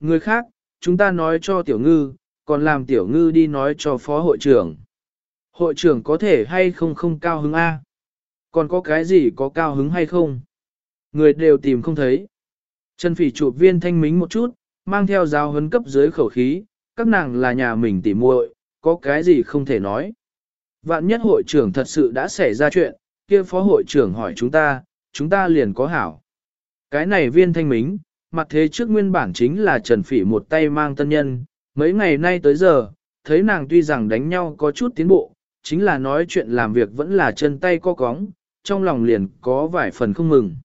Người khác, chúng ta nói cho tiểu ngư, còn làm tiểu ngư đi nói cho phó hội trưởng. Hội trưởng có thể hay không không cao hứng A. Còn có cái gì có cao hứng hay không? Người đều tìm không thấy. Trần phỉ chụp viên thanh mính một chút, mang theo giáo huấn cấp dưới khẩu khí, các nàng là nhà mình tỉ muội, có cái gì không thể nói. Vạn nhất hội trưởng thật sự đã xảy ra chuyện, kia phó hội trưởng hỏi chúng ta, chúng ta liền có hảo. Cái này viên thanh mính, mặt thế trước nguyên bản chính là Trần Phỉ một tay mang tân nhân, mấy ngày nay tới giờ, thấy nàng tuy rằng đánh nhau có chút tiến bộ, chính là nói chuyện làm việc vẫn là chân tay co cóng, trong lòng liền có vài phần không mừng.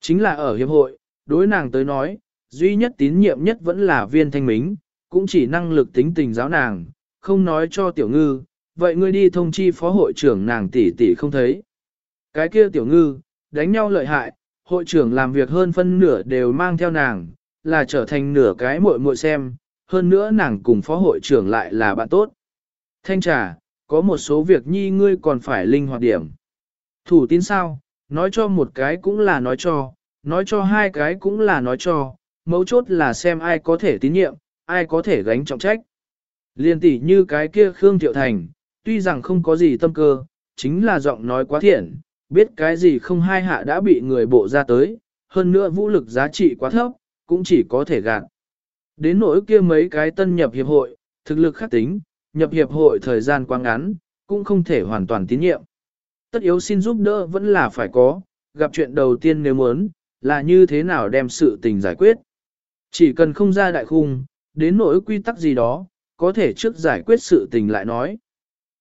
Chính là ở hiệp hội, đối nàng tới nói, duy nhất tín nhiệm nhất vẫn là viên thanh mính, cũng chỉ năng lực tính tình giáo nàng, không nói cho tiểu ngư, vậy ngươi đi thông chi phó hội trưởng nàng tỷ tỷ không thấy. Cái kia tiểu ngư, đánh nhau lợi hại, hội trưởng làm việc hơn phân nửa đều mang theo nàng, là trở thành nửa cái muội muội xem, hơn nữa nàng cùng phó hội trưởng lại là bạn tốt. Thanh trà, có một số việc nhi ngươi còn phải linh hoạt điểm. Thủ tín sao, nói cho một cái cũng là nói cho, nói cho hai cái cũng là nói cho, mấu chốt là xem ai có thể tín nhiệm, ai có thể gánh trọng trách. Liên tỷ như cái kia Khương Thiệu Thành, tuy rằng không có gì tâm cơ, chính là giọng nói quá thiện, biết cái gì không hai hạ đã bị người bộ ra tới, hơn nữa vũ lực giá trị quá thấp, cũng chỉ có thể gạt. Đến nỗi kia mấy cái tân nhập hiệp hội, thực lực khắc tính, nhập hiệp hội thời gian quá ngắn, cũng không thể hoàn toàn tín nhiệm. Tất yếu xin giúp đỡ vẫn là phải có, gặp chuyện đầu tiên nếu muốn, là như thế nào đem sự tình giải quyết. Chỉ cần không ra đại khung, đến nỗi quy tắc gì đó, có thể trước giải quyết sự tình lại nói.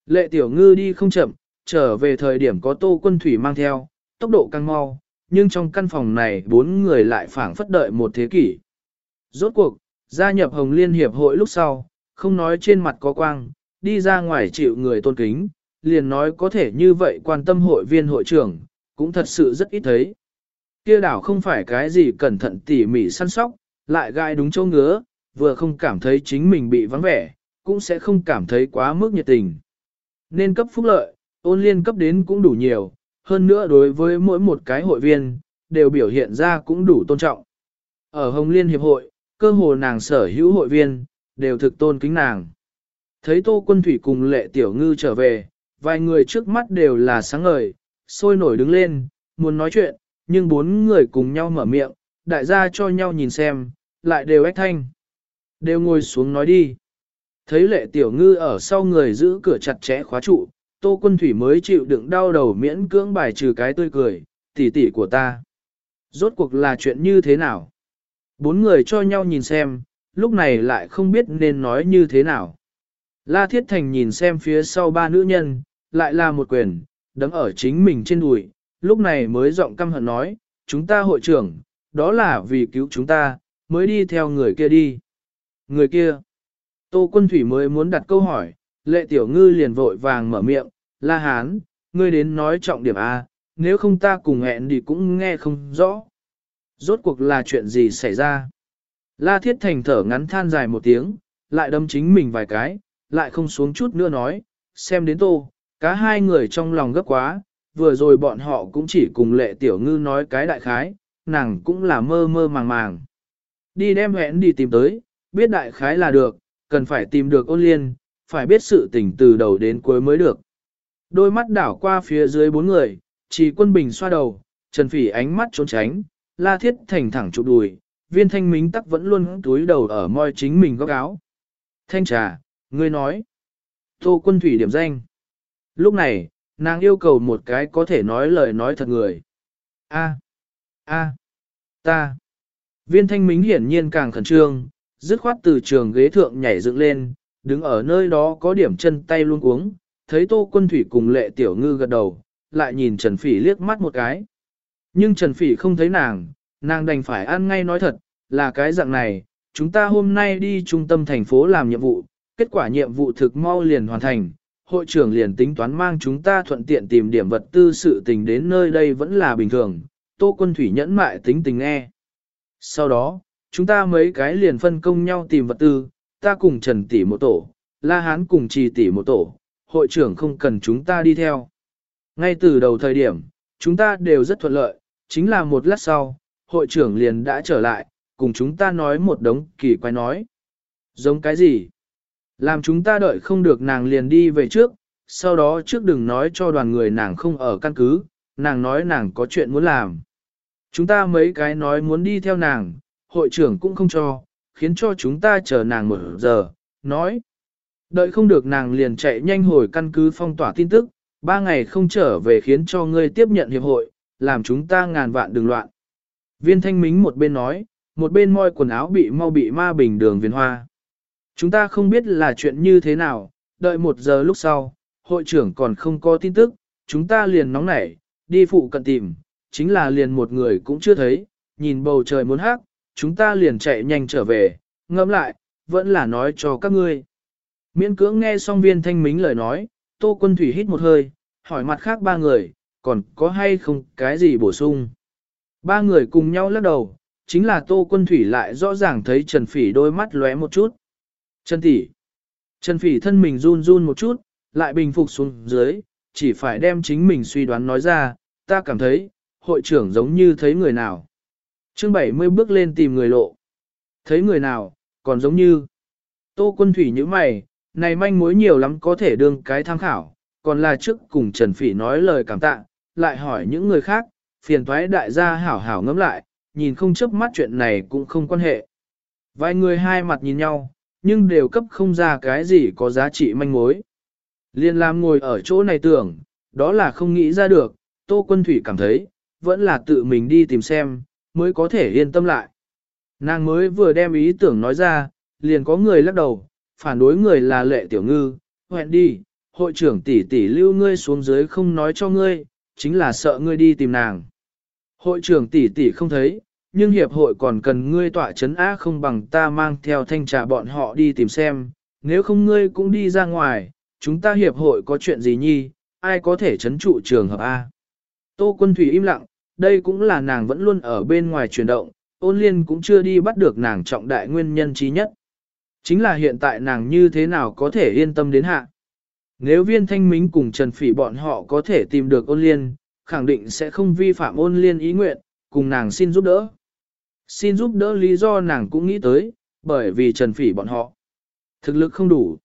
Lệ tiểu ngư đi không chậm, trở về thời điểm có tô quân thủy mang theo, tốc độ căng mau, nhưng trong căn phòng này bốn người lại phảng phất đợi một thế kỷ. Rốt cuộc, gia nhập Hồng Liên Hiệp hội lúc sau, không nói trên mặt có quang, đi ra ngoài chịu người tôn kính, liền nói có thể như vậy quan tâm hội viên hội trưởng, cũng thật sự rất ít thấy. Kia đảo không phải cái gì cẩn thận tỉ mỉ săn sóc, lại gai đúng chỗ ngứa, vừa không cảm thấy chính mình bị vắng vẻ, cũng sẽ không cảm thấy quá mức nhiệt tình. Nên cấp phúc lợi, ôn liên cấp đến cũng đủ nhiều, hơn nữa đối với mỗi một cái hội viên, đều biểu hiện ra cũng đủ tôn trọng. Ở Hồng Liên Hiệp hội, cơ hồ nàng sở hữu hội viên, đều thực tôn kính nàng. Thấy Tô Quân Thủy cùng lệ tiểu ngư trở về, vài người trước mắt đều là sáng ngời, sôi nổi đứng lên, muốn nói chuyện, nhưng bốn người cùng nhau mở miệng, đại gia cho nhau nhìn xem, lại đều ách thanh. Đều ngồi xuống nói đi. Thấy lệ tiểu ngư ở sau người giữ cửa chặt chẽ khóa trụ, tô quân thủy mới chịu đựng đau đầu miễn cưỡng bài trừ cái tươi cười, tỷ tỷ của ta. Rốt cuộc là chuyện như thế nào? Bốn người cho nhau nhìn xem, lúc này lại không biết nên nói như thế nào. La Thiết Thành nhìn xem phía sau ba nữ nhân, lại là một quyền, đấm ở chính mình trên đùi, lúc này mới giọng căm hận nói, chúng ta hội trưởng, đó là vì cứu chúng ta, mới đi theo người kia đi. Người kia, Tô Quân Thủy mới muốn đặt câu hỏi, lệ tiểu ngư liền vội vàng mở miệng, la hán, ngươi đến nói trọng điểm A, nếu không ta cùng hẹn đi cũng nghe không rõ. Rốt cuộc là chuyện gì xảy ra? La Thiết Thành thở ngắn than dài một tiếng, lại đâm chính mình vài cái, lại không xuống chút nữa nói, xem đến tô, cả hai người trong lòng gấp quá, vừa rồi bọn họ cũng chỉ cùng lệ tiểu ngư nói cái đại khái, nàng cũng là mơ mơ màng màng. Đi đem hẹn đi tìm tới, biết đại khái là được, cần phải tìm được ôn liên, phải biết sự tình từ đầu đến cuối mới được. Đôi mắt đảo qua phía dưới bốn người, chỉ quân bình xoa đầu, trần phỉ ánh mắt trốn tránh, la thiết thành thẳng chụp đùi, viên thanh mính tắc vẫn luôn túi đầu ở môi chính mình góc áo. Thanh trà, ngươi nói. Tô quân thủy điểm danh. Lúc này, nàng yêu cầu một cái có thể nói lời nói thật người. A, a, ta. Viên thanh mính hiển nhiên càng khẩn trương, dứt khoát từ trường ghế thượng nhảy dựng lên, đứng ở nơi đó có điểm chân tay luôn cuống, thấy tô quân thủy cùng lệ tiểu ngư gật đầu, lại nhìn Trần Phỉ liếc mắt một cái. Nhưng Trần Phỉ không thấy nàng, nàng đành phải ăn ngay nói thật, là cái dạng này, chúng ta hôm nay đi trung tâm thành phố làm nhiệm vụ, kết quả nhiệm vụ thực mau liền hoàn thành, hội trưởng liền tính toán mang chúng ta thuận tiện tìm điểm vật tư sự tình đến nơi đây vẫn là bình thường, tô quân thủy nhẫn mại tính tình nghe. Sau đó, chúng ta mấy cái liền phân công nhau tìm vật tư, ta cùng Trần Tỷ một tổ, La Hán cùng Trì Tỷ một tổ, hội trưởng không cần chúng ta đi theo. Ngay từ đầu thời điểm, chúng ta đều rất thuận lợi, chính là một lát sau, hội trưởng liền đã trở lại, cùng chúng ta nói một đống kỳ quái nói. Giống cái gì? Làm chúng ta đợi không được nàng liền đi về trước, sau đó trước đừng nói cho đoàn người nàng không ở căn cứ, nàng nói nàng có chuyện muốn làm. Chúng ta mấy cái nói muốn đi theo nàng, hội trưởng cũng không cho, khiến cho chúng ta chờ nàng một giờ, nói. Đợi không được nàng liền chạy nhanh hồi căn cứ phong tỏa tin tức, ba ngày không trở về khiến cho ngươi tiếp nhận hiệp hội, làm chúng ta ngàn vạn đừng loạn. Viên thanh mính một bên nói, một bên moi quần áo bị mau bị ma bình đường viên hoa. Chúng ta không biết là chuyện như thế nào, đợi một giờ lúc sau, hội trưởng còn không có tin tức, chúng ta liền nóng nảy, đi phụ cận tìm, chính là liền một người cũng chưa thấy, nhìn bầu trời muốn hát, chúng ta liền chạy nhanh trở về, ngẫm lại, vẫn là nói cho các ngươi. Miễn cưỡng nghe xong viên thanh mính lời nói, tô quân thủy hít một hơi, hỏi mặt khác ba người, còn có hay không cái gì bổ sung. Ba người cùng nhau lắc đầu, chính là tô quân thủy lại rõ ràng thấy Trần Phỉ đôi mắt lóe một chút. Trần tỷ, Trần Phỉ thân mình run run một chút, lại bình phục xuống dưới, chỉ phải đem chính mình suy đoán nói ra, ta cảm thấy, hội trưởng giống như thấy người nào. Chương 70 bước lên tìm người lộ. Thấy người nào, còn giống như. Tô quân thủy như mày, này manh mối nhiều lắm có thể đương cái tham khảo, còn là trước cùng Trần Phỉ nói lời cảm tạ, lại hỏi những người khác, phiền thoái đại gia hảo hảo ngẫm lại, nhìn không chớp mắt chuyện này cũng không quan hệ. Vài người hai mặt nhìn nhau, nhưng đều cấp không ra cái gì có giá trị manh mối. Liên Lam ngồi ở chỗ này tưởng, đó là không nghĩ ra được, Tô Quân Thủy cảm thấy, vẫn là tự mình đi tìm xem, mới có thể yên tâm lại. Nàng mới vừa đem ý tưởng nói ra, liền có người lắc đầu, phản đối người là lệ tiểu ngư, hẹn đi, hội trưởng tỷ tỷ lưu ngươi xuống dưới không nói cho ngươi, chính là sợ ngươi đi tìm nàng. Hội trưởng tỷ tỷ không thấy, nhưng hiệp hội còn cần ngươi tỏa chấn á không bằng ta mang theo thanh trà bọn họ đi tìm xem, nếu không ngươi cũng đi ra ngoài, chúng ta hiệp hội có chuyện gì nhi, ai có thể chấn trụ trường hợp A. Tô quân thủy im lặng, đây cũng là nàng vẫn luôn ở bên ngoài chuyển động, ôn liên cũng chưa đi bắt được nàng trọng đại nguyên nhân trí nhất. Chính là hiện tại nàng như thế nào có thể yên tâm đến hạ. Nếu viên thanh mính cùng Trần Phỉ bọn họ có thể tìm được ôn liên, khẳng định sẽ không vi phạm ôn liên ý nguyện, cùng nàng xin giúp đỡ. Xin giúp đỡ lý do nàng cũng nghĩ tới, bởi vì Trần Phỉ bọn họ. Thực lực không đủ.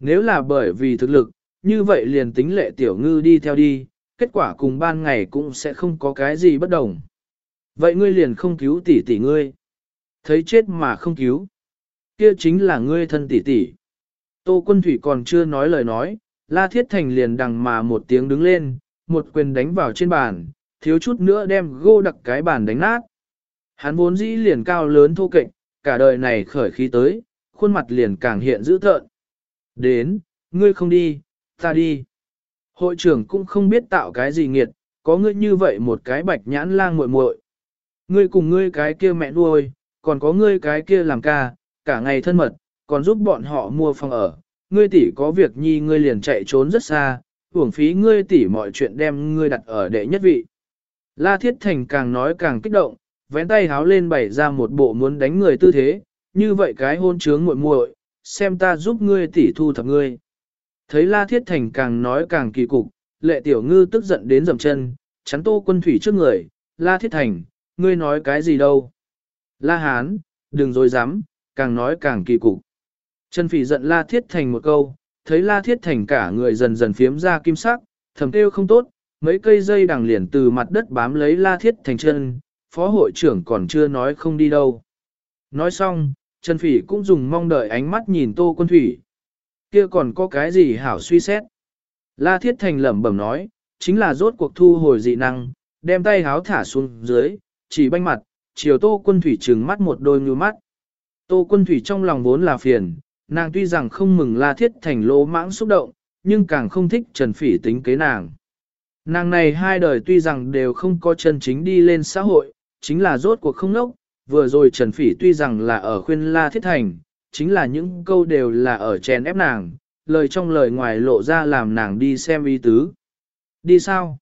Nếu là bởi vì thực lực, như vậy liền tính lệ tiểu ngư đi theo đi, kết quả cùng ban ngày cũng sẽ không có cái gì bất đồng. Vậy ngươi liền không cứu tỷ tỷ ngươi. Thấy chết mà không cứu. Kia chính là ngươi thân tỷ tỷ. Tô quân thủy còn chưa nói lời nói, La Thiết Thành liền đằng mà một tiếng đứng lên, một quyền đánh vào trên bàn, thiếu chút nữa đem gô đặc cái bàn đánh nát. Hắn vốn dĩ liền cao lớn thô kệch, cả đời này khởi khí tới, khuôn mặt liền càng hiện dữ tợn. Đến, ngươi không đi, ta đi. Hội trưởng cũng không biết tạo cái gì nghiệt, có ngươi như vậy một cái bạch nhãn lang muội muội. Ngươi cùng ngươi cái kia mẹ nuôi, còn có ngươi cái kia làm ca, cả ngày thân mật, còn giúp bọn họ mua phòng ở. Ngươi tỷ có việc nhi ngươi liền chạy trốn rất xa, hưởng phí ngươi tỷ mọi chuyện đem ngươi đặt ở đệ nhất vị. La Thiết Thành càng nói càng kích động, vén tay háo lên bày ra một bộ muốn đánh người tư thế, như vậy cái hôn trướng muội muội, xem ta giúp ngươi tỷ thu thập ngươi. Thấy La Thiết Thành càng nói càng kỳ cục, lệ tiểu ngư tức giận đến dầm chân, chắn tô quân thủy trước người, La Thiết Thành, ngươi nói cái gì đâu. La Hán, đừng dối dám, càng nói càng kỳ cục. Trần Phỉ giận La Thiết Thành một câu, thấy La Thiết Thành cả người dần dần phiếm ra kim sắc, thầm kêu không tốt, mấy cây dây đằng liền từ mặt đất bám lấy La Thiết Thành chân, phó hội trưởng còn chưa nói không đi đâu. Nói xong, Trần Phỉ cũng dùng mong đợi ánh mắt nhìn Tô Quân Thủy. Kia còn có cái gì hảo suy xét? La Thiết Thành lẩm bẩm nói, chính là rốt cuộc thu hồi dị năng, đem tay háo thả xuống dưới, chỉ banh mặt, chiều Tô Quân Thủy trừng mắt một đôi như mắt. Tô Quân Thủy trong lòng vốn là phiền, nàng tuy rằng không mừng La Thiết Thành lỗ mãng xúc động, nhưng càng không thích Trần Phỉ tính kế nàng. Nàng này hai đời tuy rằng đều không có chân chính đi lên xã hội, chính là rốt cuộc không nốc, vừa rồi Trần Phỉ tuy rằng là ở khuyên La Thiết Thành, chính là những câu đều là ở chèn ép nàng, lời trong lời ngoài lộ ra làm nàng đi xem ý tứ. Đi sao?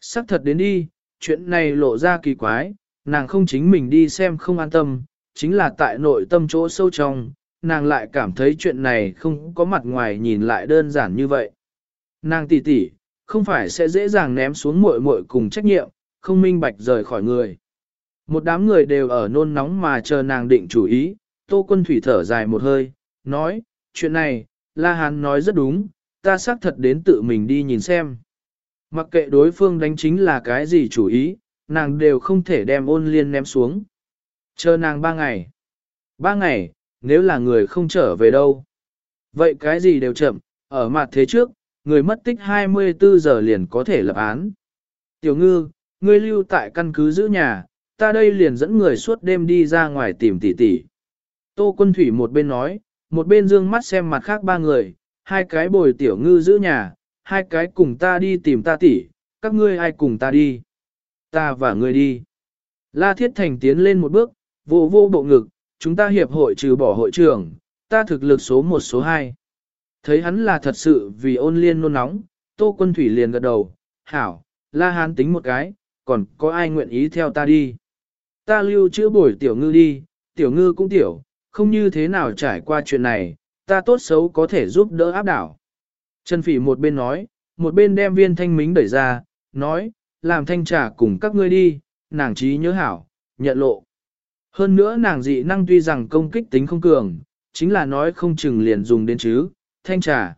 Sắc thật đến đi, chuyện này lộ ra kỳ quái, nàng không chính mình đi xem không an tâm, chính là tại nội tâm chỗ sâu trong, nàng lại cảm thấy chuyện này không có mặt ngoài nhìn lại đơn giản như vậy. Nàng tỉ tỉ, không phải sẽ dễ dàng ném xuống muội muội cùng trách nhiệm, không minh bạch rời khỏi người. Một đám người đều ở nôn nóng mà chờ nàng định chủ ý, Tô Quân Thủy thở dài một hơi, nói, chuyện này, La Hán nói rất đúng, ta xác thật đến tự mình đi nhìn xem. Mặc kệ đối phương đánh chính là cái gì chủ ý, nàng đều không thể đem ôn liên ném xuống. Chờ nàng ba ngày. Ba ngày, nếu là người không trở về đâu. Vậy cái gì đều chậm, ở mặt thế trước, người mất tích 24 giờ liền có thể lập án. Tiểu ngư, ngươi lưu tại căn cứ giữ nhà, ta đây liền dẫn người suốt đêm đi ra ngoài tìm tỷ tỷ. Tô quân thủy một bên nói, một bên dương mắt xem mặt khác ba người, hai cái bồi tiểu ngư giữ nhà, hai cái cùng ta đi tìm ta tỷ, các ngươi ai cùng ta đi. Ta và ngươi đi. La Thiết Thành tiến lên một bước, vô vô bộ ngực, chúng ta hiệp hội trừ bỏ hội trưởng, ta thực lực số một số hai. Thấy hắn là thật sự vì ôn liên nôn nóng, Tô Quân Thủy liền gật đầu, hảo, La Hán tính một cái, còn có ai nguyện ý theo ta đi. Ta lưu chữa bổi tiểu ngư đi, tiểu ngư cũng tiểu, không như thế nào trải qua chuyện này, ta tốt xấu có thể giúp đỡ áp đảo. Trần Phỉ một bên nói, một bên đem viên thanh mính đẩy ra, nói, làm thanh trả cùng các ngươi đi, nàng trí nhớ hảo, nhận lộ. Hơn nữa nàng dị năng tuy rằng công kích tính không cường, chính là nói không chừng liền dùng đến chứ, thanh trà.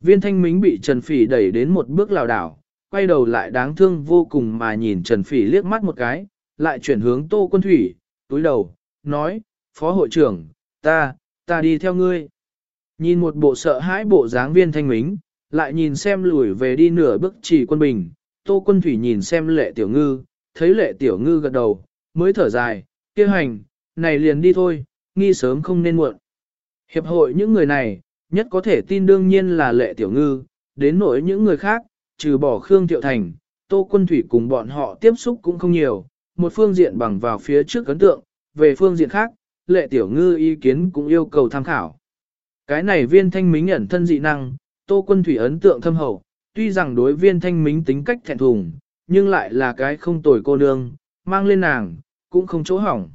Viên thanh mính bị Trần Phỉ đẩy đến một bước lào đảo, quay đầu lại đáng thương vô cùng mà nhìn Trần Phỉ liếc mắt một cái, lại chuyển hướng Tô Quân Thủy, túi đầu, nói, Phó hội trưởng, ta, ta đi theo ngươi. Nhìn một bộ sợ hãi bộ dáng viên thanh mính, lại nhìn xem lùi về đi nửa bước chỉ quân bình, Tô Quân Thủy nhìn xem lệ tiểu ngư, thấy lệ tiểu ngư gật đầu, mới thở dài, kia hành, này liền đi thôi, nghi sớm không nên muộn. Hiệp hội những người này, nhất có thể tin đương nhiên là lệ tiểu ngư, đến nỗi những người khác, trừ bỏ Khương Thiệu Thành, Tô Quân Thủy cùng bọn họ tiếp xúc cũng không nhiều, một phương diện bằng vào phía trước ấn tượng, về phương diện khác, lệ tiểu ngư ý kiến cũng yêu cầu tham khảo. Cái này viên thanh mính ẩn thân dị năng, Tô Quân Thủy ấn tượng thâm hậu, tuy rằng đối viên thanh mính tính cách thẹn thùng, nhưng lại là cái không tồi cô nương, mang lên nàng, cũng không chỗ hỏng.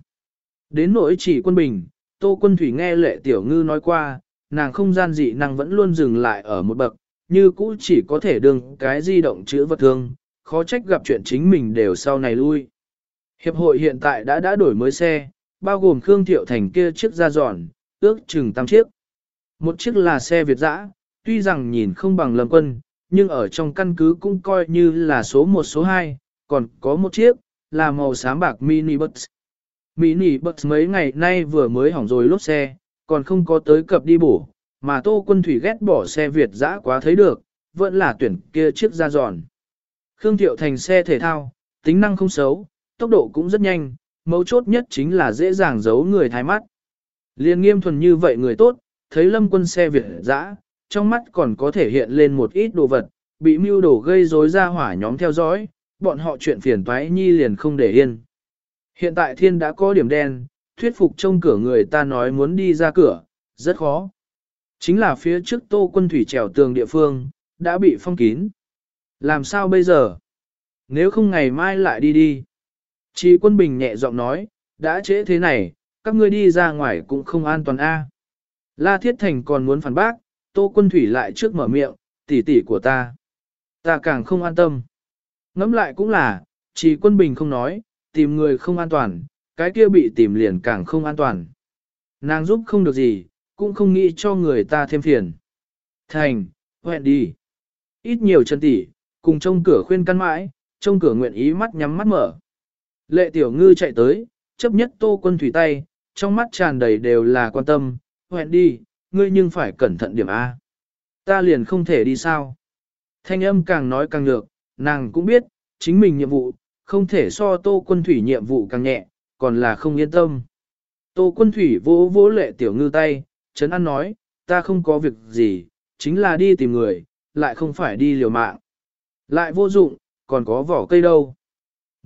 Đến nỗi chỉ quân bình, Tô Quân Thủy nghe lệ tiểu ngư nói qua, nàng không gian dị năng vẫn luôn dừng lại ở một bậc, như cũ chỉ có thể đương cái di động chữa vật thương, khó trách gặp chuyện chính mình đều sau này lui. Hiệp hội hiện tại đã đã đổi mới xe, bao gồm Khương Thiệu Thành kia chiếc ra giòn, ước chừng tam chiếc. Một chiếc là xe Việt dã, tuy rằng nhìn không bằng lâm quân, nhưng ở trong căn cứ cũng coi như là số 1 số 2, còn có một chiếc, là màu xám bạc mini bus. Mini bus mấy ngày nay vừa mới hỏng rồi lốp xe, còn không có tới cập đi bổ, mà tô quân thủy ghét bỏ xe Việt dã quá thấy được, vẫn là tuyển kia chiếc ra giòn. Khương Thiệu Thành xe thể thao, tính năng không xấu, tốc độ cũng rất nhanh, mấu chốt nhất chính là dễ dàng giấu người thái mắt. Liên nghiêm thuần như vậy người tốt, thấy lâm quân xe Việt dã, trong mắt còn có thể hiện lên một ít đồ vật, bị mưu đồ gây rối ra hỏa nhóm theo dõi, bọn họ chuyện phiền toái nhi liền không để yên. Hiện tại thiên đã có điểm đen, thuyết phục trong cửa người ta nói muốn đi ra cửa, rất khó. Chính là phía trước tô quân thủy trèo tường địa phương, đã bị phong kín. Làm sao bây giờ? Nếu không ngày mai lại đi đi. Chị quân bình nhẹ giọng nói, đã trễ thế này, các ngươi đi ra ngoài cũng không an toàn a. La Thiết Thành còn muốn phản bác, Tô Quân Thủy lại trước mở miệng, tỷ tỷ của ta. Ta càng không an tâm. Ngẫm lại cũng là, chỉ quân bình không nói, tìm người không an toàn, cái kia bị tìm liền càng không an toàn. Nàng giúp không được gì, cũng không nghĩ cho người ta thêm phiền. Thành, hẹn đi. Ít nhiều chân tỷ, cùng trông cửa khuyên căn mãi, trông cửa nguyện ý mắt nhắm mắt mở. Lệ tiểu ngư chạy tới, chấp nhất tô quân thủy tay, trong mắt tràn đầy đều là quan tâm, hoẹn đi, ngươi nhưng phải cẩn thận điểm A. Ta liền không thể đi sao. Thanh âm càng nói càng được, nàng cũng biết, chính mình nhiệm vụ, không thể so tô quân thủy nhiệm vụ càng nhẹ, còn là không yên tâm. Tô quân thủy vỗ vỗ lệ tiểu ngư tay, chấn an nói, ta không có việc gì, chính là đi tìm người, lại không phải đi liều mạng. Lại vô dụng, còn có vỏ cây đâu.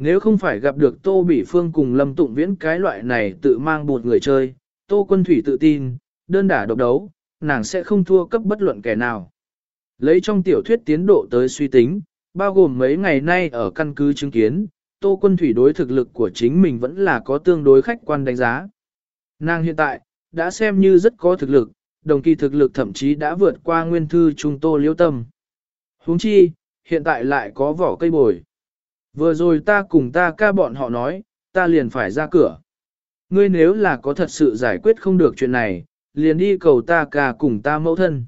Nếu không phải gặp được Tô Bỉ Phương cùng Lâm Tụng Viễn cái loại này tự mang bột người chơi, Tô Quân Thủy tự tin, đơn đả độc đấu, nàng sẽ không thua cấp bất luận kẻ nào. Lấy trong tiểu thuyết tiến độ tới suy tính, bao gồm mấy ngày nay ở căn cứ chứng kiến, Tô Quân Thủy đối thực lực của chính mình vẫn là có tương đối khách quan đánh giá. Nàng hiện tại, đã xem như rất có thực lực, đồng kỳ thực lực thậm chí đã vượt qua nguyên thư trung Tô Liêu Tâm. huống chi, hiện tại lại có vỏ cây bồi. Vừa rồi ta cùng ta ca bọn họ nói, ta liền phải ra cửa. Ngươi nếu là có thật sự giải quyết không được chuyện này, liền đi cầu ta ca cùng ta mẫu thân.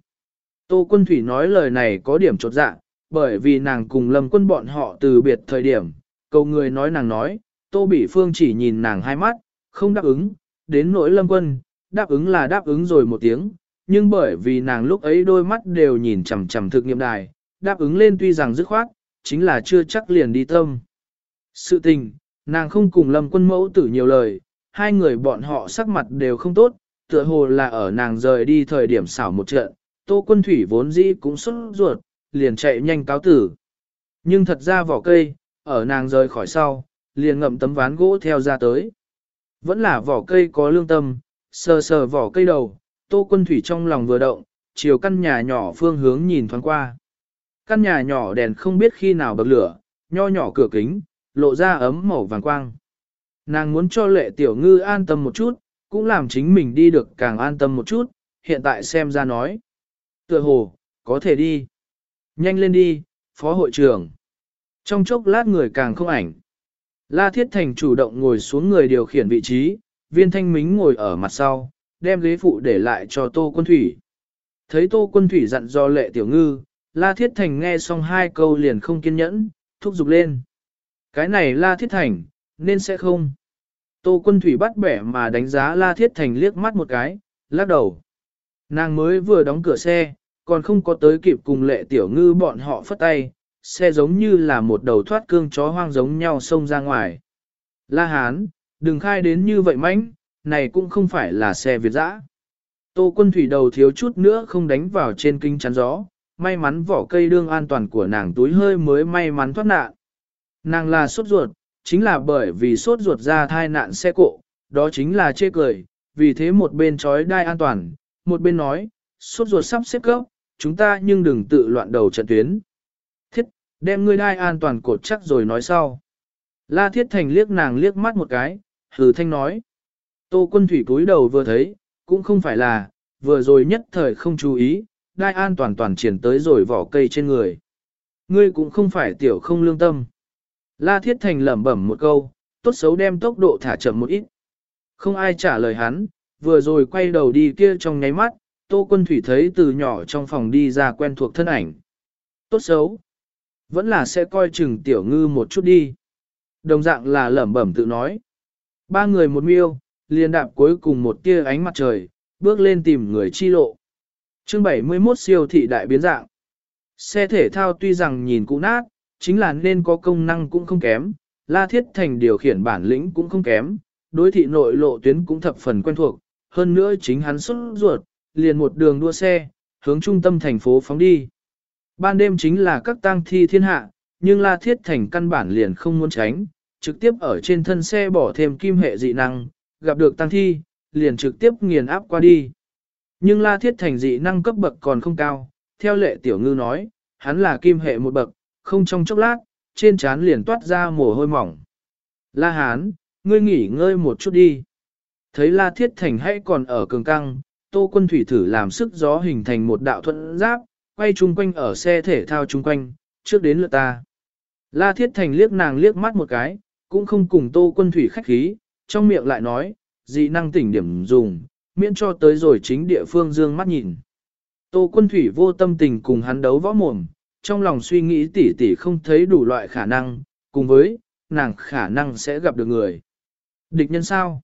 Tô quân thủy nói lời này có điểm chột dạ, bởi vì nàng cùng lâm quân bọn họ từ biệt thời điểm, cầu người nói nàng nói, tô bỉ phương chỉ nhìn nàng hai mắt, không đáp ứng, đến nỗi lâm quân, đáp ứng là đáp ứng rồi một tiếng, nhưng bởi vì nàng lúc ấy đôi mắt đều nhìn chằm chằm thực nghiệm đài, đáp ứng lên tuy rằng dứt khoát, chính là chưa chắc liền đi tâm. Sự tình, nàng không cùng lâm quân mẫu tử nhiều lời, hai người bọn họ sắc mặt đều không tốt, tựa hồ là ở nàng rời đi thời điểm xảo một trận, tô quân thủy vốn dĩ cũng xuất ruột, liền chạy nhanh cáo tử. Nhưng thật ra vỏ cây, ở nàng rời khỏi sau, liền ngậm tấm ván gỗ theo ra tới. Vẫn là vỏ cây có lương tâm, sờ sờ vỏ cây đầu, tô quân thủy trong lòng vừa động, chiều căn nhà nhỏ phương hướng nhìn thoáng qua. Căn nhà nhỏ đèn không biết khi nào bật lửa, nho nhỏ cửa kính, lộ ra ấm màu vàng quang. Nàng muốn cho lệ tiểu ngư an tâm một chút, cũng làm chính mình đi được càng an tâm một chút, hiện tại xem ra nói. Tựa hồ, có thể đi. Nhanh lên đi, phó hội trưởng. Trong chốc lát người càng không ảnh. La Thiết Thành chủ động ngồi xuống người điều khiển vị trí, viên thanh mính ngồi ở mặt sau, đem ghế phụ để lại cho Tô Quân Thủy. Thấy Tô Quân Thủy dặn do lệ tiểu ngư, La Thiết Thành nghe xong hai câu liền không kiên nhẫn, thúc giục lên. Cái này La Thiết Thành, nên sẽ không. Tô Quân Thủy bắt bẻ mà đánh giá La Thiết Thành liếc mắt một cái, lắc đầu. Nàng mới vừa đóng cửa xe, còn không có tới kịp cùng lệ tiểu ngư bọn họ phất tay, xe giống như là một đầu thoát cương chó hoang giống nhau xông ra ngoài. La Hán, đừng khai đến như vậy mánh, này cũng không phải là xe Việt dã. Tô quân thủy đầu thiếu chút nữa không đánh vào trên kinh chắn gió, may mắn vỏ cây đương an toàn của nàng túi hơi mới may mắn thoát nạn. Nàng là sốt ruột, chính là bởi vì sốt ruột ra thai nạn xe cộ, đó chính là chê cười, vì thế một bên trói đai an toàn, một bên nói, sốt ruột sắp xếp cấp, chúng ta nhưng đừng tự loạn đầu trận tuyến. Thiết, đem ngươi đai an toàn cột chắc rồi nói sau. La Thiết Thành liếc nàng liếc mắt một cái, hừ thanh nói. Tô quân thủy cúi đầu vừa thấy, cũng không phải là, vừa rồi nhất thời không chú ý, đai an toàn toàn triển tới rồi vỏ cây trên người. Ngươi cũng không phải tiểu không lương tâm. La Thiết Thành lẩm bẩm một câu, tốt xấu đem tốc độ thả chậm một ít. Không ai trả lời hắn, vừa rồi quay đầu đi kia trong nháy mắt, Tô Quân Thủy thấy từ nhỏ trong phòng đi ra quen thuộc thân ảnh. Tốt xấu. Vẫn là sẽ coi chừng tiểu ngư một chút đi. Đồng dạng là lẩm bẩm tự nói. Ba người một miêu, liền đạp cuối cùng một tia ánh mặt trời, bước lên tìm người chi lộ chương 71 siêu thị đại biến dạng. Xe thể thao tuy rằng nhìn cũ nát, chính là nên có công năng cũng không kém, La Thiết Thành điều khiển bản lĩnh cũng không kém, đối thị nội lộ tuyến cũng thập phần quen thuộc, hơn nữa chính hắn xuất ruột, liền một đường đua xe, hướng trung tâm thành phố phóng đi. Ban đêm chính là các tang thi thiên hạ, nhưng La Thiết Thành căn bản liền không muốn tránh, trực tiếp ở trên thân xe bỏ thêm kim hệ dị năng, gặp được tang thi, liền trực tiếp nghiền áp qua đi. Nhưng La Thiết Thành dị năng cấp bậc còn không cao, theo lệ tiểu ngư nói, hắn là kim hệ một bậc, không trong chốc lát, trên trán liền toát ra mồ hôi mỏng. La Hán, ngươi nghỉ ngơi một chút đi. Thấy La Thiết Thành hay còn ở cường căng, Tô Quân Thủy thử làm sức gió hình thành một đạo thuận giáp, quay chung quanh ở xe thể thao chung quanh, trước đến lượt ta. La Thiết Thành liếc nàng liếc mắt một cái, cũng không cùng Tô Quân Thủy khách khí, trong miệng lại nói, dị năng tỉnh điểm dùng, miễn cho tới rồi chính địa phương dương mắt nhìn. Tô Quân Thủy vô tâm tình cùng hắn đấu võ mồm, trong lòng suy nghĩ tỉ tỉ không thấy đủ loại khả năng, cùng với, nàng khả năng sẽ gặp được người. Địch nhân sao?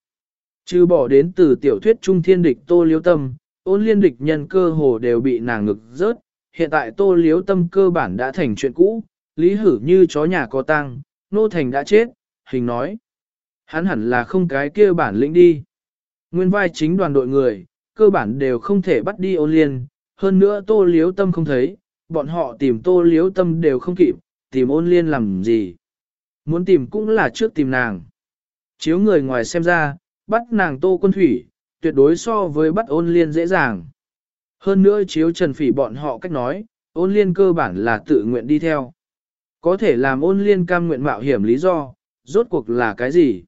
Chứ bỏ đến từ tiểu thuyết trung thiên địch tô liếu tâm, ôn liên địch nhân cơ hồ đều bị nàng ngực rớt, hiện tại tô liếu tâm cơ bản đã thành chuyện cũ, lý hử như chó nhà có tăng, nô thành đã chết, hình nói. Hắn hẳn là không cái kia bản lĩnh đi. Nguyên vai chính đoàn đội người, cơ bản đều không thể bắt đi ôn liên, hơn nữa tô liếu tâm không thấy, bọn họ tìm tô liếu tâm đều không kịp, tìm ôn liên làm gì. Muốn tìm cũng là trước tìm nàng. Chiếu người ngoài xem ra, bắt nàng tô quân thủy, tuyệt đối so với bắt ôn liên dễ dàng. Hơn nữa chiếu trần phỉ bọn họ cách nói, ôn liên cơ bản là tự nguyện đi theo. Có thể làm ôn liên cam nguyện mạo hiểm lý do, rốt cuộc là cái gì?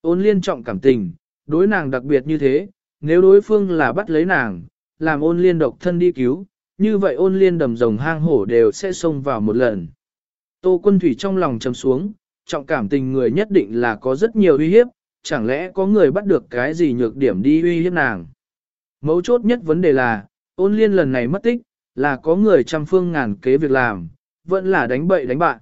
Ôn liên trọng cảm tình, đối nàng đặc biệt như thế, nếu đối phương là bắt lấy nàng, làm ôn liên độc thân đi cứu, như vậy ôn liên đầm rồng hang hổ đều sẽ xông vào một lần. Tô quân thủy trong lòng chầm xuống, trọng cảm tình người nhất định là có rất nhiều uy hiếp, chẳng lẽ có người bắt được cái gì nhược điểm đi uy hiếp nàng. Mấu chốt nhất vấn đề là, ôn liên lần này mất tích, là có người trăm phương ngàn kế việc làm, vẫn là đánh bậy đánh bạn.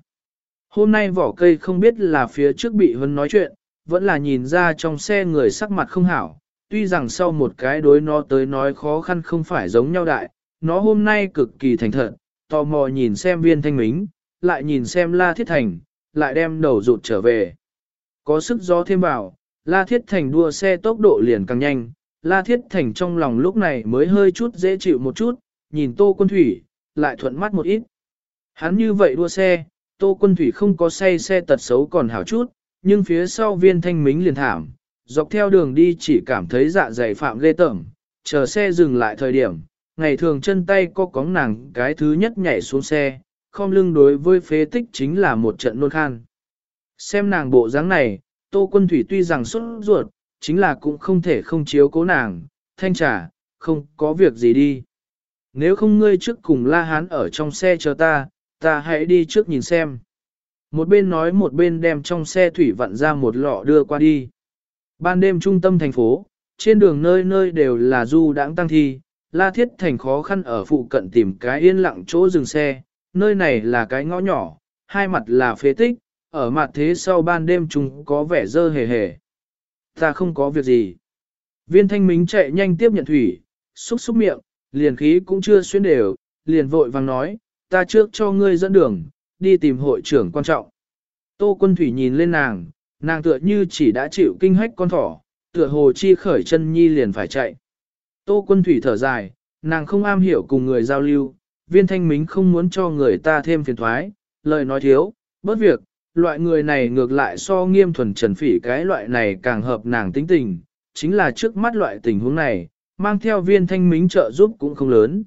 Hôm nay vỏ cây không biết là phía trước bị Vân nói chuyện, vẫn là nhìn ra trong xe người sắc mặt không hảo, tuy rằng sau một cái đối nó tới nói khó khăn không phải giống nhau đại, nó hôm nay cực kỳ thành thật, tò mò nhìn xem viên thanh mính, lại nhìn xem la thiết thành, lại đem đầu rụt trở về. Có sức gió thêm vào, la thiết thành đua xe tốc độ liền càng nhanh, la thiết thành trong lòng lúc này mới hơi chút dễ chịu một chút, nhìn tô quân thủy, lại thuận mắt một ít. Hắn như vậy đua xe, tô quân thủy không có say xe tật xấu còn hảo chút, nhưng phía sau viên thanh mính liền thảm, dọc theo đường đi chỉ cảm thấy dạ dày phạm ghê tởm, chờ xe dừng lại thời điểm, ngày thường chân tay có cóng nàng cái thứ nhất nhảy xuống xe, không lưng đối với phế tích chính là một trận nôn khan. Xem nàng bộ dáng này, tô quân thủy tuy rằng xuất ruột, chính là cũng không thể không chiếu cố nàng, thanh trả, không có việc gì đi. Nếu không ngươi trước cùng la hán ở trong xe chờ ta, ta hãy đi trước nhìn xem. Một bên nói một bên đem trong xe thủy vặn ra một lọ đưa qua đi. Ban đêm trung tâm thành phố, trên đường nơi nơi đều là du đãng tăng thi, La Thiết Thành khó khăn ở phụ cận tìm cái yên lặng chỗ dừng xe, nơi này là cái ngõ nhỏ, hai mặt là phế tích, ở mặt thế sau ban đêm chúng có vẻ dơ hề hề. Ta không có việc gì. Viên thanh minh chạy nhanh tiếp nhận thủy, xúc xúc miệng, liền khí cũng chưa xuyên đều, liền vội vàng nói, ta trước cho ngươi dẫn đường, đi tìm hội trưởng quan trọng. Tô quân thủy nhìn lên nàng, nàng tựa như chỉ đã chịu kinh hách con thỏ, tựa hồ chi khởi chân nhi liền phải chạy. Tô quân thủy thở dài, nàng không am hiểu cùng người giao lưu, viên thanh mính không muốn cho người ta thêm phiền thoái, lời nói thiếu, bớt việc, loại người này ngược lại so nghiêm thuần trần phỉ cái loại này càng hợp nàng tính tình, chính là trước mắt loại tình huống này, mang theo viên thanh mính trợ giúp cũng không lớn.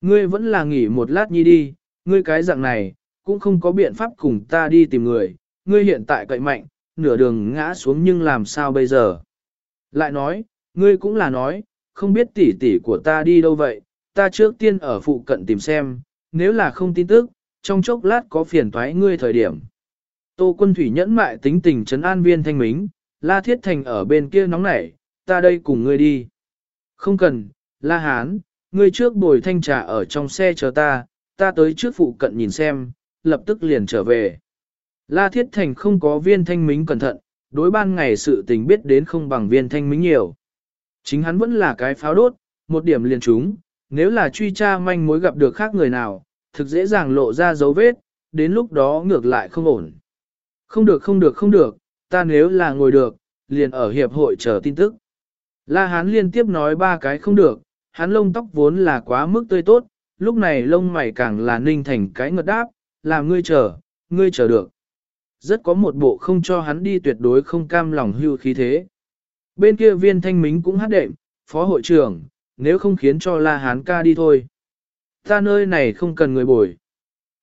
Ngươi vẫn là nghỉ một lát nhi đi, ngươi cái dạng này, cũng không có biện pháp cùng ta đi tìm người, ngươi hiện tại cậy mạnh, nửa đường ngã xuống nhưng làm sao bây giờ. Lại nói, ngươi cũng là nói, không biết tỷ tỷ của ta đi đâu vậy, ta trước tiên ở phụ cận tìm xem, nếu là không tin tức, trong chốc lát có phiền toái ngươi thời điểm. Tô quân thủy nhẫn mại tính tình trấn an viên thanh mính, la thiết thành ở bên kia nóng nảy, ta đây cùng ngươi đi. Không cần, la hán, ngươi trước bồi thanh trà ở trong xe chờ ta, ta tới trước phụ cận nhìn xem, lập tức liền trở về. La thiết thành không có viên thanh mính cẩn thận, đối ban ngày sự tình biết đến không bằng viên thanh mính nhiều. Chính hắn vẫn là cái pháo đốt, một điểm liền trúng, nếu là truy tra manh mối gặp được khác người nào, thực dễ dàng lộ ra dấu vết, đến lúc đó ngược lại không ổn. Không được không được không được, ta nếu là ngồi được, liền ở hiệp hội chờ tin tức. La Hán liên tiếp nói ba cái không được, hắn lông tóc vốn là quá mức tươi tốt, lúc này lông mày càng là ninh thành cái ngợt đáp, là ngươi chờ, ngươi chờ được. Rất có một bộ không cho hắn đi tuyệt đối không cam lòng hưu khí thế. Bên kia viên thanh mính cũng hát đệm, phó hội trưởng, nếu không khiến cho La Hán ca đi thôi. Ta nơi này không cần người bồi.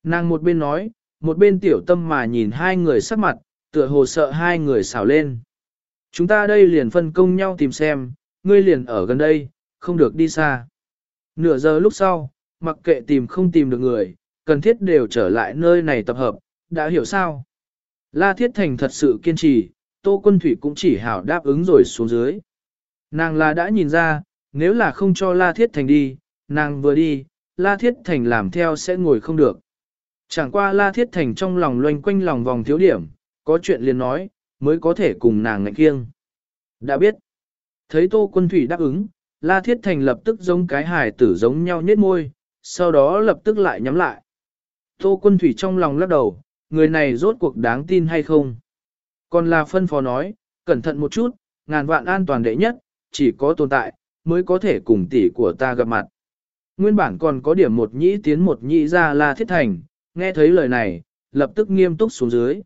Nàng một bên nói, một bên tiểu tâm mà nhìn hai người sắc mặt, tựa hồ sợ hai người xảo lên. Chúng ta đây liền phân công nhau tìm xem, ngươi liền ở gần đây, không được đi xa. Nửa giờ lúc sau, mặc kệ tìm không tìm được người, cần thiết đều trở lại nơi này tập hợp, đã hiểu sao? La Thiết Thành thật sự kiên trì, Tô Quân Thủy cũng chỉ hảo đáp ứng rồi xuống dưới. Nàng là đã nhìn ra, nếu là không cho La Thiết Thành đi, nàng vừa đi, La Thiết Thành làm theo sẽ ngồi không được. Chẳng qua La Thiết Thành trong lòng loanh quanh lòng vòng thiếu điểm, có chuyện liền nói, mới có thể cùng nàng ngạnh kiêng. Đã biết, thấy Tô Quân Thủy đáp ứng, La Thiết Thành lập tức giống cái hài tử giống nhau nhết môi, sau đó lập tức lại nhắm lại. Tô Quân Thủy trong lòng lắc đầu, người này rốt cuộc đáng tin hay không? Còn là phân phó nói, cẩn thận một chút, ngàn vạn an toàn đệ nhất, chỉ có tồn tại, mới có thể cùng tỷ của ta gặp mặt. Nguyên bản còn có điểm một nhĩ tiến một nhĩ ra là thiết thành, nghe thấy lời này, lập tức nghiêm túc xuống dưới.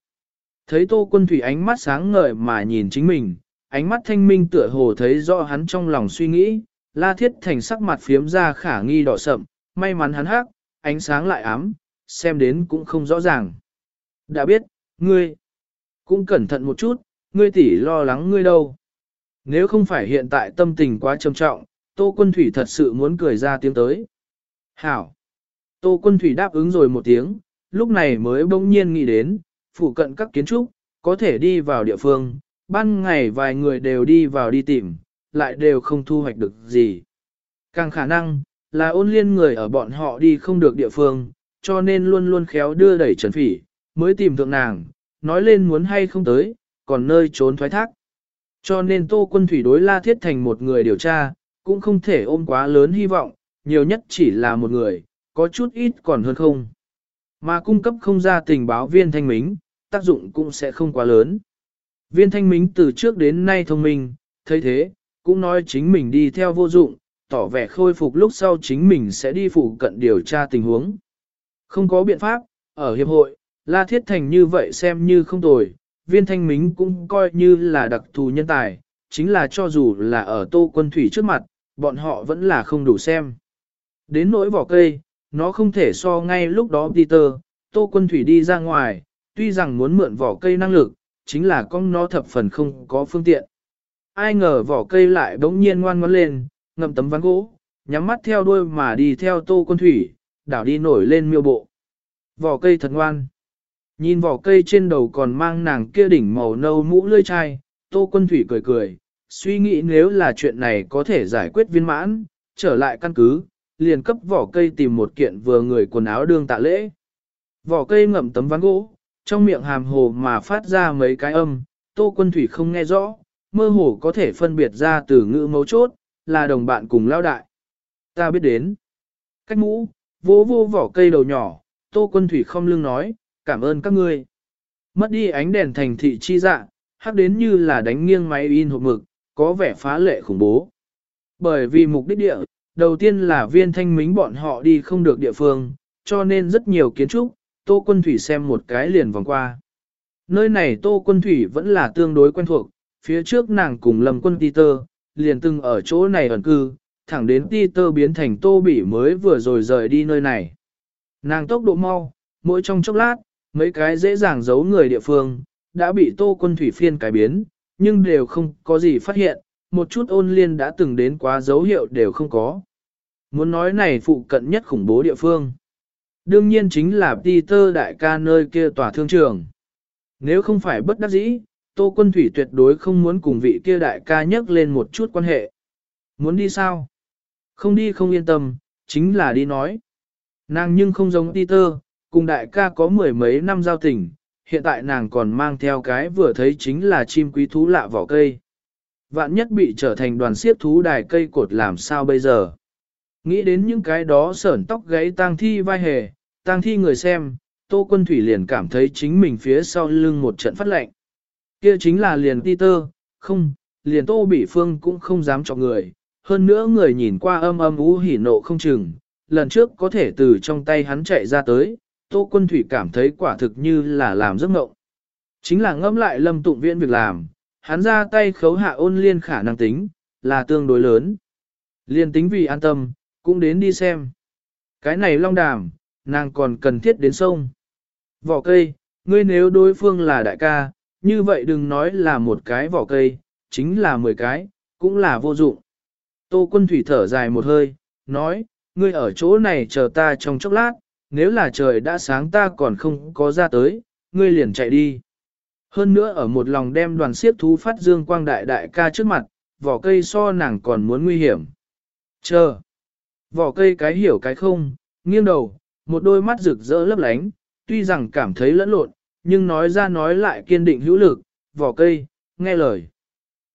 Thấy tô quân thủy ánh mắt sáng ngời mà nhìn chính mình, ánh mắt thanh minh tựa hồ thấy rõ hắn trong lòng suy nghĩ, la thiết thành sắc mặt phiếm ra khả nghi đỏ sậm, may mắn hắn hắc, ánh sáng lại ám, xem đến cũng không rõ ràng. Đã biết, ngươi, cũng cẩn thận một chút, ngươi tỷ lo lắng ngươi đâu. Nếu không phải hiện tại tâm tình quá trầm trọng, Tô Quân Thủy thật sự muốn cười ra tiếng tới. Hảo! Tô Quân Thủy đáp ứng rồi một tiếng, lúc này mới bỗng nhiên nghĩ đến, phụ cận các kiến trúc, có thể đi vào địa phương, ban ngày vài người đều đi vào đi tìm, lại đều không thu hoạch được gì. Càng khả năng, là ôn liên người ở bọn họ đi không được địa phương, cho nên luôn luôn khéo đưa đẩy Trần Phỉ, mới tìm thượng nàng, nói lên muốn hay không tới, còn nơi trốn thoái thác. Cho nên Tô Quân Thủy đối La Thiết Thành một người điều tra, cũng không thể ôm quá lớn hy vọng, nhiều nhất chỉ là một người, có chút ít còn hơn không. Mà cung cấp không ra tình báo viên thanh mính, tác dụng cũng sẽ không quá lớn. Viên thanh mính từ trước đến nay thông minh, thấy thế, cũng nói chính mình đi theo vô dụng, tỏ vẻ khôi phục lúc sau chính mình sẽ đi phụ cận điều tra tình huống. Không có biện pháp, ở hiệp hội, La Thiết Thành như vậy xem như không tồi, viên thanh mính cũng coi như là đặc thù nhân tài, chính là cho dù là ở tô quân thủy trước mặt, bọn họ vẫn là không đủ xem. Đến nỗi vỏ cây, nó không thể so ngay lúc đó Peter, tô quân thủy đi ra ngoài, tuy rằng muốn mượn vỏ cây năng lực, chính là con nó thập phần không có phương tiện. Ai ngờ vỏ cây lại bỗng nhiên ngoan ngoãn lên, ngậm tấm ván gỗ, nhắm mắt theo đuôi mà đi theo tô quân thủy, đảo đi nổi lên miêu bộ. Vỏ cây thật ngoan. Nhìn vỏ cây trên đầu còn mang nàng kia đỉnh màu nâu mũ lươi chai, tô quân thủy cười cười, suy nghĩ nếu là chuyện này có thể giải quyết viên mãn, trở lại căn cứ, liền cấp vỏ cây tìm một kiện vừa người quần áo đương tạ lễ. Vỏ cây ngậm tấm ván gỗ, trong miệng hàm hồ mà phát ra mấy cái âm, tô quân thủy không nghe rõ, mơ hồ có thể phân biệt ra từ ngữ mấu chốt, là đồng bạn cùng lao đại. Ta biết đến. Cách mũ, vô vô vỏ cây đầu nhỏ, tô quân thủy không lưng nói, cảm ơn các ngươi. Mất đi ánh đèn thành thị chi dạ, hắc đến như là đánh nghiêng máy in hộp mực, có vẻ phá lệ khủng bố. Bởi vì mục đích địa, đầu tiên là viên thanh mính bọn họ đi không được địa phương, cho nên rất nhiều kiến trúc, Tô Quân Thủy xem một cái liền vòng qua. Nơi này Tô Quân Thủy vẫn là tương đối quen thuộc, phía trước nàng cùng Lâm Quân Peter, liền từng ở chỗ này ẩn cư, thẳng đến Peter biến thành Tô Bỉ mới vừa rồi rời đi nơi này. Nàng tốc độ mau, mỗi trong chốc lát, mấy cái dễ dàng giấu người địa phương, đã bị Tô Quân Thủy phiên cải biến, nhưng đều không có gì phát hiện, một chút ôn liên đã từng đến quá dấu hiệu đều không có. Muốn nói này phụ cận nhất khủng bố địa phương. Đương nhiên chính là Peter đại ca nơi kia tòa thương trường. Nếu không phải bất đắc dĩ, Tô Quân Thủy tuyệt đối không muốn cùng vị kia đại ca nhắc lên một chút quan hệ. Muốn đi sao? Không đi không yên tâm, chính là đi nói. Nàng nhưng không giống Peter, cùng đại ca có mười mấy năm giao tình, hiện tại nàng còn mang theo cái vừa thấy chính là chim quý thú lạ vỏ cây. Vạn nhất bị trở thành đoàn siết thú đài cây cột làm sao bây giờ? Nghĩ đến những cái đó sởn tóc gáy tang thi vai hề, tang thi người xem, Tô Quân Thủy liền cảm thấy chính mình phía sau lưng một trận phát lệnh. Kia chính là liền Peter, không, liền Tô Bỉ Phương cũng không dám chọc người, hơn nữa người nhìn qua âm âm ú hỉ nộ không chừng, lần trước có thể từ trong tay hắn chạy ra tới, Tô Quân Thủy cảm thấy quả thực như là làm giấc mộng. Chính là ngẫm lại lâm tụng viễn việc làm, hắn ra tay khấu hạ ôn liên khả năng tính, là tương đối lớn. Liên tính vì an tâm, cũng đến đi xem. Cái này long đàm, nàng còn cần thiết đến sông. Vỏ cây, ngươi nếu đối phương là đại ca, như vậy đừng nói là một cái vỏ cây, chính là mười cái, cũng là vô dụng. Tô quân thủy thở dài một hơi, nói, ngươi ở chỗ này chờ ta trong chốc lát, nếu là trời đã sáng ta còn không có ra tới, ngươi liền chạy đi. Hơn nữa ở một lòng đem đoàn siết thú phát dương quang đại đại ca trước mặt, vỏ cây so nàng còn muốn nguy hiểm. Chờ. Vỏ cây cái hiểu cái không, nghiêng đầu, một đôi mắt rực rỡ lấp lánh, tuy rằng cảm thấy lẫn lộn, nhưng nói ra nói lại kiên định hữu lực, vỏ cây, nghe lời.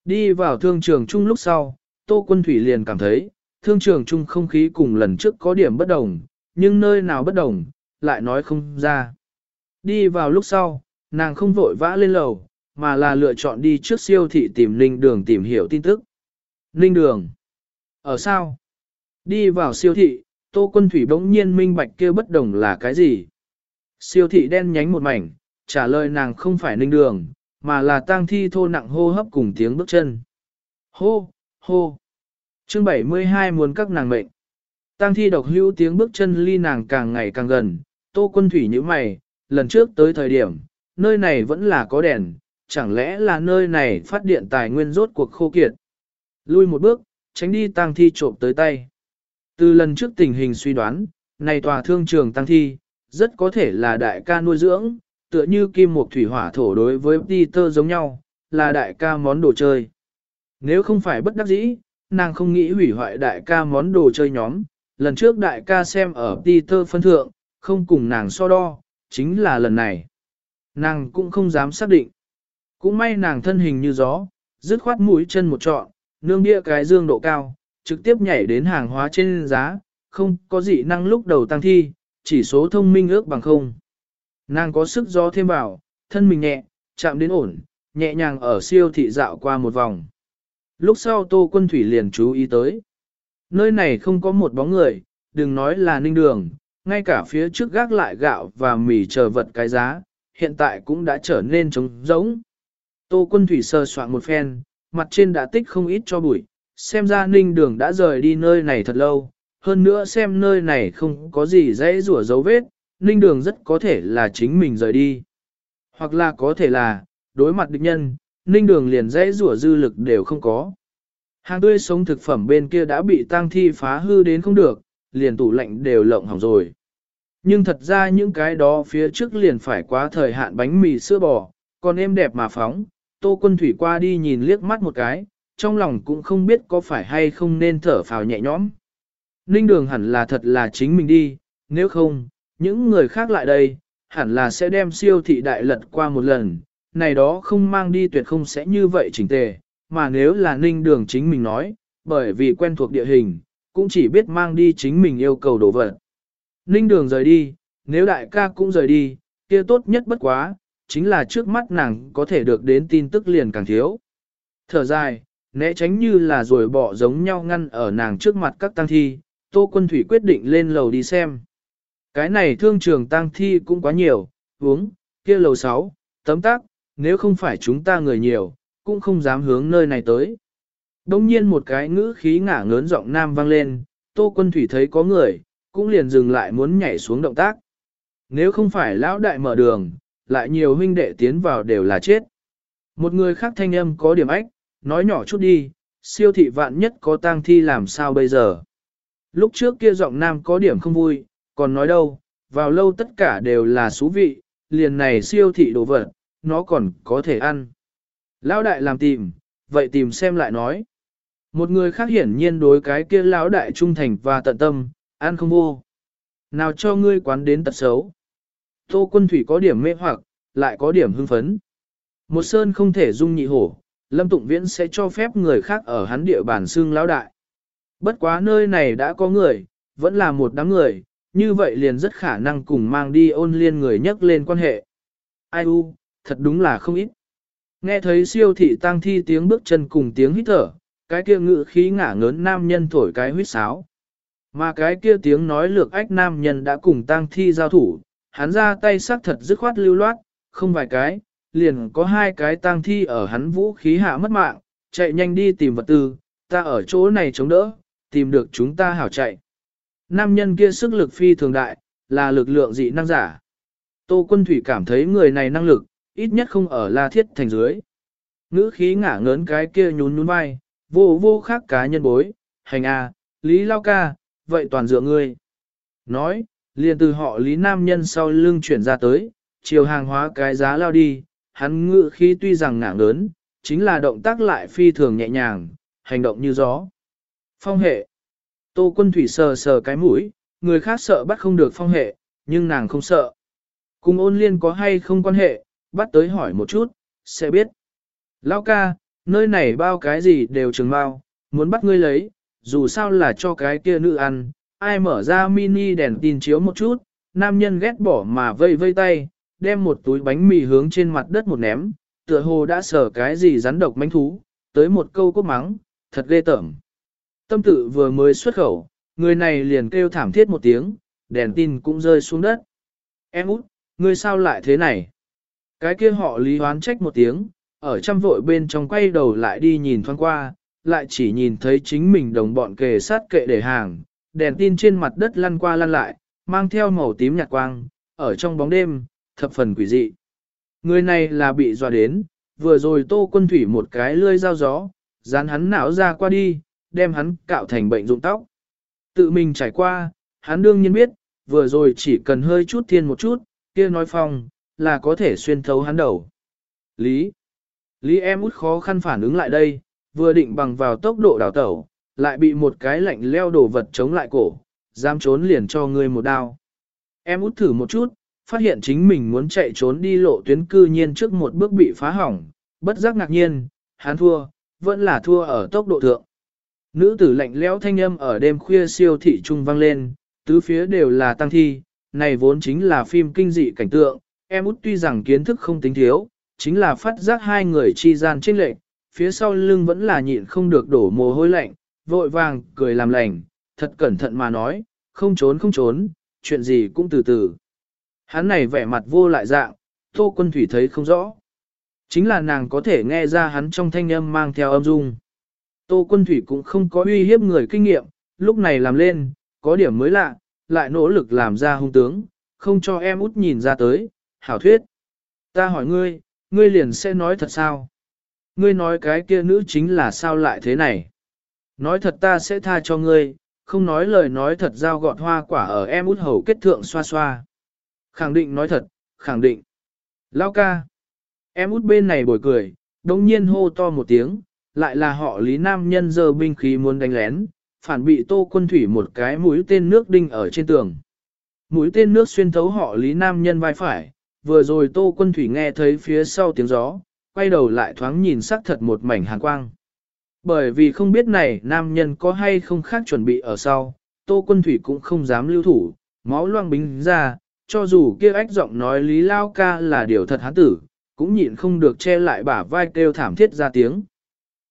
Đi vào thương trường chung lúc sau, Tô Quân Thủy liền cảm thấy, thương trường chung không khí cùng lần trước có điểm bất đồng, nhưng nơi nào bất đồng, lại nói không ra. Đi vào lúc sau, nàng không vội vã lên lầu, mà là lựa chọn đi trước siêu thị tìm Ninh Đường tìm hiểu tin tức. Ninh Đường. Ở sao? Đi vào siêu thị, Tô Quân Thủy bỗng nhiên minh bạch kia bất đồng là cái gì? Siêu thị đen nhánh một mảnh, trả lời nàng không phải Ninh Đường, mà là tang thi thô nặng hô hấp cùng tiếng bước chân. Hô, hô. Chương 72 muốn các nàng mệnh. tăng thi độc hữu tiếng bước chân ly nàng càng ngày càng gần, tô quân thủy như mày, lần trước tới thời điểm, nơi này vẫn là có đèn, chẳng lẽ là nơi này phát điện tài nguyên rốt cuộc khô kiệt. Lui một bước, tránh đi tăng thi trộm tới tay. Từ lần trước tình hình suy đoán, này tòa thương trường tăng thi, rất có thể là đại ca nuôi dưỡng, tựa như kim mục thủy hỏa thổ đối với Peter giống nhau, là đại ca món đồ chơi. Nếu không phải bất đắc dĩ, nàng không nghĩ hủy hoại đại ca món đồ chơi nhóm, lần trước đại ca xem ở Peter phân thượng, không cùng nàng so đo, chính là lần này. Nàng cũng không dám xác định. Cũng may nàng thân hình như gió, dứt khoát mũi chân một trọn, nương bia cái dương độ cao, trực tiếp nhảy đến hàng hóa trên giá, không có gì năng lúc đầu tăng thi, chỉ số thông minh ước bằng không. Nàng có sức gió thêm vào, thân mình nhẹ, chạm đến ổn, nhẹ nhàng ở siêu thị dạo qua một vòng. Lúc sau Tô Quân Thủy liền chú ý tới. Nơi này không có một bóng người, đừng nói là ninh đường, ngay cả phía trước gác lại gạo và mì chờ vật cái giá, hiện tại cũng đã trở nên trống rỗng. Tô Quân Thủy sơ soạn một phen, mặt trên đã tích không ít cho bụi, xem ra ninh đường đã rời đi nơi này thật lâu, hơn nữa xem nơi này không có gì dễ rủa dấu vết, ninh đường rất có thể là chính mình rời đi. Hoặc là có thể là, đối mặt địch nhân, ninh đường liền dễ rủa dư lực đều không có. Hàng tươi sống thực phẩm bên kia đã bị tang thi phá hư đến không được, liền tủ lạnh đều lộng hỏng rồi. Nhưng thật ra những cái đó phía trước liền phải quá thời hạn bánh mì sữa bò, còn êm đẹp mà phóng, tô quân thủy qua đi nhìn liếc mắt một cái, trong lòng cũng không biết có phải hay không nên thở phào nhẹ nhõm. Ninh đường hẳn là thật là chính mình đi, nếu không, những người khác lại đây, hẳn là sẽ đem siêu thị đại lật qua một lần, này đó không mang đi tuyệt không sẽ như vậy chỉnh tề, mà nếu là ninh đường chính mình nói, bởi vì quen thuộc địa hình, cũng chỉ biết mang đi chính mình yêu cầu đồ vật. Ninh đường rời đi, nếu đại ca cũng rời đi, kia tốt nhất bất quá, chính là trước mắt nàng có thể được đến tin tức liền càng thiếu. Thở dài, né tránh như là rồi bỏ giống nhau ngăn ở nàng trước mặt các tăng thi, Tô Quân Thủy quyết định lên lầu đi xem. Cái này thương trường tăng thi cũng quá nhiều, uống, kia lầu 6, tấm tác, nếu không phải chúng ta người nhiều, cũng không dám hướng nơi này tới. Đông nhiên một cái ngữ khí ngả ngớn giọng nam vang lên, Tô Quân Thủy thấy có người, cũng liền dừng lại muốn nhảy xuống động tác. Nếu không phải lão đại mở đường, lại nhiều huynh đệ tiến vào đều là chết. Một người khác thanh âm có điểm ách, nói nhỏ chút đi, siêu thị vạn nhất có tang thi làm sao bây giờ. Lúc trước kia giọng nam có điểm không vui, còn nói đâu, vào lâu tất cả đều là xú vị, liền này siêu thị đồ vật, nó còn có thể ăn. Lão đại làm tìm, vậy tìm xem lại nói. Một người khác hiển nhiên đối cái kia lão đại trung thành và tận tâm, ăn không vô. Nào cho ngươi quán đến tật xấu. Tô quân thủy có điểm mê hoặc, lại có điểm hưng phấn. Một sơn không thể dung nhị hổ, Lâm Tụng Viễn sẽ cho phép người khác ở hắn địa bàn xương lão đại. Bất quá nơi này đã có người, vẫn là một đám người, như vậy liền rất khả năng cùng mang đi ôn liên người nhắc lên quan hệ. Ai u, thật đúng là không ít. Nghe thấy siêu thị tăng thi tiếng bước chân cùng tiếng hít thở, cái kia ngự khí ngả ngớn nam nhân thổi cái huyết sáo. Mà cái kia tiếng nói lược ách nam nhân đã cùng tăng thi giao thủ, hắn ra tay sắc thật dứt khoát lưu loát, không vài cái, liền có hai cái tăng thi ở hắn vũ khí hạ mất mạng, chạy nhanh đi tìm vật tư, ta ở chỗ này chống đỡ, tìm được chúng ta hảo chạy. Nam nhân kia sức lực phi thường đại, là lực lượng dị năng giả. Tô quân thủy cảm thấy người này năng lực, ít nhất không ở la thiết thành dưới. Ngữ khí ngả ngớn cái kia nhún nhún vai, vô vô khác cá nhân bối, hành a, lý lao ca, vậy toàn dựa ngươi. Nói, liền từ họ lý nam nhân sau lưng chuyển ra tới, chiều hàng hóa cái giá lao đi, hắn ngữ khí tuy rằng ngả ngớn, chính là động tác lại phi thường nhẹ nhàng, hành động như gió. Phong hệ. Tô quân thủy sờ sờ cái mũi, người khác sợ bắt không được phong hệ, nhưng nàng không sợ. Cùng ôn liên có hay không quan hệ, bắt tới hỏi một chút, sẽ biết. Lao ca, nơi này bao cái gì đều trường bao, muốn bắt ngươi lấy, dù sao là cho cái kia nữ ăn, ai mở ra mini đèn tin chiếu một chút, nam nhân ghét bỏ mà vây vây tay, đem một túi bánh mì hướng trên mặt đất một ném, tựa hồ đã sở cái gì rắn độc mánh thú, tới một câu cốt mắng, thật ghê tởm. Tâm tự vừa mới xuất khẩu, người này liền kêu thảm thiết một tiếng, đèn tin cũng rơi xuống đất. Em út, ngươi sao lại thế này? Cái kia họ lý hoán trách một tiếng, ở trăm vội bên trong quay đầu lại đi nhìn thoáng qua, lại chỉ nhìn thấy chính mình đồng bọn kề sát kệ để hàng, đèn tin trên mặt đất lăn qua lăn lại, mang theo màu tím nhạt quang, ở trong bóng đêm, thập phần quỷ dị. Người này là bị dọa đến, vừa rồi tô quân thủy một cái lươi dao gió, dán hắn não ra qua đi, đem hắn cạo thành bệnh rụng tóc. Tự mình trải qua, hắn đương nhiên biết, vừa rồi chỉ cần hơi chút thiên một chút, kia nói phong, là có thể xuyên thấu hắn đầu. Lý. Lý em út khó khăn phản ứng lại đây, vừa định bằng vào tốc độ đào tẩu, lại bị một cái lạnh leo đổ vật chống lại cổ, dám trốn liền cho ngươi một đao. Em út thử một chút, phát hiện chính mình muốn chạy trốn đi lộ tuyến cư nhiên trước một bước bị phá hỏng, bất giác ngạc nhiên, hắn thua, vẫn là thua ở tốc độ thượng. Nữ tử lạnh lẽo thanh âm ở đêm khuya siêu thị trung vang lên, tứ phía đều là tăng thi, này vốn chính là phim kinh dị cảnh tượng, em út tuy rằng kiến thức không tính thiếu, chính là phát giác hai người chi gian trên lệnh, phía sau lưng vẫn là nhịn không được đổ mồ hôi lạnh, vội vàng cười làm lành, thật cẩn thận mà nói, không trốn không trốn, chuyện gì cũng từ từ. Hắn này vẻ mặt vô lại dạng, Tô Quân Thủy thấy không rõ. Chính là nàng có thể nghe ra hắn trong thanh âm mang theo âm dung. Tô Quân Thủy cũng không có uy hiếp người kinh nghiệm, lúc này làm lên, có điểm mới lạ, lại nỗ lực làm ra hung tướng, không cho em út nhìn ra tới, hảo thuyết. Ta hỏi ngươi, ngươi liền sẽ nói thật sao? Ngươi nói cái kia nữ chính là sao lại thế này? Nói thật ta sẽ tha cho ngươi, không nói lời nói thật giao gọt hoa quả ở em út hầu kết thượng xoa xoa. Khẳng định nói thật, khẳng định. Lao ca. Em út bên này bồi cười, đồng nhiên hô to một tiếng, lại là họ lý nam nhân giờ binh khí muốn đánh lén, phản bị tô quân thủy một cái mũi tên nước đinh ở trên tường. Mũi tên nước xuyên thấu họ lý nam nhân vai phải, vừa rồi tô quân thủy nghe thấy phía sau tiếng gió, quay đầu lại thoáng nhìn sắc thật một mảnh hàn quang. Bởi vì không biết này nam nhân có hay không khác chuẩn bị ở sau, tô quân thủy cũng không dám lưu thủ, máu loang bính ra, cho dù kia ách giọng nói lý lao ca là điều thật hán tử, cũng nhịn không được che lại bả vai kêu thảm thiết ra tiếng.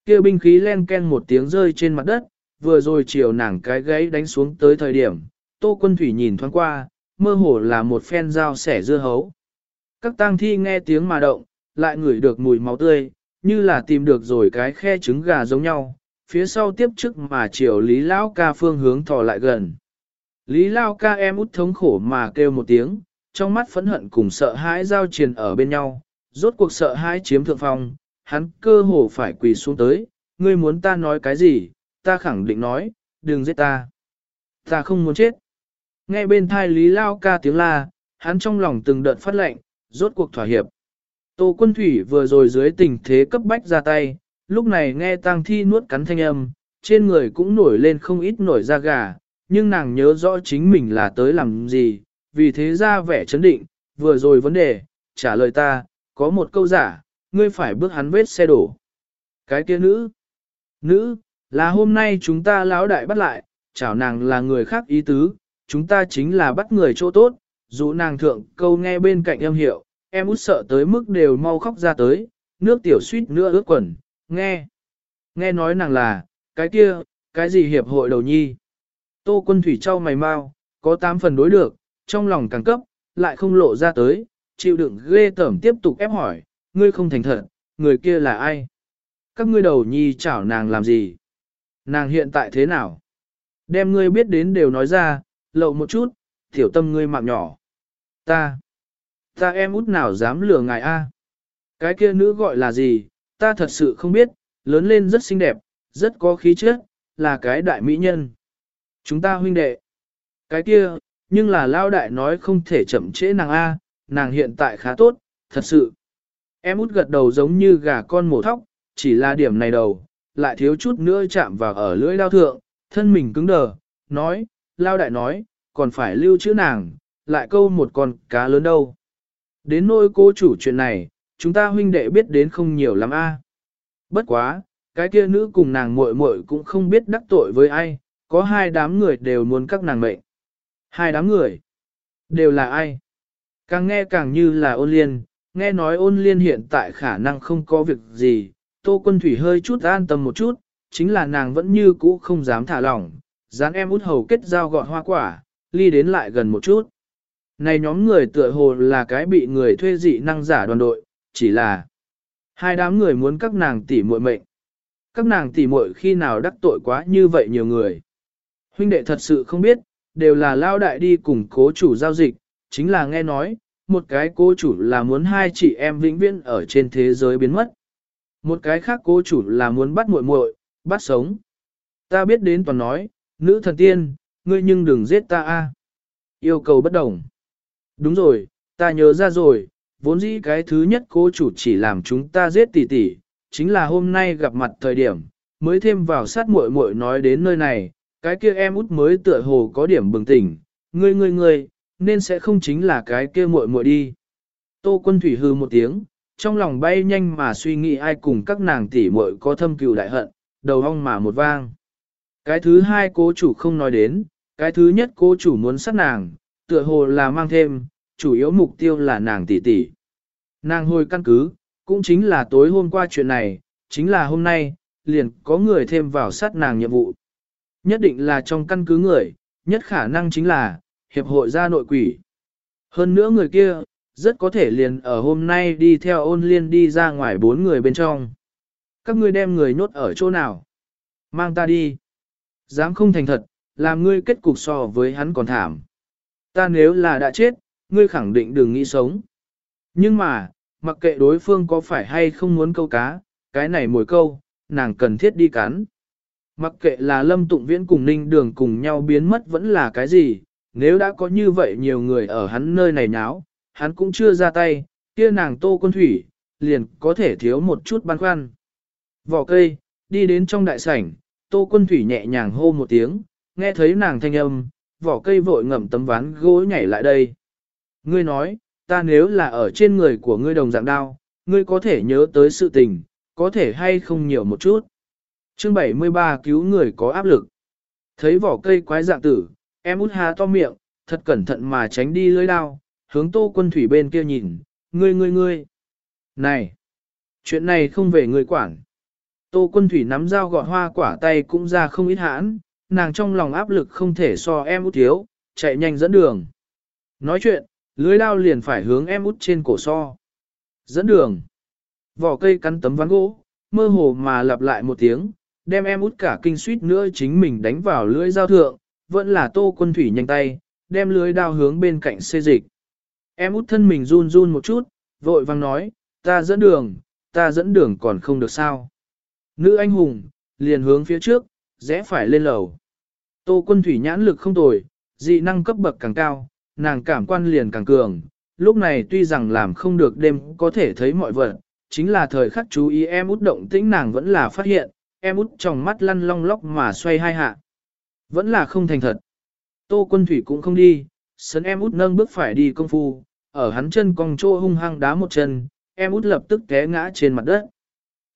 Kia binh khí len ken một tiếng rơi trên mặt đất, vừa rồi chiều nàng cái gáy đánh xuống tới thời điểm, tô quân thủy nhìn thoáng qua, mơ hồ là một phen dao sẻ dưa hấu. Các tang thi nghe tiếng mà động, lại ngửi được mùi máu tươi, như là tìm được rồi cái khe trứng gà giống nhau, phía sau tiếp chức mà chiều Lý Lao ca phương hướng thò lại gần. Lý Lao ca em út thống khổ mà kêu một tiếng, trong mắt phẫn hận cùng sợ hãi giao triền ở bên nhau, rốt cuộc sợ hãi chiếm thượng phong, hắn cơ hồ phải quỳ xuống tới, ngươi muốn ta nói cái gì, ta khẳng định nói, đừng giết ta. Ta không muốn chết. Nghe bên thai Lý Lao ca tiếng la, hắn trong lòng từng đợt phát lệnh, rốt cuộc thỏa hiệp. Tô quân thủy vừa rồi dưới tình thế cấp bách ra tay, lúc này nghe tang thi nuốt cắn thanh âm, trên người cũng nổi lên không ít nổi da gà, nhưng nàng nhớ rõ chính mình là tới làm gì, vì thế ra vẻ chấn định, vừa rồi vấn đề, trả lời ta, có một câu giả, ngươi phải bước hắn vết xe đổ. Cái kia nữ, nữ, là hôm nay chúng ta lão đại bắt lại, chảo nàng là người khác ý tứ, chúng ta chính là bắt người chỗ tốt, dù nàng thượng câu nghe bên cạnh em hiệu, em út sợ tới mức đều mau khóc ra tới, nước tiểu suýt nữa ướt quần, nghe. Nghe nói nàng là, cái kia, cái gì hiệp hội đầu nhi. Tô quân thủy trao mày mau, có tám phần đối được, trong lòng càng cấp, lại không lộ ra tới, chịu đựng ghê tởm tiếp tục ép hỏi, ngươi không thành thật, người kia là ai? Các ngươi đầu nhi chảo nàng làm gì? Nàng hiện tại thế nào? Đem ngươi biết đến đều nói ra, lậu một chút, tiểu tâm ngươi mạng nhỏ. Ta, ta em út nào dám lừa ngài a? Cái kia nữ gọi là gì, ta thật sự không biết, lớn lên rất xinh đẹp, rất có khí chất, là cái đại mỹ nhân. Chúng ta huynh đệ. Cái kia, nhưng là lao đại nói không thể chậm trễ nàng A, nàng hiện tại khá tốt, thật sự. Em út gật đầu giống như gà con mổ thóc, chỉ là điểm này đầu, lại thiếu chút nữa chạm vào ở lưỡi lao thượng, thân mình cứng đờ, nói, lao đại nói, còn phải lưu chữ nàng, lại câu một con cá lớn đâu. Đến nỗi cô chủ chuyện này, chúng ta huynh đệ biết đến không nhiều lắm a. À. Bất quá, cái kia nữ cùng nàng muội muội cũng không biết đắc tội với ai, có hai đám người đều muốn các nàng mệnh. Hai đám người, đều là ai? Càng nghe càng như là ôn liên, nghe nói ôn liên hiện tại khả năng không có việc gì, tô quân thủy hơi chút an tâm một chút, chính là nàng vẫn như cũ không dám thả lỏng, dán em út hầu kết dao gọt hoa quả, ly đến lại gần một chút. Này nhóm người tựa hồ là cái bị người thuê dị năng giả đoàn đội, chỉ là hai đám người muốn các nàng tỉ muội mệnh. Các nàng tỉ muội khi nào đắc tội quá như vậy nhiều người. Huynh đệ thật sự không biết, đều là lao đại đi cùng cố chủ giao dịch, chính là nghe nói, một cái cố chủ là muốn hai chị em vĩnh viễn ở trên thế giới biến mất. Một cái khác cố chủ là muốn bắt muội muội, bắt sống. Ta biết đến toàn nói, nữ thần tiên, ngươi nhưng đừng giết ta a. Yêu cầu bất đồng. Đúng rồi, ta nhớ ra rồi, vốn dĩ cái thứ nhất cô chủ chỉ làm chúng ta giết tỷ tỷ, chính là hôm nay gặp mặt thời điểm, mới thêm vào sát muội muội nói đến nơi này, cái kia em út mới tựa hồ có điểm bừng tỉnh, ngươi ngươi ngươi, nên sẽ không chính là cái kia muội muội đi. Tô quân thủy hư một tiếng, trong lòng bay nhanh mà suy nghĩ ai cùng các nàng tỷ muội có thâm cừu đại hận, đầu hong mà một vang. Cái thứ hai cố chủ không nói đến, cái thứ nhất cố chủ muốn sát nàng, tựa hồ là mang thêm, chủ yếu mục tiêu là nàng tỷ tỷ. Nàng hồi căn cứ, cũng chính là tối hôm qua chuyện này, chính là hôm nay, liền có người thêm vào sát nàng nhiệm vụ. Nhất định là trong căn cứ người, nhất khả năng chính là, hiệp hội gia nội quỷ. Hơn nữa người kia, rất có thể liền ở hôm nay đi theo ôn liên đi ra ngoài bốn người bên trong. Các ngươi đem người nhốt ở chỗ nào? Mang ta đi. Dám không thành thật, làm ngươi kết cục so với hắn còn thảm. Ta nếu là đã chết, ngươi khẳng định đừng nghĩ sống. Nhưng mà, mặc kệ đối phương có phải hay không muốn câu cá, cái này mồi câu, nàng cần thiết đi cắn. Mặc kệ là Lâm Tụng Viễn cùng Ninh Đường cùng nhau biến mất vẫn là cái gì, nếu đã có như vậy nhiều người ở hắn nơi này nháo, hắn cũng chưa ra tay, kia nàng tô quân thủy, liền có thể thiếu một chút băn khoăn. Vỏ cây, đi đến trong đại sảnh, tô quân thủy nhẹ nhàng hô một tiếng, nghe thấy nàng thanh âm, vỏ cây vội ngậm tấm ván gỗ nhảy lại đây. Ngươi nói, ta nếu là ở trên người của ngươi đồng dạng đao, ngươi có thể nhớ tới sự tình, có thể hay không nhiều một chút. Chương 73 cứu người có áp lực. Thấy vỏ cây quái dạng tử, em út hà to miệng, thật cẩn thận mà tránh đi lưỡi đao, hướng tô quân thủy bên kia nhìn, ngươi ngươi ngươi. Này, chuyện này không về ngươi quản. Tô quân thủy nắm dao gọt hoa quả tay cũng ra không ít hãn, nàng trong lòng áp lực không thể so em út thiếu, chạy nhanh dẫn đường. Nói chuyện, lưới đao liền phải hướng em út trên cổ so. Dẫn đường. Vỏ cây cắn tấm ván gỗ, mơ hồ mà lặp lại một tiếng, đem em út cả kinh suýt nữa chính mình đánh vào lưới dao thượng, vẫn là tô quân thủy nhanh tay, đem lưới đao hướng bên cạnh xê dịch. Em út thân mình run run một chút, vội vang nói, ta dẫn đường, ta dẫn đường còn không được sao. Nữ anh hùng, liền hướng phía trước, rẽ phải lên lầu. Tô quân thủy nhãn lực không tồi, dị năng cấp bậc càng cao, nàng cảm quan liền càng cường, lúc này tuy rằng làm không được đêm có thể thấy mọi vật, chính là thời khắc chú ý em út động tĩnh nàng vẫn là phát hiện, em út trong mắt lăn long lóc mà xoay hai hạ. Vẫn là không thành thật. Tô quân thủy cũng không đi, sấn em út nâng bước phải đi công phu, ở hắn chân cong trô hung hăng đá một chân, em út lập tức té ngã trên mặt đất.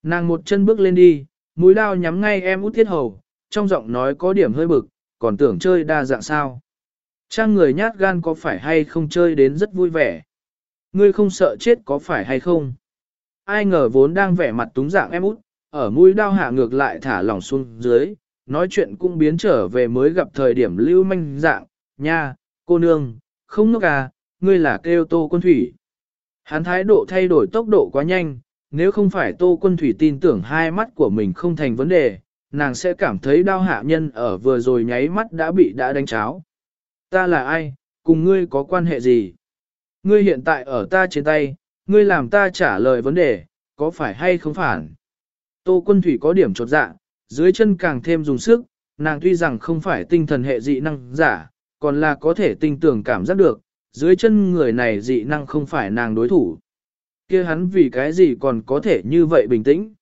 Nàng một chân bước lên đi, mũi đao nhắm ngay em út thiết hầu, trong giọng nói có điểm hơi bực, còn tưởng chơi đa dạng sao. Trang người nhát gan có phải hay không chơi đến rất vui vẻ. Ngươi không sợ chết có phải hay không? Ai ngờ vốn đang vẻ mặt túng dạng em út, ở mũi đao hạ ngược lại thả lỏng xuống dưới, nói chuyện cũng biến trở về mới gặp thời điểm lưu manh dạng, nha, cô nương, không ngốc à, ngươi là kêu tô quân thủy. Hắn thái độ thay đổi tốc độ quá nhanh, nếu không phải tô quân thủy tin tưởng hai mắt của mình không thành vấn đề, nàng sẽ cảm thấy đau hạ nhân ở vừa rồi nháy mắt đã bị đã đánh cháo. Ta là ai, cùng ngươi có quan hệ gì? Ngươi hiện tại ở ta trên tay, ngươi làm ta trả lời vấn đề, có phải hay không phản? Tô quân thủy có điểm chột dạ, dưới chân càng thêm dùng sức, nàng tuy rằng không phải tinh thần hệ dị năng giả, còn là có thể tinh tưởng cảm giác được, dưới chân người này dị năng không phải nàng đối thủ. kia hắn vì cái gì còn có thể như vậy bình tĩnh?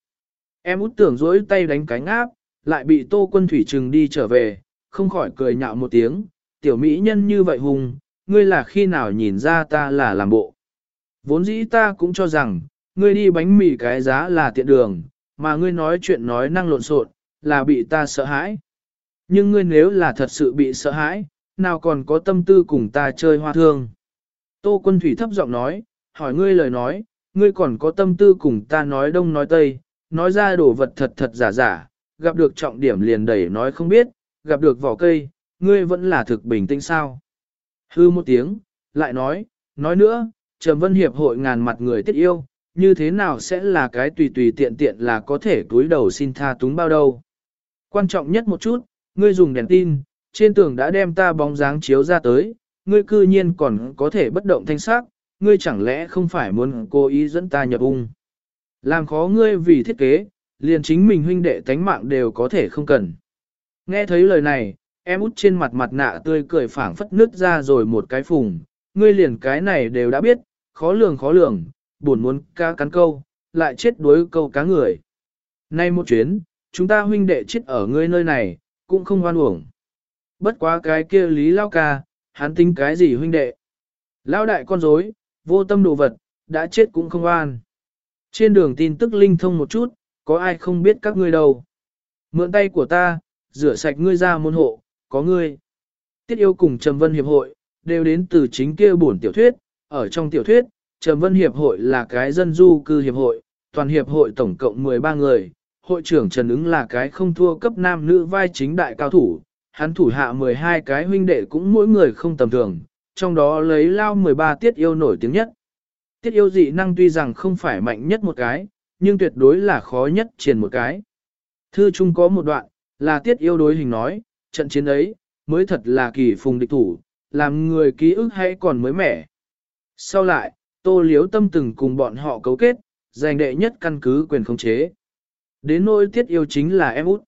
Em út tưởng dỗi tay đánh cánh áp, lại bị tô quân thủy trừng đi trở về, không khỏi cười nhạo một tiếng, tiểu mỹ nhân như vậy hùng, ngươi là khi nào nhìn ra ta là làm bộ. Vốn dĩ ta cũng cho rằng, ngươi đi bánh mì cái giá là tiện đường, mà ngươi nói chuyện nói năng lộn xộn, là bị ta sợ hãi. Nhưng ngươi nếu là thật sự bị sợ hãi, nào còn có tâm tư cùng ta chơi hoa thương. Tô quân thủy thấp giọng nói, hỏi ngươi lời nói, ngươi còn có tâm tư cùng ta nói đông nói tây, nói ra đồ vật thật thật giả giả, gặp được trọng điểm liền đẩy nói không biết, gặp được vỏ cây, ngươi vẫn là thực bình tĩnh sao. Hư một tiếng, lại nói, nói nữa, Trầm Vân Hiệp hội ngàn mặt người tiết yêu, như thế nào sẽ là cái tùy tùy tiện tiện là có thể cúi đầu xin tha túng bao đâu. Quan trọng nhất một chút, ngươi dùng đèn tin, trên tường đã đem ta bóng dáng chiếu ra tới, ngươi cư nhiên còn có thể bất động thanh sắc, ngươi chẳng lẽ không phải muốn cố ý dẫn ta nhập ung. Làm khó ngươi vì thiết kế, liền chính mình huynh đệ tánh mạng đều có thể không cần. Nghe thấy lời này, em út trên mặt mặt nạ tươi cười phảng phất nứt ra rồi một cái phùng, ngươi liền cái này đều đã biết, khó lường khó lường, buồn muốn cá cắn câu, lại chết đuối câu cá người. Nay một chuyến, chúng ta huynh đệ chết ở ngươi nơi này, cũng không hoan uổng. Bất quá cái kia lý lao ca, hắn tính cái gì huynh đệ? Lao đại con rối, vô tâm đồ vật, đã chết cũng không oan. Trên đường tin tức linh thông một chút, có ai không biết các ngươi đâu. Mượn tay của ta, rửa sạch ngươi ra môn hộ, có ngươi. Tiết yêu cùng Trầm Vân Hiệp hội, đều đến từ chính kia bổn tiểu thuyết, ở trong tiểu thuyết, Trầm Vân Hiệp hội là cái dân du cư hiệp hội, toàn hiệp hội tổng cộng 13 người, hội trưởng Trần ứng là cái không thua cấp nam nữ vai chính đại cao thủ, hắn thủ hạ 12 cái huynh đệ cũng mỗi người không tầm thường, trong đó lấy lao 13 tiết yêu nổi tiếng nhất. Tiết yêu dị năng tuy rằng không phải mạnh nhất một cái, nhưng tuyệt đối là khó nhất triển một cái. Thư chung có một đoạn, là tiết yêu đối hình nói, trận chiến ấy, mới thật là kỳ phùng địch thủ, làm người ký ức hay còn mới mẻ. Sau lại, tô liếu tâm từng cùng bọn họ cấu kết, giành đệ nhất căn cứ quyền khống chế. Đến nỗi tiết yêu chính là em út.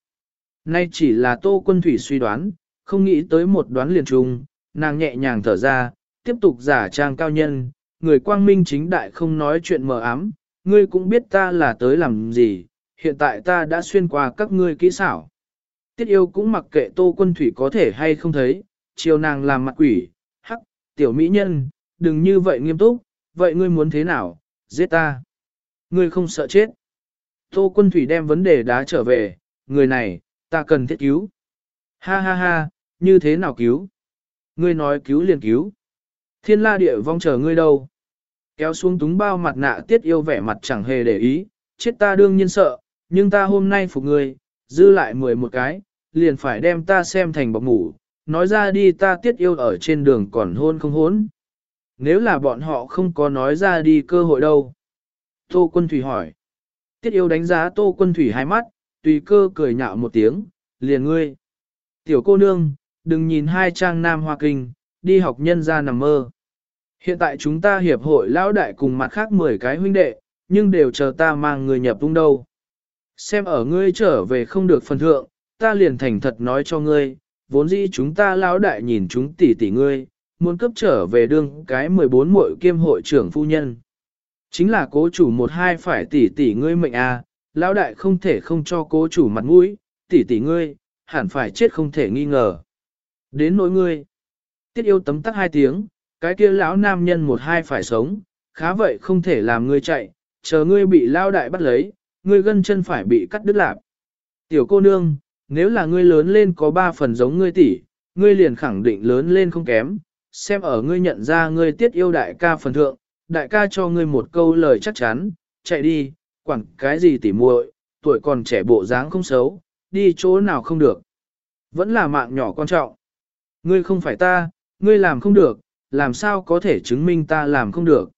Nay chỉ là tô quân thủy suy đoán, không nghĩ tới một đoán liền trùng, nàng nhẹ nhàng thở ra, tiếp tục giả trang cao nhân, người quang minh chính đại không nói chuyện mờ ám, ngươi cũng biết ta là tới làm gì, hiện tại ta đã xuyên qua các ngươi kỹ xảo. Tiết yêu cũng mặc kệ tô quân thủy có thể hay không thấy, chiều nàng làm mặt quỷ, hắc, tiểu mỹ nhân, đừng như vậy nghiêm túc, vậy ngươi muốn thế nào, giết ta. Ngươi không sợ chết. Tô quân thủy đem vấn đề đá trở về, người này, ta cần thiết cứu. Ha ha ha, như thế nào cứu? Ngươi nói cứu liền cứu. Thiên la địa vong chờ ngươi đâu? Kéo xuống túng bao mặt nạ tiết yêu vẻ mặt chẳng hề để ý, chết ta đương nhiên sợ, nhưng ta hôm nay phục ngươi, dư lại mười một cái, liền phải đem ta xem thành bọc ngủ, nói ra đi ta tiết yêu ở trên đường còn hôn không hôn. Nếu là bọn họ không có nói ra đi cơ hội đâu. Tô quân thủy hỏi. Tiết yêu đánh giá tô quân thủy hai mắt, tùy cơ cười nhạo một tiếng, liền ngươi. Tiểu cô nương, đừng nhìn hai trang nam hoa kinh, đi học nhân ra nằm mơ. Hiện tại chúng ta hiệp hội lão đại cùng mặt khác 10 cái huynh đệ, nhưng đều chờ ta mang người nhập tung đâu. Xem ở ngươi trở về không được phần thượng, ta liền thành thật nói cho ngươi, vốn dĩ chúng ta lão đại nhìn chúng tỷ tỷ ngươi, muốn cấp trở về đương cái 14 muội kiêm hội trưởng phu nhân. Chính là cố chủ một hai phải tỷ tỷ ngươi mệnh à, lão đại không thể không cho cố chủ mặt mũi, tỷ tỷ ngươi, hẳn phải chết không thể nghi ngờ. Đến nỗi ngươi, tiết yêu tấm tắc hai tiếng, cái kia lão nam nhân một hai phải sống, khá vậy không thể làm ngươi chạy, chờ ngươi bị lão đại bắt lấy, ngươi gân chân phải bị cắt đứt lạp. Tiểu cô nương, nếu là ngươi lớn lên có ba phần giống ngươi tỷ, ngươi liền khẳng định lớn lên không kém, xem ở ngươi nhận ra ngươi tiết yêu đại ca phần thượng, đại ca cho ngươi một câu lời chắc chắn, chạy đi, quẳng cái gì tỉ muội, tuổi còn trẻ bộ dáng không xấu, đi chỗ nào không được. Vẫn là mạng nhỏ quan trọng. Ngươi không phải ta, ngươi làm không được, làm sao có thể chứng minh ta làm không được.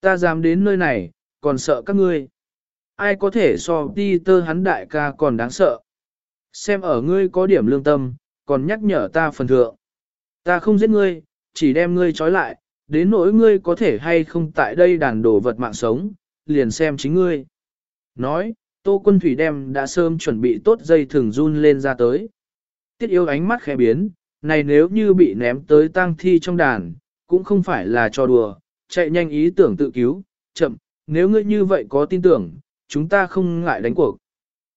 Ta dám đến nơi này, còn sợ các ngươi. Ai có thể so đi tơ hắn đại ca còn đáng sợ. Xem ở ngươi có điểm lương tâm, còn nhắc nhở ta phần thượng. Ta không giết ngươi, chỉ đem ngươi trói lại, đến nỗi ngươi có thể hay không tại đây đàn đổ vật mạng sống, liền xem chính ngươi. Nói, Tô Quân Thủy đem đã sớm chuẩn bị tốt dây thừng run lên ra tới. Tiết yêu ánh mắt khẽ biến, này nếu như bị ném tới tang thi trong đàn, cũng không phải là cho đùa, chạy nhanh ý tưởng tự cứu, chậm, nếu ngươi như vậy có tin tưởng, chúng ta không ngại đánh cuộc.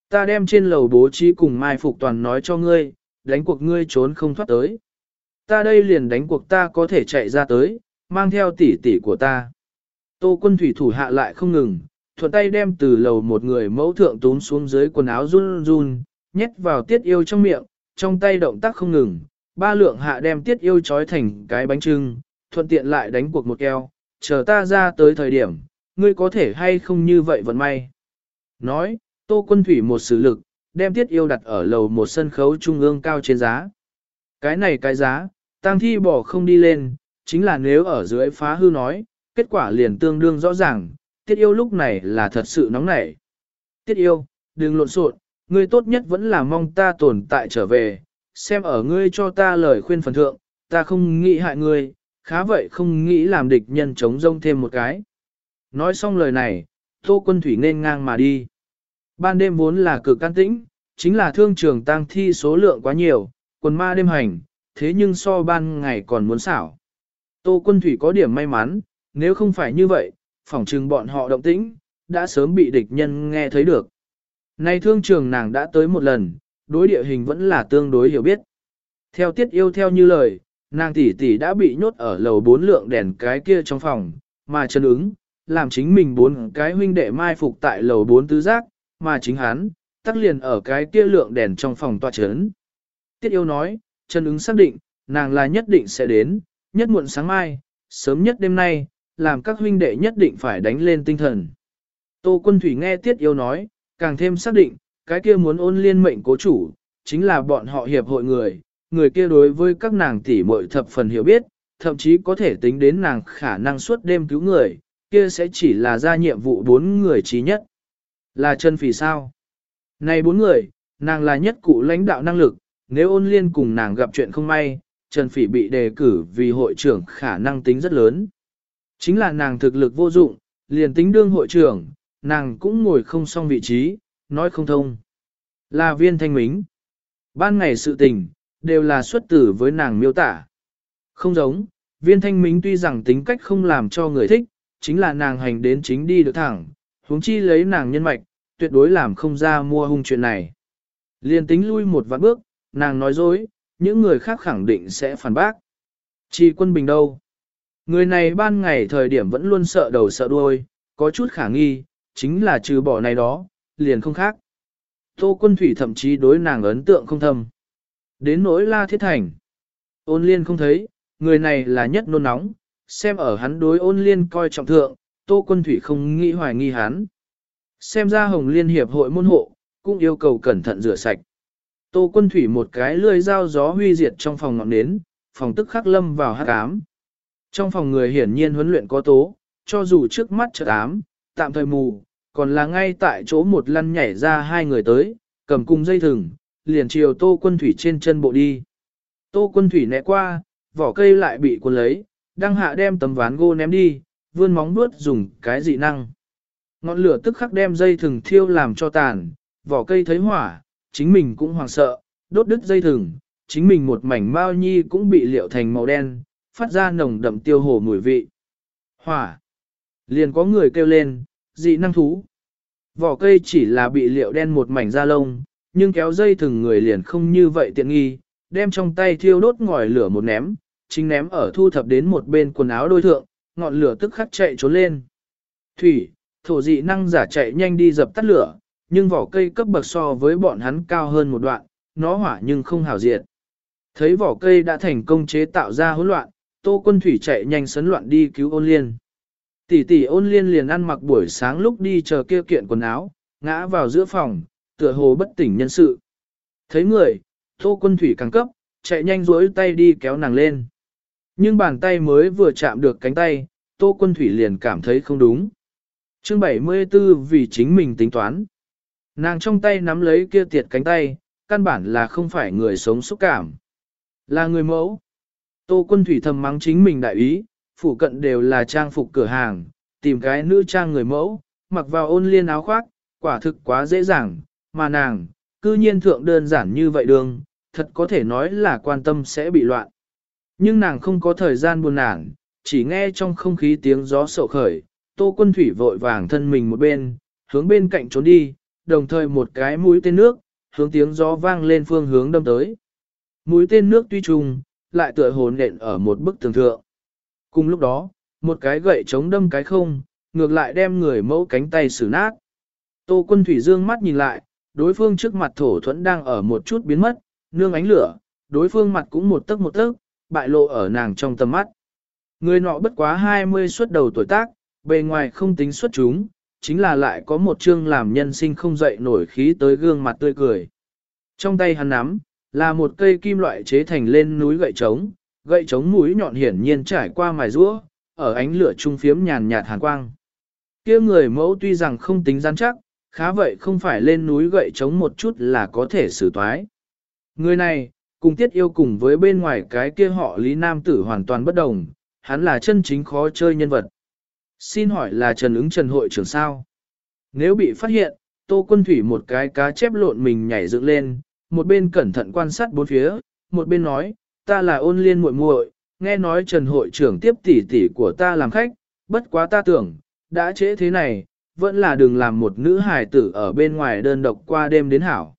Ta đem trên lầu bố trí cùng Mai Phục Toàn nói cho ngươi, đánh cuộc ngươi trốn không thoát tới. Ta đây liền đánh cuộc ta có thể chạy ra tới, mang theo tỷ tỷ của ta. Tô quân thủy thủ hạ lại không ngừng, thuận tay đem từ lầu một người mẫu thượng tún xuống dưới quần áo run run, nhét vào tiết yêu trong miệng, trong tay động tác không ngừng, ba lượng hạ đem tiết yêu trói thành cái bánh trưng, thuận tiện lại đánh cuộc một keo, chờ ta ra tới thời điểm, ngươi có thể hay không như vậy vận may. Nói, tô quân thủy một sử lực, đem tiết yêu đặt ở lầu một sân khấu trung ương cao trên giá. Cái này cái giá, tăng thi bỏ không đi lên, chính là nếu ở dưới phá hư nói, kết quả liền tương đương rõ ràng, tiết yêu lúc này là thật sự nóng nảy. Tiết yêu, đừng lộn xộn, ngươi tốt nhất vẫn là mong ta tồn tại trở về, xem ở ngươi cho ta lời khuyên phần thượng, ta không nghĩ hại ngươi, khá vậy không nghĩ làm địch nhân chống rông thêm một cái. Nói xong lời này, Tô Quân Thủy nên ngang mà đi. Ban đêm vốn là cực can tĩnh, chính là thương trường tăng thi số lượng quá nhiều, quần ma đêm hành, thế nhưng so ban ngày còn muốn xảo. Tô Quân Thủy có điểm may mắn, nếu không phải như vậy, phỏng chừng bọn họ động tĩnh, đã sớm bị địch nhân nghe thấy được. Nay thương trường nàng đã tới một lần, đối địa hình vẫn là tương đối hiểu biết. Theo tiết yêu theo như lời, nàng tỷ tỷ đã bị nhốt ở lầu bốn lượng đèn cái kia trong phòng, mà chân ứng, làm chính mình bốn cái huynh đệ mai phục tại lầu bốn tứ giác, mà chính hắn, tắc liền ở cái kia lượng đèn trong phòng tòa chấn. Tiết yêu nói, chân ứng xác định, nàng là nhất định sẽ đến, nhất muộn sáng mai, sớm nhất đêm nay, làm các huynh đệ nhất định phải đánh lên tinh thần. Tô quân thủy nghe tiết yêu nói, càng thêm xác định, cái kia muốn ôn liên mệnh cố chủ, chính là bọn họ hiệp hội người, người kia đối với các nàng tỷ muội thập phần hiểu biết, thậm chí có thể tính đến nàng khả năng suốt đêm cứu người, kia sẽ chỉ là ra nhiệm vụ bốn người trí nhất. Là chân phỉ sao? Này bốn người, nàng là nhất cụ lãnh đạo năng lực, nếu ôn liên cùng nàng gặp chuyện không may, Trần Phỉ bị đề cử vì hội trưởng khả năng tính rất lớn. Chính là nàng thực lực vô dụng, liền tính đương hội trưởng, nàng cũng ngồi không xong vị trí, nói không thông. Là viên thanh mính. Ban ngày sự tình, đều là xuất tử với nàng miêu tả. Không giống, viên thanh mính tuy rằng tính cách không làm cho người thích, chính là nàng hành đến chính đi được thẳng, huống chi lấy nàng nhân mạch, tuyệt đối làm không ra mua hung chuyện này. Liền tính lui một vạn bước, nàng nói dối, những người khác khẳng định sẽ phản bác. Chi quân bình đâu? Người này ban ngày thời điểm vẫn luôn sợ đầu sợ đuôi, có chút khả nghi, chính là trừ bỏ này đó, liền không khác. Tô quân thủy thậm chí đối nàng ấn tượng không thâm. Đến nỗi la thiết thành. Ôn liên không thấy, người này là nhất nôn nóng, xem ở hắn đối ôn liên coi trọng thượng, tô quân thủy không nghĩ hoài nghi hắn. Xem ra hồng liên hiệp hội môn hộ, cũng yêu cầu cẩn thận rửa sạch. Tô quân thủy một cái lưỡi dao gió huy diệt trong phòng ngọn nến, phòng tức khắc lâm vào hát ám. Trong phòng người hiển nhiên huấn luyện có tố, cho dù trước mắt chợt ám, tạm thời mù, còn là ngay tại chỗ một lăn nhảy ra hai người tới, cầm cung dây thừng, liền chiều tô quân thủy trên chân bộ đi. Tô quân thủy né qua, vỏ cây lại bị cuốn lấy, đang hạ đem tấm ván gỗ ném đi, vươn móng vuốt dùng cái dị năng. Ngọn lửa tức khắc đem dây thừng thiêu làm cho tàn, vỏ cây thấy hỏa, chính mình cũng hoảng sợ, đốt đứt dây thừng, chính mình một mảnh mao nhi cũng bị liệu thành màu đen, phát ra nồng đậm tiêu hồ mùi vị. Hỏa! Liền có người kêu lên, dị năng thú. Vỏ cây chỉ là bị liệu đen một mảnh da lông, nhưng kéo dây thừng người liền không như vậy tiện nghi, đem trong tay thiêu đốt ngòi lửa một ném, chính ném ở thu thập đến một bên quần áo đôi thượng, ngọn lửa tức khắc chạy trốn lên. Thủy, thổ dị năng giả chạy nhanh đi dập tắt lửa, nhưng vỏ cây cấp bậc so với bọn hắn cao hơn một đoạn, nó hỏa nhưng không hảo diệt. Thấy vỏ cây đã thành công chế tạo ra hỗn loạn, Tô Quân Thủy chạy nhanh sấn loạn đi cứu ôn liên. Tỷ tỷ ôn liên liền ăn mặc buổi sáng lúc đi chờ kia kiện quần áo, ngã vào giữa phòng, tựa hồ bất tỉnh nhân sự. Thấy người, Tô Quân Thủy càng cấp, chạy nhanh duỗi tay đi kéo nàng lên. Nhưng bàn tay mới vừa chạm được cánh tay, Tô Quân Thủy liền cảm thấy không đúng. Chương 74 vì chính mình tính toán. Nàng trong tay nắm lấy kia tiệt cánh tay, căn bản là không phải người sống xúc cảm. Là người mẫu. Tô quân thủy thầm mắng chính mình đại ý, phủ cận đều là trang phục cửa hàng, tìm cái nữ trang người mẫu, mặc vào ôn liên áo khoác, quả thực quá dễ dàng, mà nàng, cư nhiên thượng đơn giản như vậy đường, thật có thể nói là quan tâm sẽ bị loạn. Nhưng nàng không có thời gian buồn nản, chỉ nghe trong không khí tiếng gió sậu khởi, tô quân thủy vội vàng thân mình một bên, hướng bên cạnh trốn đi, đồng thời một cái mũi tên nước, hướng tiếng gió vang lên phương hướng đâm tới. Mũi tên nước tuy trùng, lại tựa hồn nện ở một bức tường thượng. Cùng lúc đó, một cái gậy chống đâm cái không, ngược lại đem người mẫu cánh tay xử nát. Tô quân thủy dương mắt nhìn lại, đối phương trước mặt thổ thuẫn đang ở một chút biến mất, nương ánh lửa, đối phương mặt cũng một tấc một tấc, bại lộ ở nàng trong tầm mắt. Người nọ bất quá 20 xuất đầu tuổi tác, bề ngoài không tính xuất chúng, chính là lại có một chương làm nhân sinh không dậy nổi khí tới gương mặt tươi cười. Trong tay hắn nắm, là một cây kim loại chế thành lên núi gậy trống, gậy trống mũi nhọn hiển nhiên trải qua mài rũa, ở ánh lửa trung phiếm nhàn nhạt hàn quang. Kia người mẫu tuy rằng không tính gian chắc, khá vậy không phải lên núi gậy trống một chút là có thể xử toái. Người này, cùng tiết yêu cùng với bên ngoài cái kia họ Lý Nam Tử hoàn toàn bất đồng, hắn là chân chính khó chơi nhân vật. Xin hỏi là Trần ứng Trần hội trưởng sao? Nếu bị phát hiện, Tô Quân Thủy một cái cá chép lộn mình nhảy dựng lên, một bên cẩn thận quan sát bốn phía, một bên nói, ta là ôn liên muội muội, nghe nói Trần hội trưởng tiếp tỷ tỷ của ta làm khách, Bất quá ta tưởng, đã trễ thế này, vẫn là đừng làm một nữ hài tử ở bên ngoài đơn độc qua đêm đến hảo.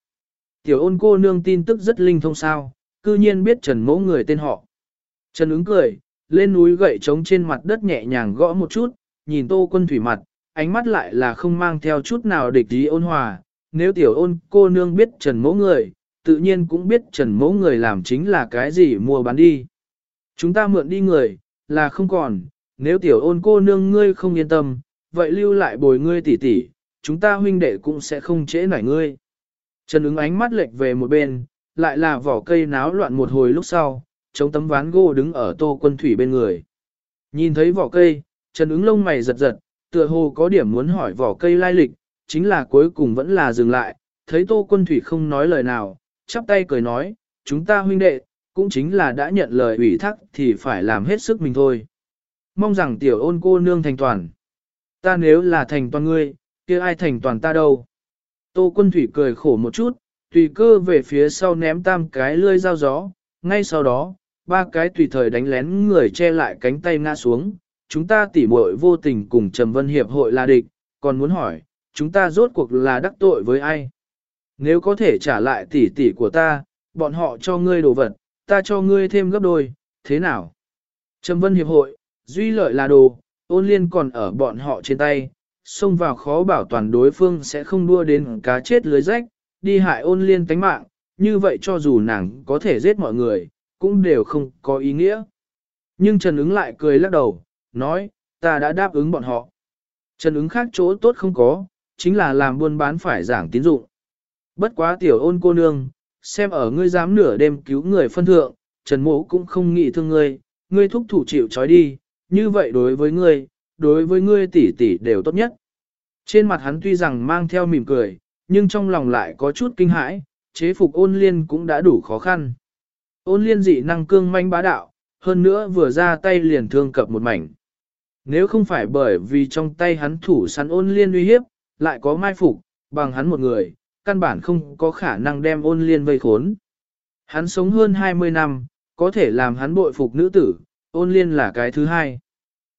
Tiểu ôn cô nương tin tức rất linh thông sao, cư nhiên biết Trần mẫu người tên họ. Trần ứng cười, lên núi gậy trống trên mặt đất nhẹ nhàng gõ một chút, nhìn tô quân thủy mặt, ánh mắt lại là không mang theo chút nào địch ý ôn hòa. Nếu tiểu ôn cô nương biết Trần mẫu người, tự nhiên cũng biết Trần mẫu người làm chính là cái gì mua bán đi. Chúng ta mượn đi người, là không còn, nếu tiểu ôn cô nương ngươi không yên tâm, vậy lưu lại bồi ngươi tỉ tỉ, chúng ta huynh đệ cũng sẽ không trễ nảy ngươi. Trần ứng ánh mắt lệch về một bên, lại là vỏ cây náo loạn một hồi lúc sau, chống tấm ván gỗ đứng ở tô quân thủy bên người. Nhìn thấy vỏ cây, Trần ứng lông mày giật giật, tựa hồ có điểm muốn hỏi vỏ cây lai lịch, chính là cuối cùng vẫn là dừng lại, thấy tô quân thủy không nói lời nào, chắp tay cười nói, chúng ta huynh đệ, cũng chính là đã nhận lời ủy thác thì phải làm hết sức mình thôi. Mong rằng tiểu ôn cô nương thành toàn. Ta nếu là thành toàn ngươi, kia ai thành toàn ta đâu. Tô quân thủy cười khổ một chút, tùy cơ về phía sau ném tam cái lươi dao gió, ngay sau đó, ba cái tùy thời đánh lén người che lại cánh tay ngã xuống. Chúng ta tỉ muội vô tình cùng Trầm Vân Hiệp hội là địch, còn muốn hỏi, chúng ta rốt cuộc là đắc tội với ai? Nếu có thể trả lại tỷ tỷ của ta, bọn họ cho ngươi đồ vật, ta cho ngươi thêm gấp đôi, thế nào? Trầm Vân Hiệp hội, duy lợi là đồ, ôn liên còn ở bọn họ trên tay, xông vào khó bảo toàn đối phương sẽ không đua đến cá chết lưới rách, đi hại ôn liên tánh mạng, như vậy cho dù nàng có thể giết mọi người, cũng đều không có ý nghĩa. Nhưng Trần ứng lại cười lắc đầu, nói, ta đã đáp ứng bọn họ. Trần ứng khác chỗ tốt không có, chính là làm buôn bán phải giảng tín dụng. Bất quá tiểu ôn cô nương, xem ở ngươi dám nửa đêm cứu người phân thượng, Trần mộ cũng không nghĩ thương ngươi, ngươi thúc thủ chịu trói đi, như vậy đối với ngươi, đối với ngươi tỷ tỷ đều tốt nhất. Trên mặt hắn tuy rằng mang theo mỉm cười, nhưng trong lòng lại có chút kinh hãi, chế phục ôn liên cũng đã đủ khó khăn. Ôn liên dị năng cương manh bá đạo, hơn nữa vừa ra tay liền thương cập một mảnh. Nếu không phải bởi vì trong tay hắn thủ săn ôn liên uy hiếp, lại có mai phục, bằng hắn một người, căn bản không có khả năng đem ôn liên vây khốn. Hắn sống hơn 20 năm, có thể làm hắn bội phục nữ tử, ôn liên là cái thứ hai.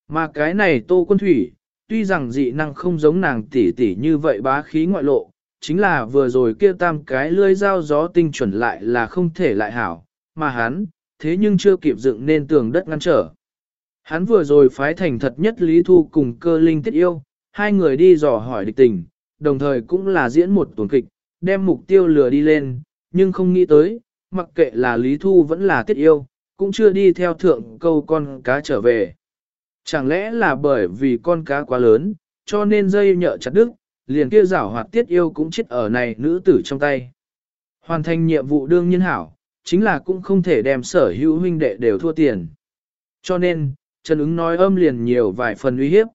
Mà cái này tô quân thủy, tuy rằng dị năng không giống nàng tỷ tỷ như vậy bá khí ngoại lộ, chính là vừa rồi kia tam cái lưỡi dao gió tinh chuẩn lại là không thể lại hảo, mà hắn, thế nhưng chưa kịp dựng nên tường đất ngăn trở. Hắn vừa rồi phái thành thật nhất Lý Thu cùng cơ linh tiết yêu, hai người đi dò hỏi địch tình, đồng thời cũng là diễn một tuần kịch, đem mục tiêu lừa đi lên, nhưng không nghĩ tới, mặc kệ là Lý Thu vẫn là tiết yêu, cũng chưa đi theo thượng câu con cá trở về. Chẳng lẽ là bởi vì con cá quá lớn, cho nên dây nhợ chặt đứt, liền kia rảo hoạt tiết yêu cũng chết ở này nữ tử trong tay. Hoàn thành nhiệm vụ đương nhiên hảo, chính là cũng không thể đem sở hữu huynh đệ đều thua tiền. Cho nên, Trần ứng nói âm liền nhiều vài phần uy hiếp.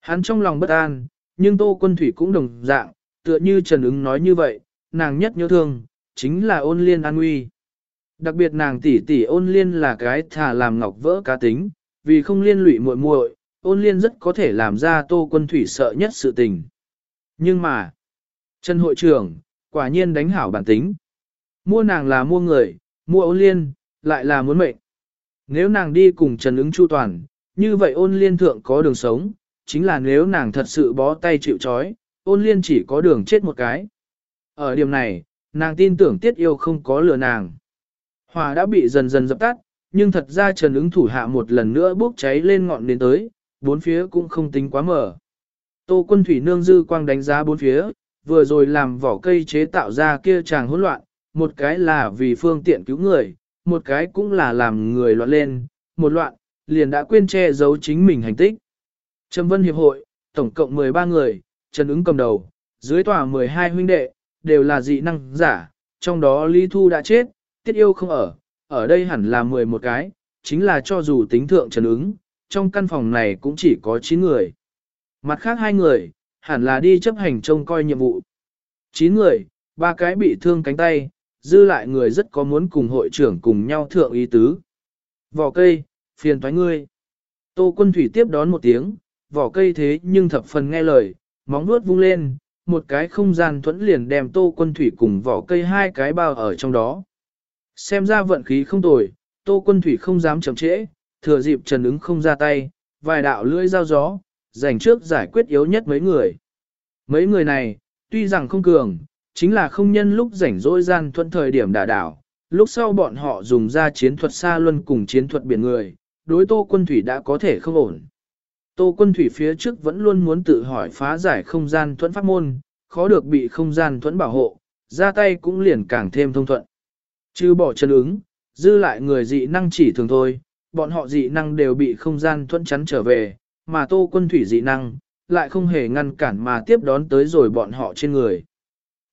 Hắn trong lòng bất an, nhưng Tô Quân Thủy cũng đồng dạng, tựa như Trần ứng nói như vậy, nàng nhất nhớ thương, chính là ôn liên an nguy. Đặc biệt nàng tỷ tỷ ôn liên là cái thà làm ngọc vỡ cá tính, vì không liên lụy muội muội, ôn liên rất có thể làm ra Tô Quân Thủy sợ nhất sự tình. Nhưng mà, Trần hội trưởng, quả nhiên đánh hảo bản tính. Mua nàng là mua người, mua ôn liên, lại là muốn mệnh. Nếu nàng đi cùng Trần ứng chu toàn, như vậy ôn liên thượng có đường sống, chính là nếu nàng thật sự bó tay chịu chói, ôn liên chỉ có đường chết một cái. Ở điểm này, nàng tin tưởng tiết yêu không có lừa nàng. Hòa đã bị dần dần dập tắt, nhưng thật ra Trần ứng thủ hạ một lần nữa bốc cháy lên ngọn đến tới, bốn phía cũng không tính quá mở. Tô quân thủy nương dư quang đánh giá bốn phía, vừa rồi làm vỏ cây chế tạo ra kia chàng hỗn loạn, một cái là vì phương tiện cứu người, một cái cũng là làm người loạn lên, một loạn, liền đã quên che giấu chính mình hành tích. Trầm Vân Hiệp hội, tổng cộng 13 người, Trần ứng cầm đầu, dưới tòa 12 huynh đệ, đều là dị năng giả, trong đó Lý Thu đã chết, Tiết Yêu không ở, ở đây hẳn là 11 cái, chính là cho dù tính thượng Trần ứng, trong căn phòng này cũng chỉ có 9 người. Mặt khác hai người, hẳn là đi chấp hành trông coi nhiệm vụ. 9 người, ba cái bị thương cánh tay, dư lại người rất có muốn cùng hội trưởng cùng nhau thượng ý tứ. Vỏ cây, phiền thoái ngươi. Tô quân thủy tiếp đón một tiếng, vỏ cây thế nhưng thập phần nghe lời, móng nuốt vung lên, một cái không gian thuẫn liền đem tô quân thủy cùng vỏ cây hai cái bao ở trong đó. Xem ra vận khí không tồi, tô quân thủy không dám chậm trễ, thừa dịp trần ứng không ra tay, vài đạo lưỡi dao gió, dành trước giải quyết yếu nhất mấy người. Mấy người này, tuy rằng không cường, chính là không nhân lúc rảnh rỗi gian thuận thời điểm đả đảo, lúc sau bọn họ dùng ra chiến thuật xa luân cùng chiến thuật biển người, đối tô quân thủy đã có thể không ổn. Tô quân thủy phía trước vẫn luôn muốn tự hỏi phá giải không gian thuẫn pháp môn, khó được bị không gian thuẫn bảo hộ, ra tay cũng liền càng thêm thông thuận. Chứ bỏ chân ứng, dư lại người dị năng chỉ thường thôi, bọn họ dị năng đều bị không gian thuẫn chắn trở về, mà tô quân thủy dị năng, lại không hề ngăn cản mà tiếp đón tới rồi bọn họ trên người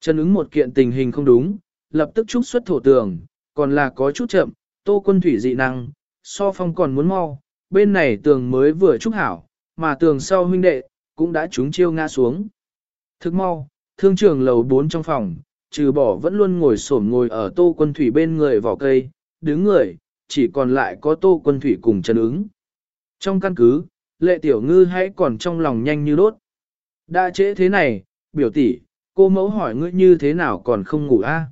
trần ứng một kiện tình hình không đúng, lập tức trúc xuất thổ tường, còn là có chút chậm, tô quân thủy dị năng, so phong còn muốn mau, bên này tường mới vừa trúc hảo, mà tường sau huynh đệ, cũng đã trúng chiêu ngã xuống. Thức mau, thương trường lầu 4 trong phòng, trừ bỏ vẫn luôn ngồi xổm ngồi ở tô quân thủy bên người vỏ cây, đứng người, chỉ còn lại có tô quân thủy cùng trần ứng. Trong căn cứ, lệ tiểu ngư hãy còn trong lòng nhanh như đốt. Đã trễ thế này, biểu tỷ, cô mẫu hỏi ngươi như thế nào còn không ngủ a?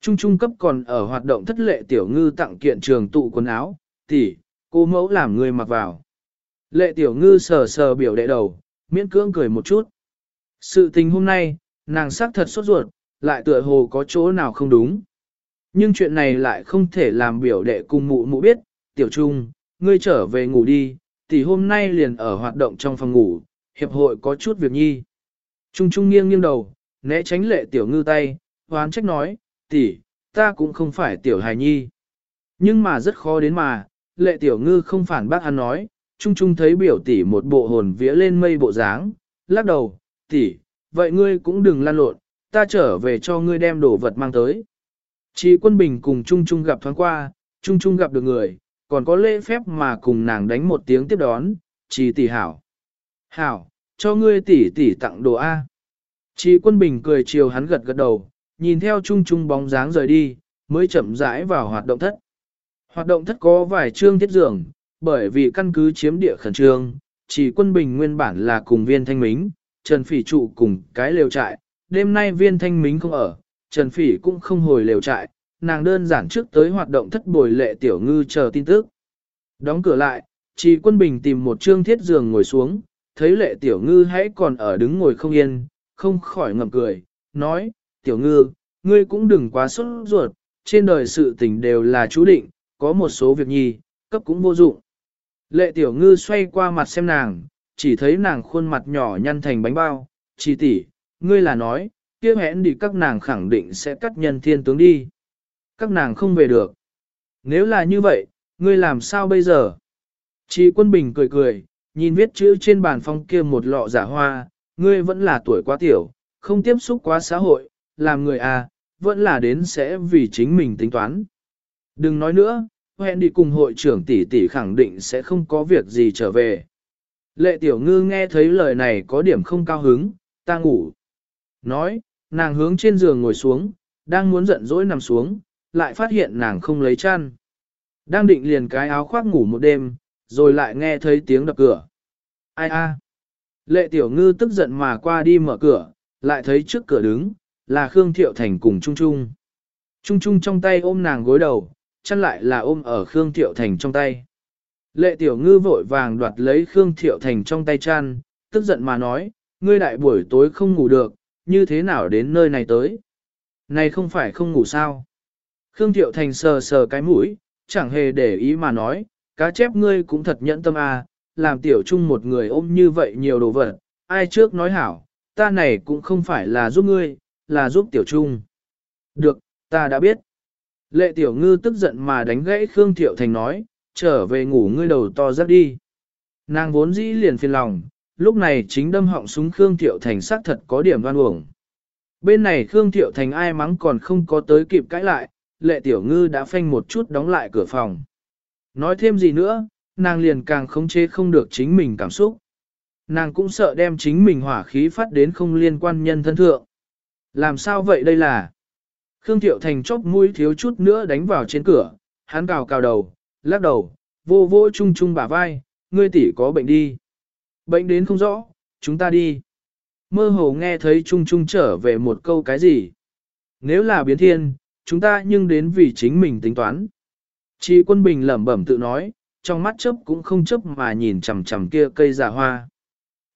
Trung trung cấp còn ở hoạt động thất lệ tiểu ngư tặng kiện trường tụ quần áo, tỷ, cô mẫu làm người mặc vào. Lệ tiểu ngư sờ sờ biểu đệ đầu, miễn cưỡng cười một chút. Sự tình hôm nay, nàng xác thật sốt ruột, lại tựa hồ có chỗ nào không đúng. Nhưng chuyện này lại không thể làm biểu đệ cùng mụ mụ biết, tiểu trung, ngươi trở về ngủ đi, tỷ hôm nay liền ở hoạt động trong phòng ngủ, hiệp hội có chút việc nhi. Trung trung nghiêng nghiêng đầu, né tránh lệ tiểu ngư tay, hoán trách nói, tỷ, ta cũng không phải tiểu hài nhi. Nhưng mà rất khó đến mà, lệ tiểu ngư không phản bác hắn nói, trung trung thấy biểu tỷ một bộ hồn vía lên mây bộ dáng, lắc đầu, tỷ, vậy ngươi cũng đừng lan lộn, ta trở về cho ngươi đem đồ vật mang tới. Chị quân bình cùng trung trung gặp thoáng qua, trung trung gặp được người, còn có lễ phép mà cùng nàng đánh một tiếng tiếp đón, chị tỷ hảo. Hảo, cho ngươi tỷ tỷ tặng đồ A. Chị quân bình cười chiều hắn gật gật đầu, nhìn theo trung trung bóng dáng rời đi, mới chậm rãi vào hoạt động thất. Hoạt động thất có vài chương thiết dưỡng, bởi vì căn cứ chiếm địa khẩn trương, chỉ quân bình nguyên bản là cùng viên thanh mính, Trần Phỉ trụ cùng cái lều trại, đêm nay viên thanh mính không ở, Trần Phỉ cũng không hồi lều trại, nàng đơn giản trước tới hoạt động thất bồi lệ tiểu ngư chờ tin tức. Đóng cửa lại, chỉ quân bình tìm một trương thiết giường ngồi xuống, thấy lệ tiểu ngư hãy còn ở đứng ngồi không yên, không khỏi ngậm cười, nói, tiểu ngư, ngươi cũng đừng quá sốt ruột, trên đời sự tình đều là chú định, có một số việc nhi, cấp cũng vô dụng. Lệ tiểu ngư xoay qua mặt xem nàng, chỉ thấy nàng khuôn mặt nhỏ nhăn thành bánh bao, chỉ tỷ, ngươi là nói, kia hẹn đi các nàng khẳng định sẽ cắt nhân thiên tướng đi. Các nàng không về được. Nếu là như vậy, ngươi làm sao bây giờ? Chị quân bình cười cười, nhìn viết chữ trên bàn phong kia một lọ giả hoa, ngươi vẫn là tuổi quá tiểu, không tiếp xúc quá xã hội, làm người à, vẫn là đến sẽ vì chính mình tính toán. Đừng nói nữa, hẹn đi cùng hội trưởng tỷ tỷ khẳng định sẽ không có việc gì trở về. Lệ tiểu ngư nghe thấy lời này có điểm không cao hứng, ta ngủ. Nói, nàng hướng trên giường ngồi xuống, đang muốn giận dỗi nằm xuống, lại phát hiện nàng không lấy chăn. Đang định liền cái áo khoác ngủ một đêm, rồi lại nghe thấy tiếng đập cửa. Ai a? Lệ tiểu ngư tức giận mà qua đi mở cửa, lại thấy trước cửa đứng, là Khương Thiệu Thành cùng Trung Trung. Trung Trung trong tay ôm nàng gối đầu, chăn lại là ôm ở Khương Thiệu Thành trong tay. Lệ tiểu ngư vội vàng đoạt lấy Khương Thiệu Thành trong tay chăn, tức giận mà nói, ngươi đại buổi tối không ngủ được, như thế nào đến nơi này tới? Này không phải không ngủ sao? Khương Thiệu Thành sờ sờ cái mũi, chẳng hề để ý mà nói, cá chép ngươi cũng thật nhẫn tâm à, làm tiểu trung một người ôm như vậy nhiều đồ vật, ai trước nói hảo, ta này cũng không phải là giúp ngươi, là giúp tiểu trung. Được, ta đã biết. Lệ tiểu ngư tức giận mà đánh gãy Khương Thiệu Thành nói, trở về ngủ ngươi đầu to giấc đi. Nàng vốn dĩ liền phiền lòng, lúc này chính đâm họng súng Khương Thiệu Thành xác thật có điểm đoan uổng. Bên này Khương Thiệu Thành ai mắng còn không có tới kịp cãi lại, lệ tiểu ngư đã phanh một chút đóng lại cửa phòng. Nói thêm gì nữa, nàng liền càng khống chế không được chính mình cảm xúc. Nàng cũng sợ đem chính mình hỏa khí phát đến không liên quan nhân thân thượng. Làm sao vậy đây là? Khương Thiệu Thành chốc mũi thiếu chút nữa đánh vào trên cửa, hắn cào cào đầu, lắc đầu, vô vô chung chung bả vai, ngươi tỷ có bệnh đi. Bệnh đến không rõ, chúng ta đi. Mơ hồ nghe thấy chung chung trở về một câu cái gì. Nếu là biến thiên, chúng ta nhưng đến vì chính mình tính toán. Chị quân bình lẩm bẩm tự nói, trong mắt chớp cũng không chớp mà nhìn chằm chằm kia cây giả hoa.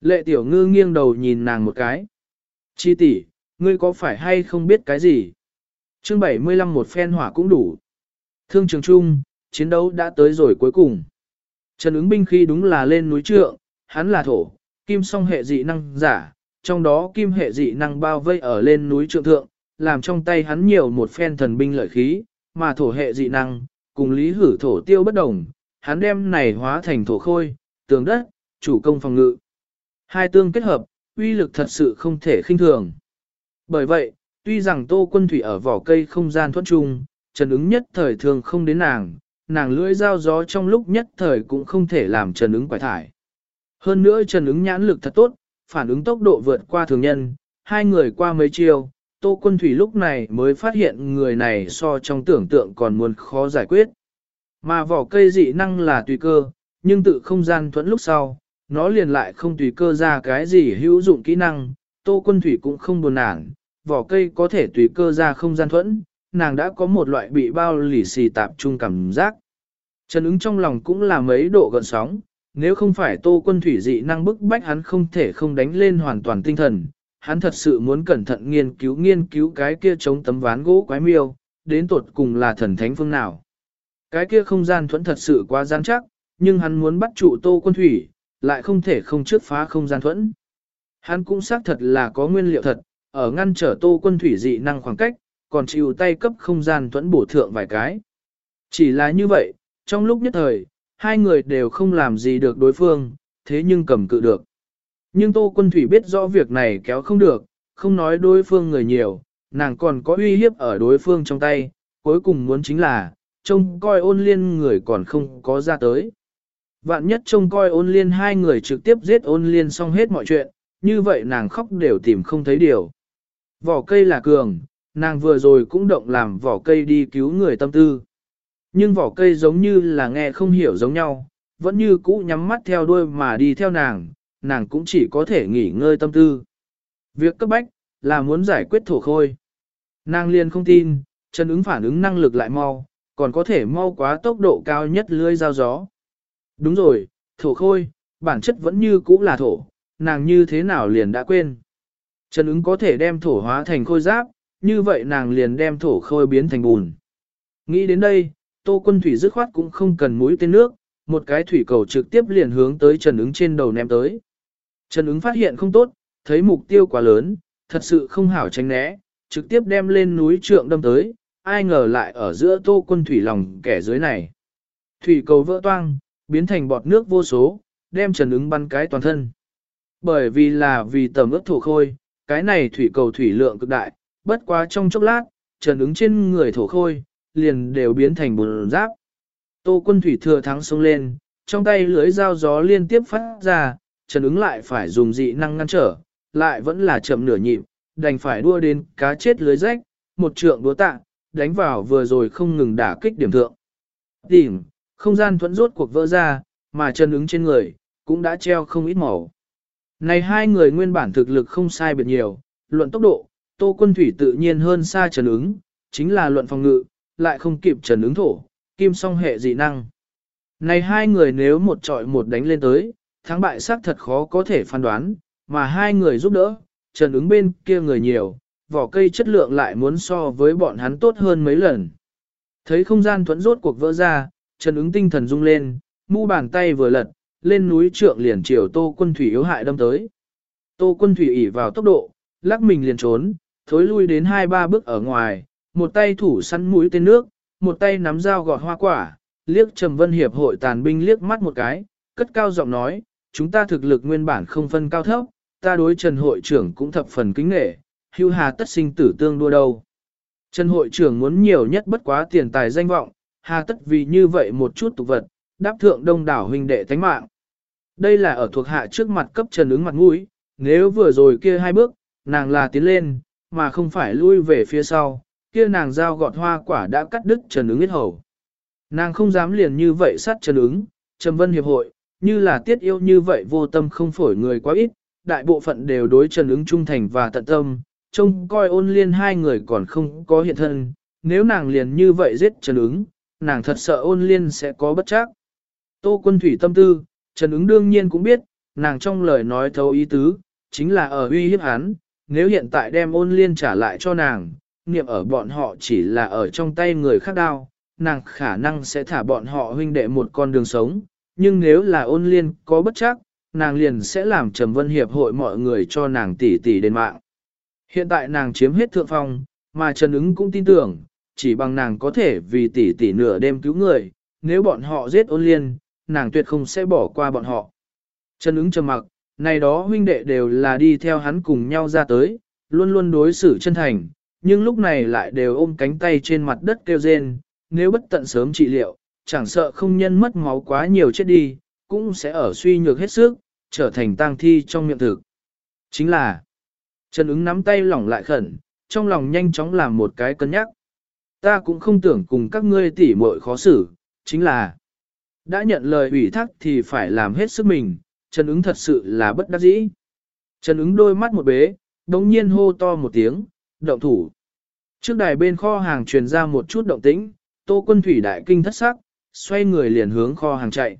Lệ tiểu ngư nghiêng đầu nhìn nàng một cái. Chi tỷ, ngươi có phải hay không biết cái gì? Chương 75 một phen hỏa cũng đủ. Thương trường trung, chiến đấu đã tới rồi cuối cùng. Trần ứng binh khi đúng là lên núi trượng, hắn là thổ, kim song hệ dị năng giả, trong đó kim hệ dị năng bao vây ở lên núi trượng thượng, làm trong tay hắn nhiều một phen thần binh lợi khí, mà thổ hệ dị năng, cùng lý hử thổ tiêu bất đồng, hắn đem này hóa thành thổ khôi, tường đất, chủ công phòng ngự. Hai tương kết hợp, uy lực thật sự không thể khinh thường. Bởi vậy, tuy rằng tô quân thủy ở vỏ cây không gian thoát trung, trần ứng nhất thời thường không đến nàng, nàng lưỡi dao gió trong lúc nhất thời cũng không thể làm trần ứng quải thải. Hơn nữa trần ứng nhãn lực thật tốt, phản ứng tốc độ vượt qua thường nhân, hai người qua mấy chiều, Tô Quân Thủy lúc này mới phát hiện người này so trong tưởng tượng còn muốn khó giải quyết. Mà vỏ cây dị năng là tùy cơ, nhưng tự không gian thuẫn lúc sau, nó liền lại không tùy cơ ra cái gì hữu dụng kỹ năng, Tô Quân Thủy cũng không buồn nản, vỏ cây có thể tùy cơ ra không gian thuẫn, nàng đã có một loại bị bao lì xì tạp trung cảm giác. Trần ứng trong lòng cũng là mấy độ gần sóng, nếu không phải Tô Quân Thủy dị năng bức bách hắn không thể không đánh lên hoàn toàn tinh thần, hắn thật sự muốn cẩn thận nghiên cứu nghiên cứu cái kia chống tấm ván gỗ quái miêu, đến tột cùng là thần thánh phương nào. Cái kia không gian thuẫn thật sự quá gian chắc, nhưng hắn muốn bắt trụ tô quân thủy, lại không thể không trước phá không gian thuẫn. Hắn cũng xác thật là có nguyên liệu thật, ở ngăn trở tô quân thủy dị năng khoảng cách, còn chịu tay cấp không gian thuẫn bổ thượng vài cái. Chỉ là như vậy, trong lúc nhất thời, hai người đều không làm gì được đối phương, thế nhưng cầm cự được. Nhưng Tô Quân Thủy biết rõ việc này kéo không được, không nói đối phương người nhiều, nàng còn có uy hiếp ở đối phương trong tay, cuối cùng muốn chính là, trông coi ôn liên người còn không có ra tới. Vạn nhất trông coi ôn liên hai người trực tiếp giết ôn liên xong hết mọi chuyện, như vậy nàng khóc đều tìm không thấy điều. Vỏ cây là cường, nàng vừa rồi cũng động làm vỏ cây đi cứu người tâm tư. Nhưng vỏ cây giống như là nghe không hiểu giống nhau, vẫn như cũ nhắm mắt theo đuôi mà đi theo nàng, nàng cũng chỉ có thể nghỉ ngơi tâm tư. Việc cấp bách, là muốn giải quyết thổ khôi. Nàng liền không tin, chân ứng phản ứng năng lực lại mau, còn có thể mau quá tốc độ cao nhất lưới giao gió. Đúng rồi, thổ khôi, bản chất vẫn như cũ là thổ, nàng như thế nào liền đã quên. Trần ứng có thể đem thổ hóa thành khôi giáp, như vậy nàng liền đem thổ khôi biến thành bùn. Nghĩ đến đây, tô quân thủy dứt khoát cũng không cần mũi tên nước, một cái thủy cầu trực tiếp liền hướng tới Trần ứng trên đầu ném tới. Trần ứng phát hiện không tốt, thấy mục tiêu quá lớn, thật sự không hảo tránh né, trực tiếp đem lên núi trượng đâm tới, ai ngờ lại ở giữa tô quân thủy lòng kẻ dưới này. Thủy cầu vỡ toang, biến thành bọt nước vô số, đem Trần ứng bắn cái toàn thân. Bởi vì là vì tầm ướp thổ khôi, cái này thủy cầu thủy lượng cực đại, bất quá trong chốc lát, Trần ứng trên người thổ khôi, liền đều biến thành bùn giáp. Tô quân thủy thừa thắng sông lên, trong tay lưới dao gió liên tiếp phát ra, Trần ứng lại phải dùng dị năng ngăn trở, lại vẫn là chậm nửa nhịp, đành phải đua đến cá chết lưới rách, một trượng đúa tạ, đánh vào vừa rồi không ngừng đả kích điểm thượng. Tìm, không gian thuẫn rốt cuộc vỡ ra, mà chân ứng trên người, cũng đã treo không ít màu. Này hai người nguyên bản thực lực không sai biệt nhiều, luận tốc độ, Tô Quân Thủy tự nhiên hơn xa Trần ứng, chính là luận phòng ngự, lại không kịp Trần ứng thổ, kim song hệ dị năng. Này hai người nếu một trọi một đánh lên tới, thắng bại xác thật khó có thể phán đoán, mà hai người giúp đỡ, trần ứng bên kia người nhiều, vỏ cây chất lượng lại muốn so với bọn hắn tốt hơn mấy lần. Thấy không gian thuẫn rốt cuộc vỡ ra, trần ứng tinh thần rung lên, mu bàn tay vừa lật, lên núi trượng liền chiều tô quân thủy yếu hại đâm tới. Tô quân thủy ỉ vào tốc độ, lắc mình liền trốn, thối lui đến hai ba bước ở ngoài, một tay thủ săn mũi tên nước, một tay nắm dao gọt hoa quả, liếc Trầm Vân Hiệp hội tàn binh liếc mắt một cái, cất cao giọng nói, chúng ta thực lực nguyên bản không phân cao thấp, ta đối Trần hội trưởng cũng thập phần kính nể, hưu hà tất sinh tử tương đua đâu. Trần hội trưởng muốn nhiều nhất bất quá tiền tài danh vọng, hà tất vì như vậy một chút tục vật, đáp thượng đông đảo huynh đệ thánh mạng. Đây là ở thuộc hạ trước mặt cấp Trần ứng mặt mũi, nếu vừa rồi kia hai bước, nàng là tiến lên, mà không phải lui về phía sau, kia nàng giao gọt hoa quả đã cắt đứt Trần ứng huyết hầu. Nàng không dám liền như vậy sát Trần ứng, Trầm Vân Hiệp hội, như là tiết yêu như vậy vô tâm không phổi người quá ít, đại bộ phận đều đối Trần ứng trung thành và tận tâm, trông coi ôn liên hai người còn không có hiện thân, nếu nàng liền như vậy giết Trần ứng, nàng thật sợ ôn liên sẽ có bất chắc. Tô quân thủy tâm tư, Trần ứng đương nhiên cũng biết, nàng trong lời nói thấu ý tứ, chính là ở uy hiếp hắn, nếu hiện tại đem ôn liên trả lại cho nàng, niệm ở bọn họ chỉ là ở trong tay người khác đao, nàng khả năng sẽ thả bọn họ huynh đệ một con đường sống, nhưng nếu là ôn liên có bất chắc, nàng liền sẽ làm Trầm Vân Hiệp hội mọi người cho nàng tỷ tỷ đền mạng. Hiện tại nàng chiếm hết thượng phong, mà Trần ứng cũng tin tưởng, chỉ bằng nàng có thể vì tỷ tỷ nửa đêm cứu người, nếu bọn họ giết ôn liên, nàng tuyệt không sẽ bỏ qua bọn họ. Trần ứng trầm mặc, này đó huynh đệ đều là đi theo hắn cùng nhau ra tới, luôn luôn đối xử chân thành, nhưng lúc này lại đều ôm cánh tay trên mặt đất kêu rên, nếu bất tận sớm trị liệu, chẳng sợ không nhân mất máu quá nhiều chết đi, cũng sẽ ở suy nhược hết sức, trở thành tang thi trong miệng thực. Chính là, Trần ứng nắm tay lỏng lại khẩn, trong lòng nhanh chóng làm một cái cân nhắc. Ta cũng không tưởng cùng các ngươi tỉ muội khó xử, chính là, đã nhận lời ủy thác thì phải làm hết sức mình, Trần ứng thật sự là bất đắc dĩ. Trần ứng đôi mắt một bế, đống nhiên hô to một tiếng, động thủ. Trước đài bên kho hàng truyền ra một chút động tĩnh, tô quân thủy đại kinh thất sắc, xoay người liền hướng kho hàng chạy.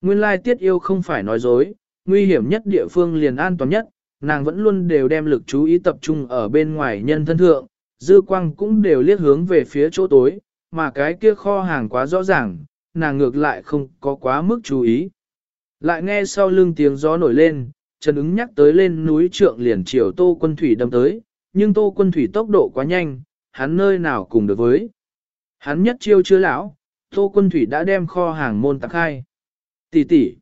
Nguyên lai tiết yêu không phải nói dối, nguy hiểm nhất địa phương liền an toàn nhất, nàng vẫn luôn đều đem lực chú ý tập trung ở bên ngoài nhân thân thượng, dư quang cũng đều liếc hướng về phía chỗ tối, mà cái kia kho hàng quá rõ ràng, nàng ngược lại không có quá mức chú ý. Lại nghe sau lưng tiếng gió nổi lên, Trần ứng nhắc tới lên núi trượng liền chiều tô quân thủy đâm tới, nhưng tô quân thủy tốc độ quá nhanh, hắn nơi nào cùng được với. Hắn nhất chiêu chưa lão, tô quân thủy đã đem kho hàng môn tạc khai. Tỷ tỷ,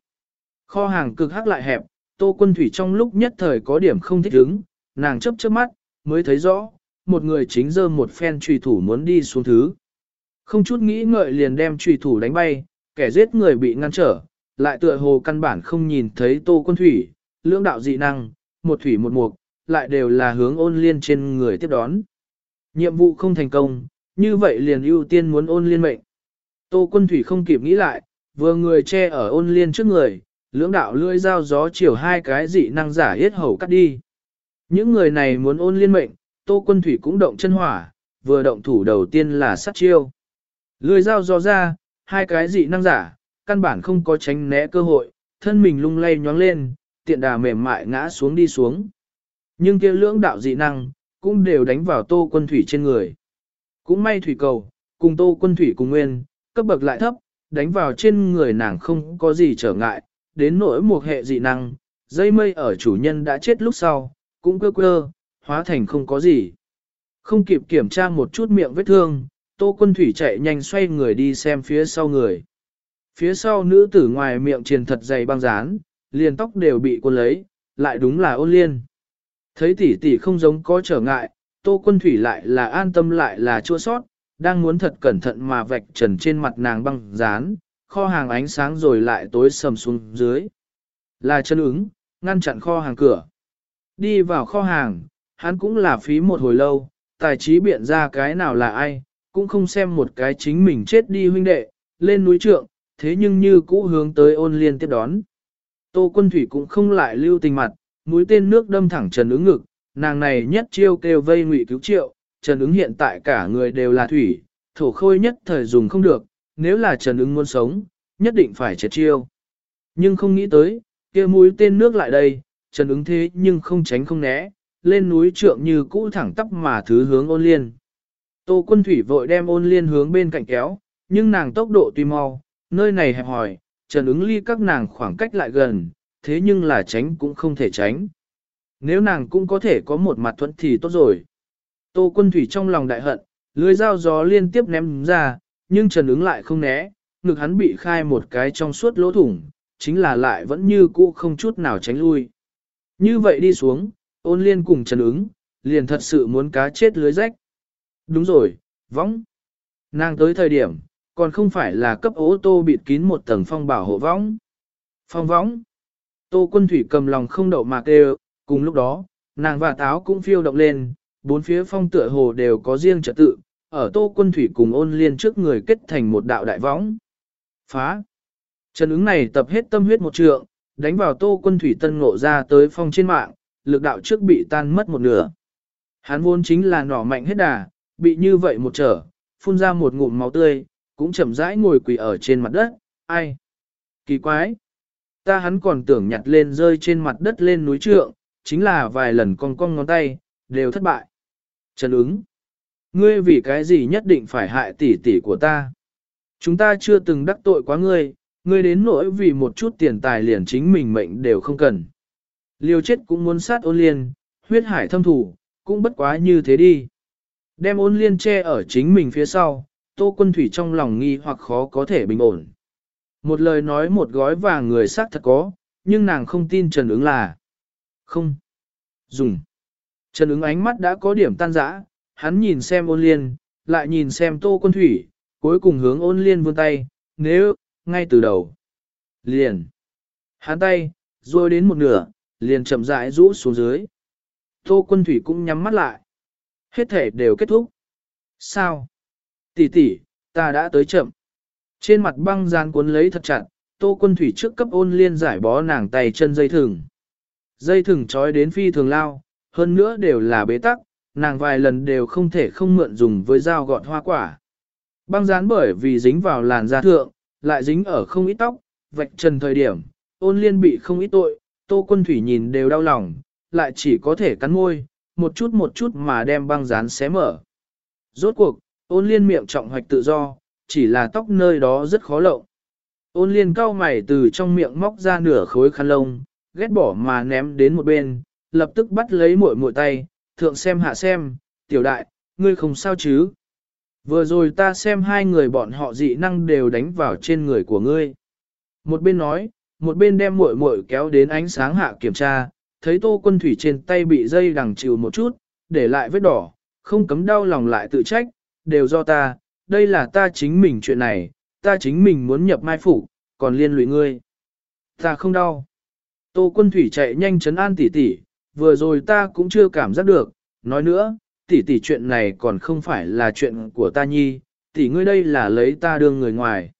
kho hàng cực hắc lại hẹp, tô quân thủy trong lúc nhất thời có điểm không thích ứng, nàng chấp chớp mắt, mới thấy rõ, một người chính dơ một phen trùy thủ muốn đi xuống thứ. Không chút nghĩ ngợi liền đem trùy thủ đánh bay, kẻ giết người bị ngăn trở, lại tựa hồ căn bản không nhìn thấy tô quân thủy, lưỡng đạo dị năng, một thủy một mục, lại đều là hướng ôn liên trên người tiếp đón. Nhiệm vụ không thành công, như vậy liền ưu tiên muốn ôn liên mệnh. Tô quân thủy không kịp nghĩ lại, vừa người che ở ôn liên trước người, lưỡng đạo lưỡi dao gió chiều hai cái dị năng giả yết hầu cắt đi. Những người này muốn ôn liên mệnh, tô quân thủy cũng động chân hỏa, vừa động thủ đầu tiên là sát chiêu. Lưỡi dao gió ra, hai cái dị năng giả, căn bản không có tránh né cơ hội, thân mình lung lay nhoáng lên, tiện đà mềm mại ngã xuống đi xuống. Nhưng kia lưỡng đạo dị năng, cũng đều đánh vào tô quân thủy trên người. Cũng may thủy cầu, cùng tô quân thủy cùng nguyên, cấp bậc lại thấp, đánh vào trên người nàng không có gì trở ngại, đến nỗi một hệ dị năng, dây mây ở chủ nhân đã chết lúc sau, cũng cơ cơ, hóa thành không có gì. Không kịp kiểm tra một chút miệng vết thương, tô quân thủy chạy nhanh xoay người đi xem phía sau người. Phía sau nữ tử ngoài miệng triền thật dày băng dán, liền tóc đều bị cuốn lấy, lại đúng là ôn liên. Thấy tỷ tỷ không giống có trở ngại, tô quân thủy lại là an tâm lại là chua sót, đang muốn thật cẩn thận mà vạch trần trên mặt nàng băng dán, kho hàng ánh sáng rồi lại tối sầm xuống dưới. Là chân ứng, ngăn chặn kho hàng cửa. Đi vào kho hàng, hắn cũng là phí một hồi lâu, tài trí biện ra cái nào là ai, cũng không xem một cái chính mình chết đi huynh đệ, lên núi trượng, thế nhưng như cũ hướng tới ôn liên tiếp đón. Tô quân thủy cũng không lại lưu tình mặt, mũi tên nước đâm thẳng Trần ứng ngực, nàng này nhất chiêu kêu vây ngụy cứu triệu, Trần ứng hiện tại cả người đều là thủy, thổ khôi nhất thời dùng không được, nếu là Trần ứng muốn sống, nhất định phải triệt chiêu. Nhưng không nghĩ tới, kia mũi tên nước lại đây, Trần ứng thế nhưng không tránh không né, lên núi trượng như cũ thẳng tắp mà thứ hướng ôn liên. Tô quân thủy vội đem ôn liên hướng bên cạnh kéo, nhưng nàng tốc độ tuy mau, nơi này hẹp hỏi, Trần ứng ly các nàng khoảng cách lại gần, thế nhưng là tránh cũng không thể tránh. Nếu nàng cũng có thể có một mặt thuận thì tốt rồi. Tô quân thủy trong lòng đại hận, lưới dao gió liên tiếp ném ra, nhưng Trần ứng lại không né, ngực hắn bị khai một cái trong suốt lỗ thủng, chính là lại vẫn như cũ không chút nào tránh lui. Như vậy đi xuống, ôn liên cùng Trần ứng, liền thật sự muốn cá chết lưới rách. Đúng rồi, võng. Nàng tới thời điểm, còn không phải là cấp ô tô bịt kín một tầng phong bảo hộ võng. Phong võng. Tô quân thủy cầm lòng không đậu mạc đều, cùng lúc đó, nàng và táo cũng phiêu động lên, bốn phía phong tựa hồ đều có riêng trật tự, ở tô quân thủy cùng ôn liên trước người kết thành một đạo đại võng. Phá! Trần ứng này tập hết tâm huyết một trượng, đánh vào tô quân thủy tân ngộ ra tới phong trên mạng, lực đạo trước bị tan mất một nửa. Hắn vốn chính là nỏ mạnh hết đà, bị như vậy một trở, phun ra một ngụm máu tươi, cũng chậm rãi ngồi quỳ ở trên mặt đất, ai? Kỳ quái! Ta hắn còn tưởng nhặt lên rơi trên mặt đất lên núi trượng, chính là vài lần cong cong ngón tay, đều thất bại. Trần ứng! Ngươi vì cái gì nhất định phải hại tỷ tỷ của ta? Chúng ta chưa từng đắc tội quá ngươi, ngươi đến nỗi vì một chút tiền tài liền chính mình mệnh đều không cần. Liều chết cũng muốn sát ôn liên, huyết hải thâm thủ, cũng bất quá như thế đi. Đem ôn liên che ở chính mình phía sau, tô quân thủy trong lòng nghi hoặc khó có thể bình ổn. Một lời nói một gói và người xác thật có, nhưng nàng không tin Trần ứng là. Không. Dùng. Trần ứng ánh mắt đã có điểm tan rã, hắn nhìn xem ôn liên, lại nhìn xem tô quân thủy, cuối cùng hướng ôn liên vươn tay, nếu, ngay từ đầu. Liền. Hắn tay, rồi đến một nửa, liền chậm rãi rũ xuống dưới. Tô quân thủy cũng nhắm mắt lại. Hết thể đều kết thúc. Sao? Tỷ tỷ, ta đã tới chậm. Trên mặt băng gian cuốn lấy thật chặt, tô quân thủy trước cấp ôn liên giải bó nàng tay chân dây thừng. Dây thừng trói đến phi thường lao, hơn nữa đều là bế tắc, nàng vài lần đều không thể không mượn dùng với dao gọt hoa quả. Băng dán bởi vì dính vào làn da thượng, lại dính ở không ít tóc, vạch trần thời điểm, ôn liên bị không ít tội, tô quân thủy nhìn đều đau lòng, lại chỉ có thể cắn môi, một chút một chút mà đem băng dán xé mở. Rốt cuộc, ôn liên miệng trọng hoạch tự do, chỉ là tóc nơi đó rất khó lộng. Ôn liên cau mày từ trong miệng móc ra nửa khối khăn lông, ghét bỏ mà ném đến một bên, lập tức bắt lấy muội muội tay, thượng xem hạ xem, tiểu đại, ngươi không sao chứ. Vừa rồi ta xem hai người bọn họ dị năng đều đánh vào trên người của ngươi. Một bên nói, một bên đem muội muội kéo đến ánh sáng hạ kiểm tra, thấy tô quân thủy trên tay bị dây đằng chịu một chút, để lại vết đỏ, không cấm đau lòng lại tự trách, đều do ta, đây là ta chính mình chuyện này, ta chính mình muốn nhập mai phủ, còn liên lụy ngươi. Ta không đau. Tô quân thủy chạy nhanh chấn an tỷ tỷ, vừa rồi ta cũng chưa cảm giác được, nói nữa, tỷ tỷ chuyện này còn không phải là chuyện của ta nhi, tỷ ngươi đây là lấy ta đương người ngoài.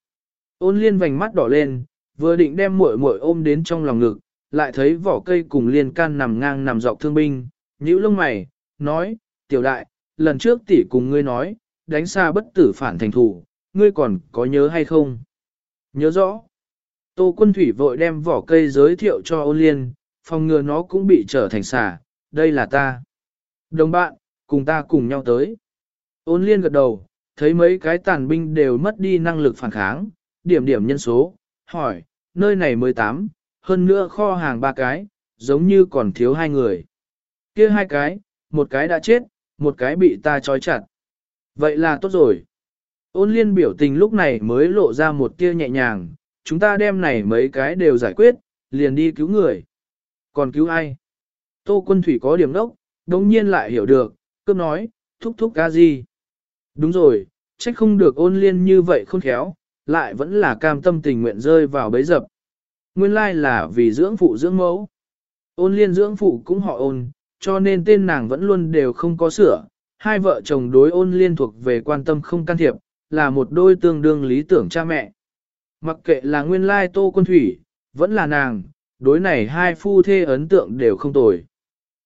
Ôn liên vành mắt đỏ lên, vừa định đem muội muội ôm đến trong lòng ngực, lại thấy vỏ cây cùng liên can nằm ngang nằm dọc thương binh, nhíu lông mày, nói, tiểu đại, lần trước tỷ cùng ngươi nói, đánh xa bất tử phản thành thủ, ngươi còn có nhớ hay không? Nhớ rõ. Tô quân thủy vội đem vỏ cây giới thiệu cho ôn liên, phòng ngừa nó cũng bị trở thành xà, đây là ta. Đồng bạn, cùng ta cùng nhau tới. Ôn liên gật đầu, thấy mấy cái tàn binh đều mất đi năng lực phản kháng, điểm điểm nhân số, hỏi, nơi này 18, hơn nữa kho hàng ba cái, giống như còn thiếu hai người. kia hai cái, một cái đã chết, một cái bị ta trói chặt. Vậy là tốt rồi. Ôn liên biểu tình lúc này mới lộ ra một tia nhẹ nhàng, chúng ta đem này mấy cái đều giải quyết, liền đi cứu người. Còn cứu ai? Tô quân thủy có điểm đốc, đồng nhiên lại hiểu được, cướp nói, thúc thúc ca gì? Đúng rồi, trách không được ôn liên như vậy khôn khéo, lại vẫn là cam tâm tình nguyện rơi vào bấy dập. Nguyên lai là vì dưỡng phụ dưỡng mẫu. Ôn liên dưỡng phụ cũng họ ôn, cho nên tên nàng vẫn luôn đều không có sửa. Hai vợ chồng đối ôn liên thuộc về quan tâm không can thiệp, là một đôi tương đương lý tưởng cha mẹ. Mặc kệ là nguyên lai tô quân thủy, vẫn là nàng, đối này hai phu thê ấn tượng đều không tồi.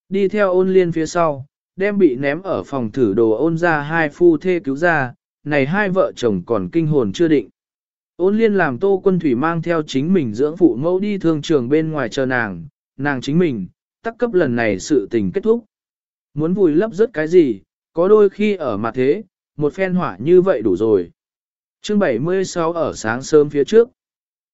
Đi theo ôn liên phía sau, đem bị ném ở phòng thử đồ ôn ra hai phu thê cứu ra, này hai vợ chồng còn kinh hồn chưa định. Ôn liên làm tô quân thủy mang theo chính mình dưỡng phụ mẫu đi thương trường bên ngoài chờ nàng, nàng chính mình, tắc cấp lần này sự tình kết thúc. Muốn vùi lấp rất cái gì, có đôi khi ở mặt thế, một phen hỏa như vậy đủ rồi. chương 76 ở sáng sớm phía trước,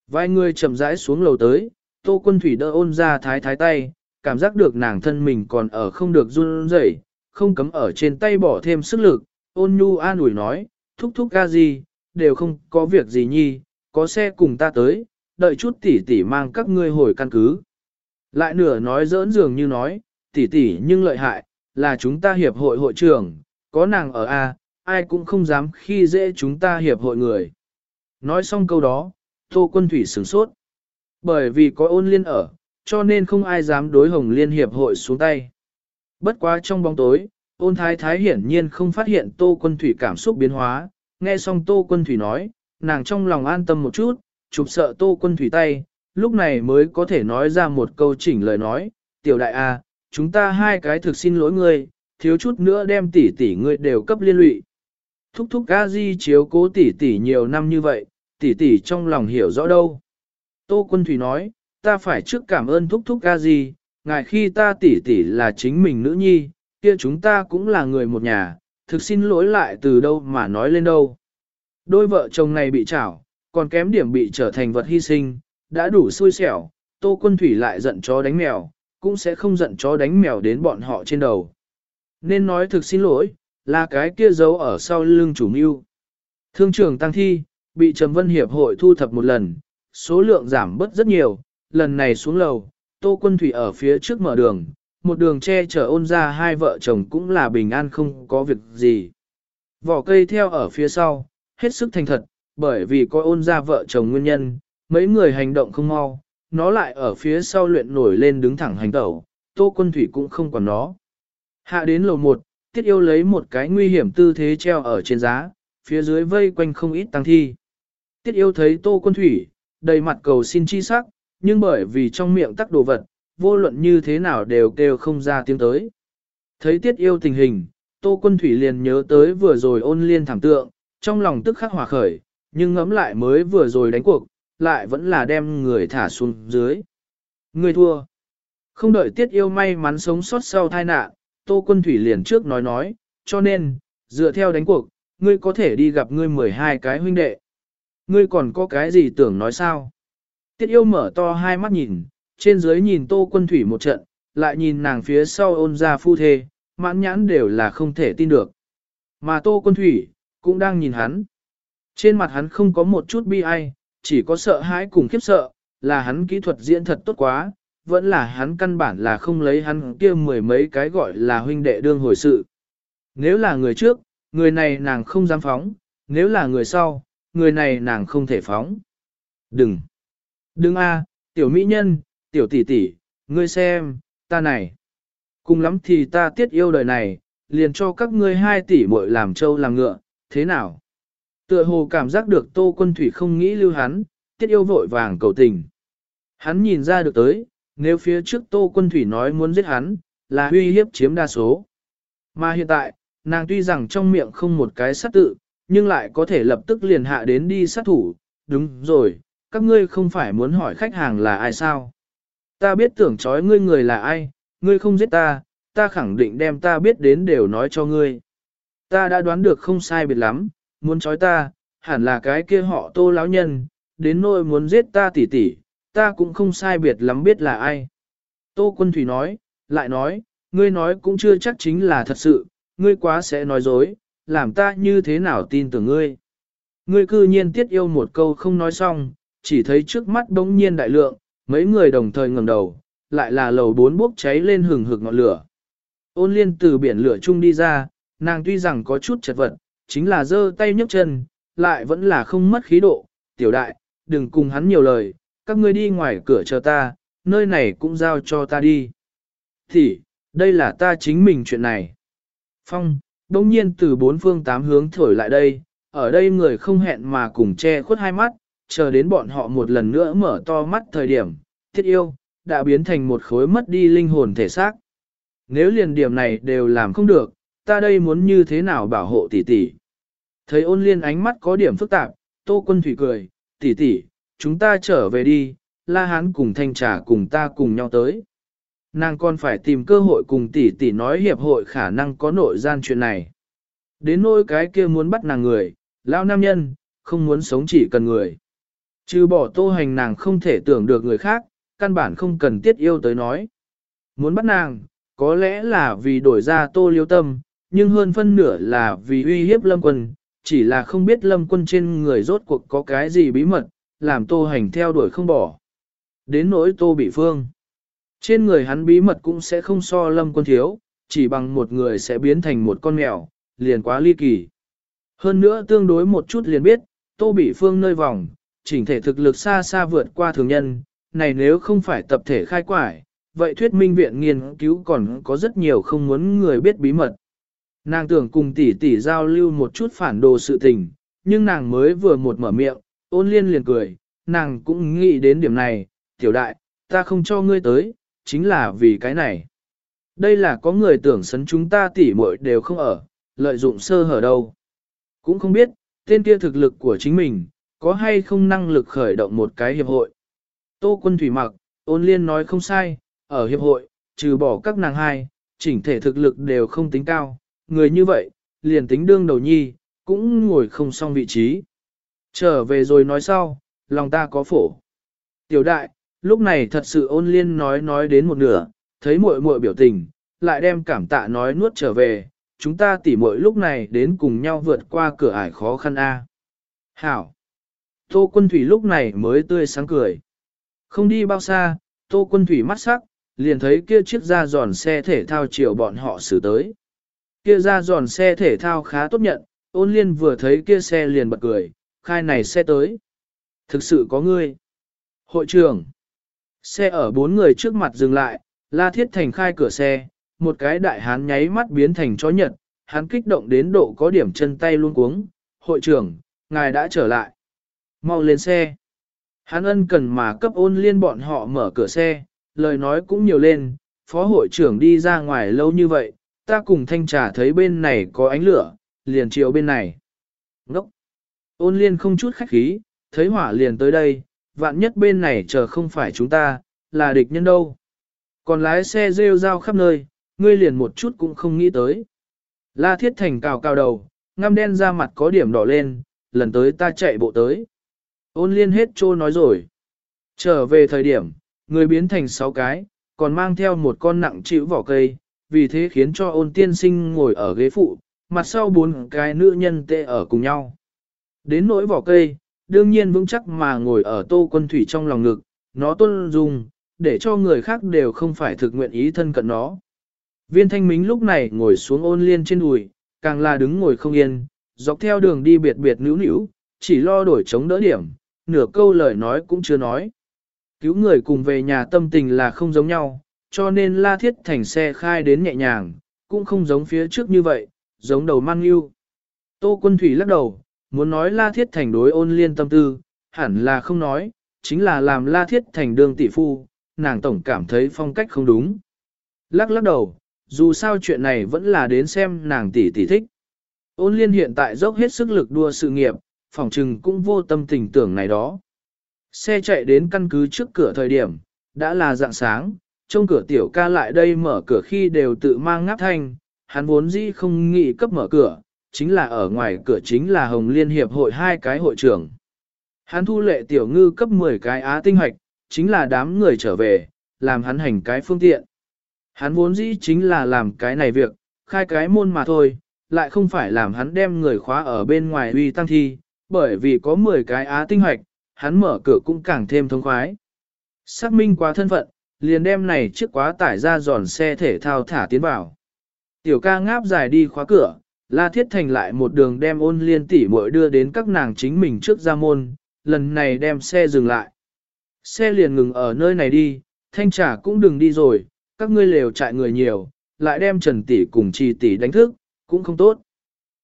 vài người chậm rãi xuống lầu tới, tô quân thủy đỡ ôn ra thái thái tay, cảm giác được nàng thân mình còn ở không được run rẩy, không cấm ở trên tay bỏ thêm sức lực, ôn nhu an ủi nói, thúc thúc ca gì, đều không có việc gì nhi, có xe cùng ta tới, đợi chút tỷ tỷ mang các ngươi hồi căn cứ. Lại nửa nói giỡn dường như nói, tỷ tỷ nhưng lợi hại, là chúng ta hiệp hội hội trưởng, có nàng ở A, ai cũng không dám khi dễ chúng ta hiệp hội người. Nói xong câu đó, Tô Quân Thủy sửng sốt. Bởi vì có ôn liên ở, cho nên không ai dám đối hồng liên hiệp hội xuống tay. Bất quá trong bóng tối, ôn thái thái hiển nhiên không phát hiện Tô Quân Thủy cảm xúc biến hóa, nghe xong Tô Quân Thủy nói, nàng trong lòng an tâm một chút, chụp sợ Tô Quân Thủy tay, lúc này mới có thể nói ra một câu chỉnh lời nói, tiểu đại a, à, chúng ta hai cái thực xin lỗi ngươi, thiếu chút nữa đem tỷ tỷ ngươi đều cấp liên lụy. Thúc thúc a di chiếu cố tỷ tỷ nhiều năm như vậy, tỷ tỷ trong lòng hiểu rõ đâu. Tô Quân Thủy nói, ta phải trước cảm ơn thúc thúc ca gì, ngài khi ta tỷ tỷ là chính mình nữ nhi, kia chúng ta cũng là người một nhà, thực xin lỗi lại từ đâu mà nói lên đâu. Đôi vợ chồng này bị chảo, còn kém điểm bị trở thành vật hy sinh, đã đủ xui xẻo, Tô Quân Thủy lại giận chó đánh mèo, cũng sẽ không giận chó đánh mèo đến bọn họ trên đầu. Nên nói thực xin lỗi, là cái kia giấu ở sau lưng chủ mưu. Thương trưởng tăng thi, bị Trầm Vân Hiệp hội thu thập một lần, số lượng giảm bớt rất nhiều, lần này xuống lầu, Tô Quân Thủy ở phía trước mở đường, một đường che chở ôn ra hai vợ chồng cũng là bình an không có việc gì. Vỏ cây theo ở phía sau, hết sức thành thật, bởi vì có ôn ra vợ chồng nguyên nhân, mấy người hành động không mau, nó lại ở phía sau luyện nổi lên đứng thẳng hành tẩu, Tô Quân Thủy cũng không còn nó. Hạ đến lầu một, Tiết Yêu lấy một cái nguy hiểm tư thế treo ở trên giá, phía dưới vây quanh không ít tăng thi. Tiết Yêu thấy Tô Quân Thủy, đầy mặt cầu xin chi sắc, nhưng bởi vì trong miệng tắc đồ vật, vô luận như thế nào đều kêu không ra tiếng tới. Thấy Tiết Yêu tình hình, Tô Quân Thủy liền nhớ tới vừa rồi ôn liên thảm tượng, trong lòng tức khắc hòa khởi, nhưng ngẫm lại mới vừa rồi đánh cuộc, lại vẫn là đem người thả xuống dưới. Người thua. Không đợi tiết yêu may mắn sống sót sau tai nạn, Tô Quân Thủy liền trước nói nói, cho nên, dựa theo đánh cuộc, ngươi có thể đi gặp ngươi 12 cái huynh đệ. Ngươi còn có cái gì tưởng nói sao? Tiết yêu mở to hai mắt nhìn, trên dưới nhìn Tô Quân Thủy một trận, lại nhìn nàng phía sau ôn ra phu thê, mãn nhãn đều là không thể tin được. Mà Tô Quân Thủy, cũng đang nhìn hắn. Trên mặt hắn không có một chút bi ai, chỉ có sợ hãi cùng khiếp sợ, là hắn kỹ thuật diễn thật tốt quá, vẫn là hắn căn bản là không lấy hắn kia mười mấy cái gọi là huynh đệ đương hồi sự. Nếu là người trước, người này nàng không dám phóng, nếu là người sau, người này nàng không thể phóng. Đừng! Đừng a, tiểu mỹ nhân, tiểu tỷ tỷ, ngươi xem, ta này. Cùng lắm thì ta tiết yêu đời này, liền cho các ngươi hai tỷ muội làm trâu làm ngựa, thế nào? Tựa hồ cảm giác được Tô Quân Thủy không nghĩ lưu hắn, tiết yêu vội vàng cầu tình. Hắn nhìn ra được tới, nếu phía trước Tô Quân Thủy nói muốn giết hắn, là uy hiếp chiếm đa số. Mà hiện tại, nàng tuy rằng trong miệng không một cái sát tự, nhưng lại có thể lập tức liền hạ đến đi sát thủ. Đúng rồi, các ngươi không phải muốn hỏi khách hàng là ai sao? Ta biết tưởng trói ngươi người là ai, ngươi không giết ta, ta khẳng định đem ta biết đến đều nói cho ngươi. Ta đã đoán được không sai biệt lắm, muốn trói ta, hẳn là cái kia họ tô láo nhân, đến nỗi muốn giết ta tỉ tỉ, ta cũng không sai biệt lắm biết là ai. Tô quân thủy nói, lại nói, ngươi nói cũng chưa chắc chính là thật sự, ngươi quá sẽ nói dối, làm ta như thế nào tin tưởng ngươi. Ngươi cư nhiên tiết yêu một câu không nói xong, chỉ thấy trước mắt đống nhiên đại lượng, mấy người đồng thời ngẩng đầu, lại là lầu bốn bốc cháy lên hừng hực ngọn lửa. Ôn liên từ biển lửa chung đi ra, nàng tuy rằng có chút chật vật, chính là giơ tay nhấc chân, lại vẫn là không mất khí độ, tiểu đại, đừng cùng hắn nhiều lời, các ngươi đi ngoài cửa chờ ta, nơi này cũng giao cho ta đi. Thì, đây là ta chính mình chuyện này. Phong, đông nhiên từ bốn phương tám hướng thổi lại đây, ở đây người không hẹn mà cùng che khuất hai mắt, chờ đến bọn họ một lần nữa mở to mắt thời điểm, thiết yêu, đã biến thành một khối mất đi linh hồn thể xác. Nếu liền điểm này đều làm không được, ta đây muốn như thế nào bảo hộ tỷ tỷ. Thấy ôn liên ánh mắt có điểm phức tạp, tô quân thủy cười, tỷ tỷ, chúng ta trở về đi, la hán cùng thanh trà cùng ta cùng nhau tới. Nàng còn phải tìm cơ hội cùng tỷ tỷ nói hiệp hội khả năng có nội gian chuyện này. Đến nỗi cái kia muốn bắt nàng người, lao nam nhân, không muốn sống chỉ cần người. Trừ bỏ tô hành nàng không thể tưởng được người khác, căn bản không cần tiết yêu tới nói. Muốn bắt nàng, có lẽ là vì đổi ra tô liêu tâm, nhưng hơn phân nửa là vì uy hiếp lâm quân, chỉ là không biết lâm quân trên người rốt cuộc có cái gì bí mật, làm tô hành theo đuổi không bỏ. Đến nỗi tô bị phương. Trên người hắn bí mật cũng sẽ không so lâm quân thiếu, chỉ bằng một người sẽ biến thành một con mèo, liền quá ly kỳ. Hơn nữa tương đối một chút liền biết, tô bị phương nơi vòng, chỉnh thể thực lực xa xa vượt qua thường nhân, này nếu không phải tập thể khai quải, vậy thuyết minh viện nghiên cứu còn có rất nhiều không muốn người biết bí mật. Nàng tưởng cùng tỷ tỷ giao lưu một chút phản đồ sự tình, nhưng nàng mới vừa một mở miệng, ôn liên liền cười, nàng cũng nghĩ đến điểm này, tiểu đại, ta không cho ngươi tới, chính là vì cái này. Đây là có người tưởng sấn chúng ta tỉ muội đều không ở, lợi dụng sơ hở đâu. Cũng không biết, tên kia thực lực của chính mình, có hay không năng lực khởi động một cái hiệp hội. Tô quân thủy mặc, ôn liên nói không sai, ở hiệp hội, trừ bỏ các nàng hai, chỉnh thể thực lực đều không tính cao, người như vậy, liền tính đương đầu nhi, cũng ngồi không xong vị trí. Trở về rồi nói sau, lòng ta có phổ. Tiểu đại, lúc này thật sự ôn liên nói nói đến một nửa, thấy muội muội biểu tình, lại đem cảm tạ nói nuốt trở về, chúng ta tỉ muội lúc này đến cùng nhau vượt qua cửa ải khó khăn A. Hảo! Tô quân thủy lúc này mới tươi sáng cười. Không đi bao xa, tô quân thủy mắt sắc, liền thấy kia chiếc ra giòn xe thể thao chiều bọn họ xử tới. Kia ra giòn xe thể thao khá tốt nhận, ôn liên vừa thấy kia xe liền bật cười, khai này xe tới. Thực sự có ngươi. Hội trưởng. Xe ở bốn người trước mặt dừng lại, La Thiết Thành khai cửa xe, một cái đại hán nháy mắt biến thành chó nhật, hắn kích động đến độ có điểm chân tay luôn cuống. Hội trưởng, ngài đã trở lại. Mau lên xe. Hắn ân cần mà cấp ôn liên bọn họ mở cửa xe, lời nói cũng nhiều lên, phó hội trưởng đi ra ngoài lâu như vậy, ta cùng thanh trà thấy bên này có ánh lửa, liền chiều bên này. Ngốc! Ôn liên không chút khách khí, thấy hỏa liền tới đây, vạn nhất bên này chờ không phải chúng ta, là địch nhân đâu. Còn lái xe rêu rao khắp nơi, ngươi liền một chút cũng không nghĩ tới. La thiết thành cào cào đầu, ngăm đen ra mặt có điểm đỏ lên, lần tới ta chạy bộ tới. Ôn liên hết trô nói rồi. Trở về thời điểm, người biến thành sáu cái, còn mang theo một con nặng chịu vỏ cây, vì thế khiến cho ôn tiên sinh ngồi ở ghế phụ, mặt sau bốn cái nữ nhân tê ở cùng nhau. Đến nỗi vỏ cây, đương nhiên vững chắc mà ngồi ở tô quân thủy trong lòng ngực, nó tuân dung để cho người khác đều không phải thực nguyện ý thân cận nó. Viên thanh mính lúc này ngồi xuống ôn liên trên đùi, càng là đứng ngồi không yên, dọc theo đường đi biệt biệt nữu nữu, chỉ lo đổi chống đỡ điểm, nửa câu lời nói cũng chưa nói. Cứu người cùng về nhà tâm tình là không giống nhau, cho nên la thiết thành xe khai đến nhẹ nhàng, cũng không giống phía trước như vậy, giống đầu mang yêu. Tô quân thủy lắc đầu, muốn nói la thiết thành đối ôn liên tâm tư, hẳn là không nói, chính là làm la thiết thành đương tỷ phu, nàng tổng cảm thấy phong cách không đúng. Lắc lắc đầu, dù sao chuyện này vẫn là đến xem nàng tỷ tỷ thích. Ôn liên hiện tại dốc hết sức lực đua sự nghiệp, phòng trừng cũng vô tâm tình tưởng này đó. Xe chạy đến căn cứ trước cửa thời điểm, đã là dạng sáng, trong cửa tiểu ca lại đây mở cửa khi đều tự mang ngáp thanh, hắn vốn dĩ không nghĩ cấp mở cửa, chính là ở ngoài cửa chính là Hồng Liên Hiệp hội hai cái hội trưởng. Hắn thu lệ tiểu ngư cấp 10 cái á tinh hoạch, chính là đám người trở về, làm hắn hành cái phương tiện. Hắn vốn dĩ chính là làm cái này việc, khai cái môn mà thôi, lại không phải làm hắn đem người khóa ở bên ngoài uy tăng thi, bởi vì có 10 cái á tinh hoạch, hắn mở cửa cũng càng thêm thông khoái. Xác minh quá thân phận, liền đem này chiếc quá tải ra giòn xe thể thao thả tiến vào. Tiểu ca ngáp dài đi khóa cửa, La Thiết Thành lại một đường đem ôn liên tỷ muội đưa đến các nàng chính mình trước ra môn, lần này đem xe dừng lại. Xe liền ngừng ở nơi này đi, thanh trả cũng đừng đi rồi, các ngươi lều chạy người nhiều, lại đem Trần tỷ cùng Trì tỷ đánh thức, cũng không tốt.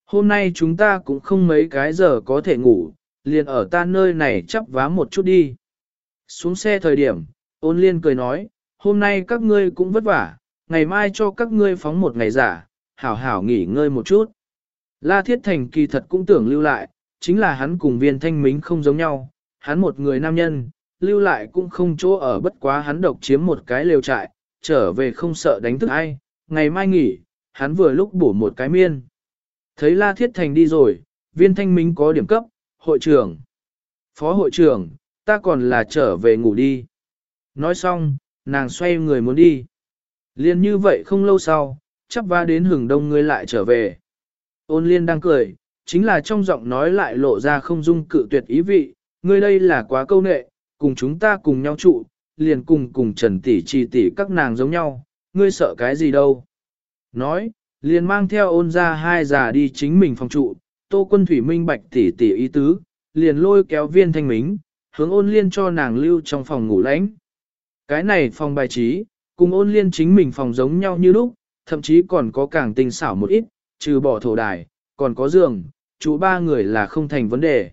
Hôm nay chúng ta cũng không mấy cái giờ có thể ngủ, liền ở ta nơi này chắp vá một chút đi. Xuống xe thời điểm, ôn liên cười nói, hôm nay các ngươi cũng vất vả, ngày mai cho các ngươi phóng một ngày giả, hảo hảo nghỉ ngơi một chút. La Thiết Thành kỳ thật cũng tưởng lưu lại, chính là hắn cùng viên thanh mính không giống nhau, hắn một người nam nhân, lưu lại cũng không chỗ ở bất quá hắn độc chiếm một cái lều trại, trở về không sợ đánh thức ai, ngày mai nghỉ, hắn vừa lúc bổ một cái miên. Thấy La Thiết Thành đi rồi, viên thanh mính có điểm cấp, hội trưởng, phó hội trưởng, ta còn là trở về ngủ đi. Nói xong, nàng xoay người muốn đi. Liên như vậy không lâu sau, chắc va đến hừng đông ngươi lại trở về. Ôn liên đang cười, chính là trong giọng nói lại lộ ra không dung cự tuyệt ý vị, ngươi đây là quá câu nệ, cùng chúng ta cùng nhau trụ, liền cùng cùng trần tỷ trì tỷ các nàng giống nhau, ngươi sợ cái gì đâu. Nói, liền mang theo ôn ra hai già đi chính mình phòng trụ, tô quân thủy minh bạch tỷ tỷ ý tứ, liền lôi kéo viên thanh mính, hướng ôn liên cho nàng lưu trong phòng ngủ lãnh. Cái này phòng bài trí, cùng ôn liên chính mình phòng giống nhau như lúc, thậm chí còn có càng tình xảo một ít, trừ bỏ thổ đài, còn có giường, chú ba người là không thành vấn đề.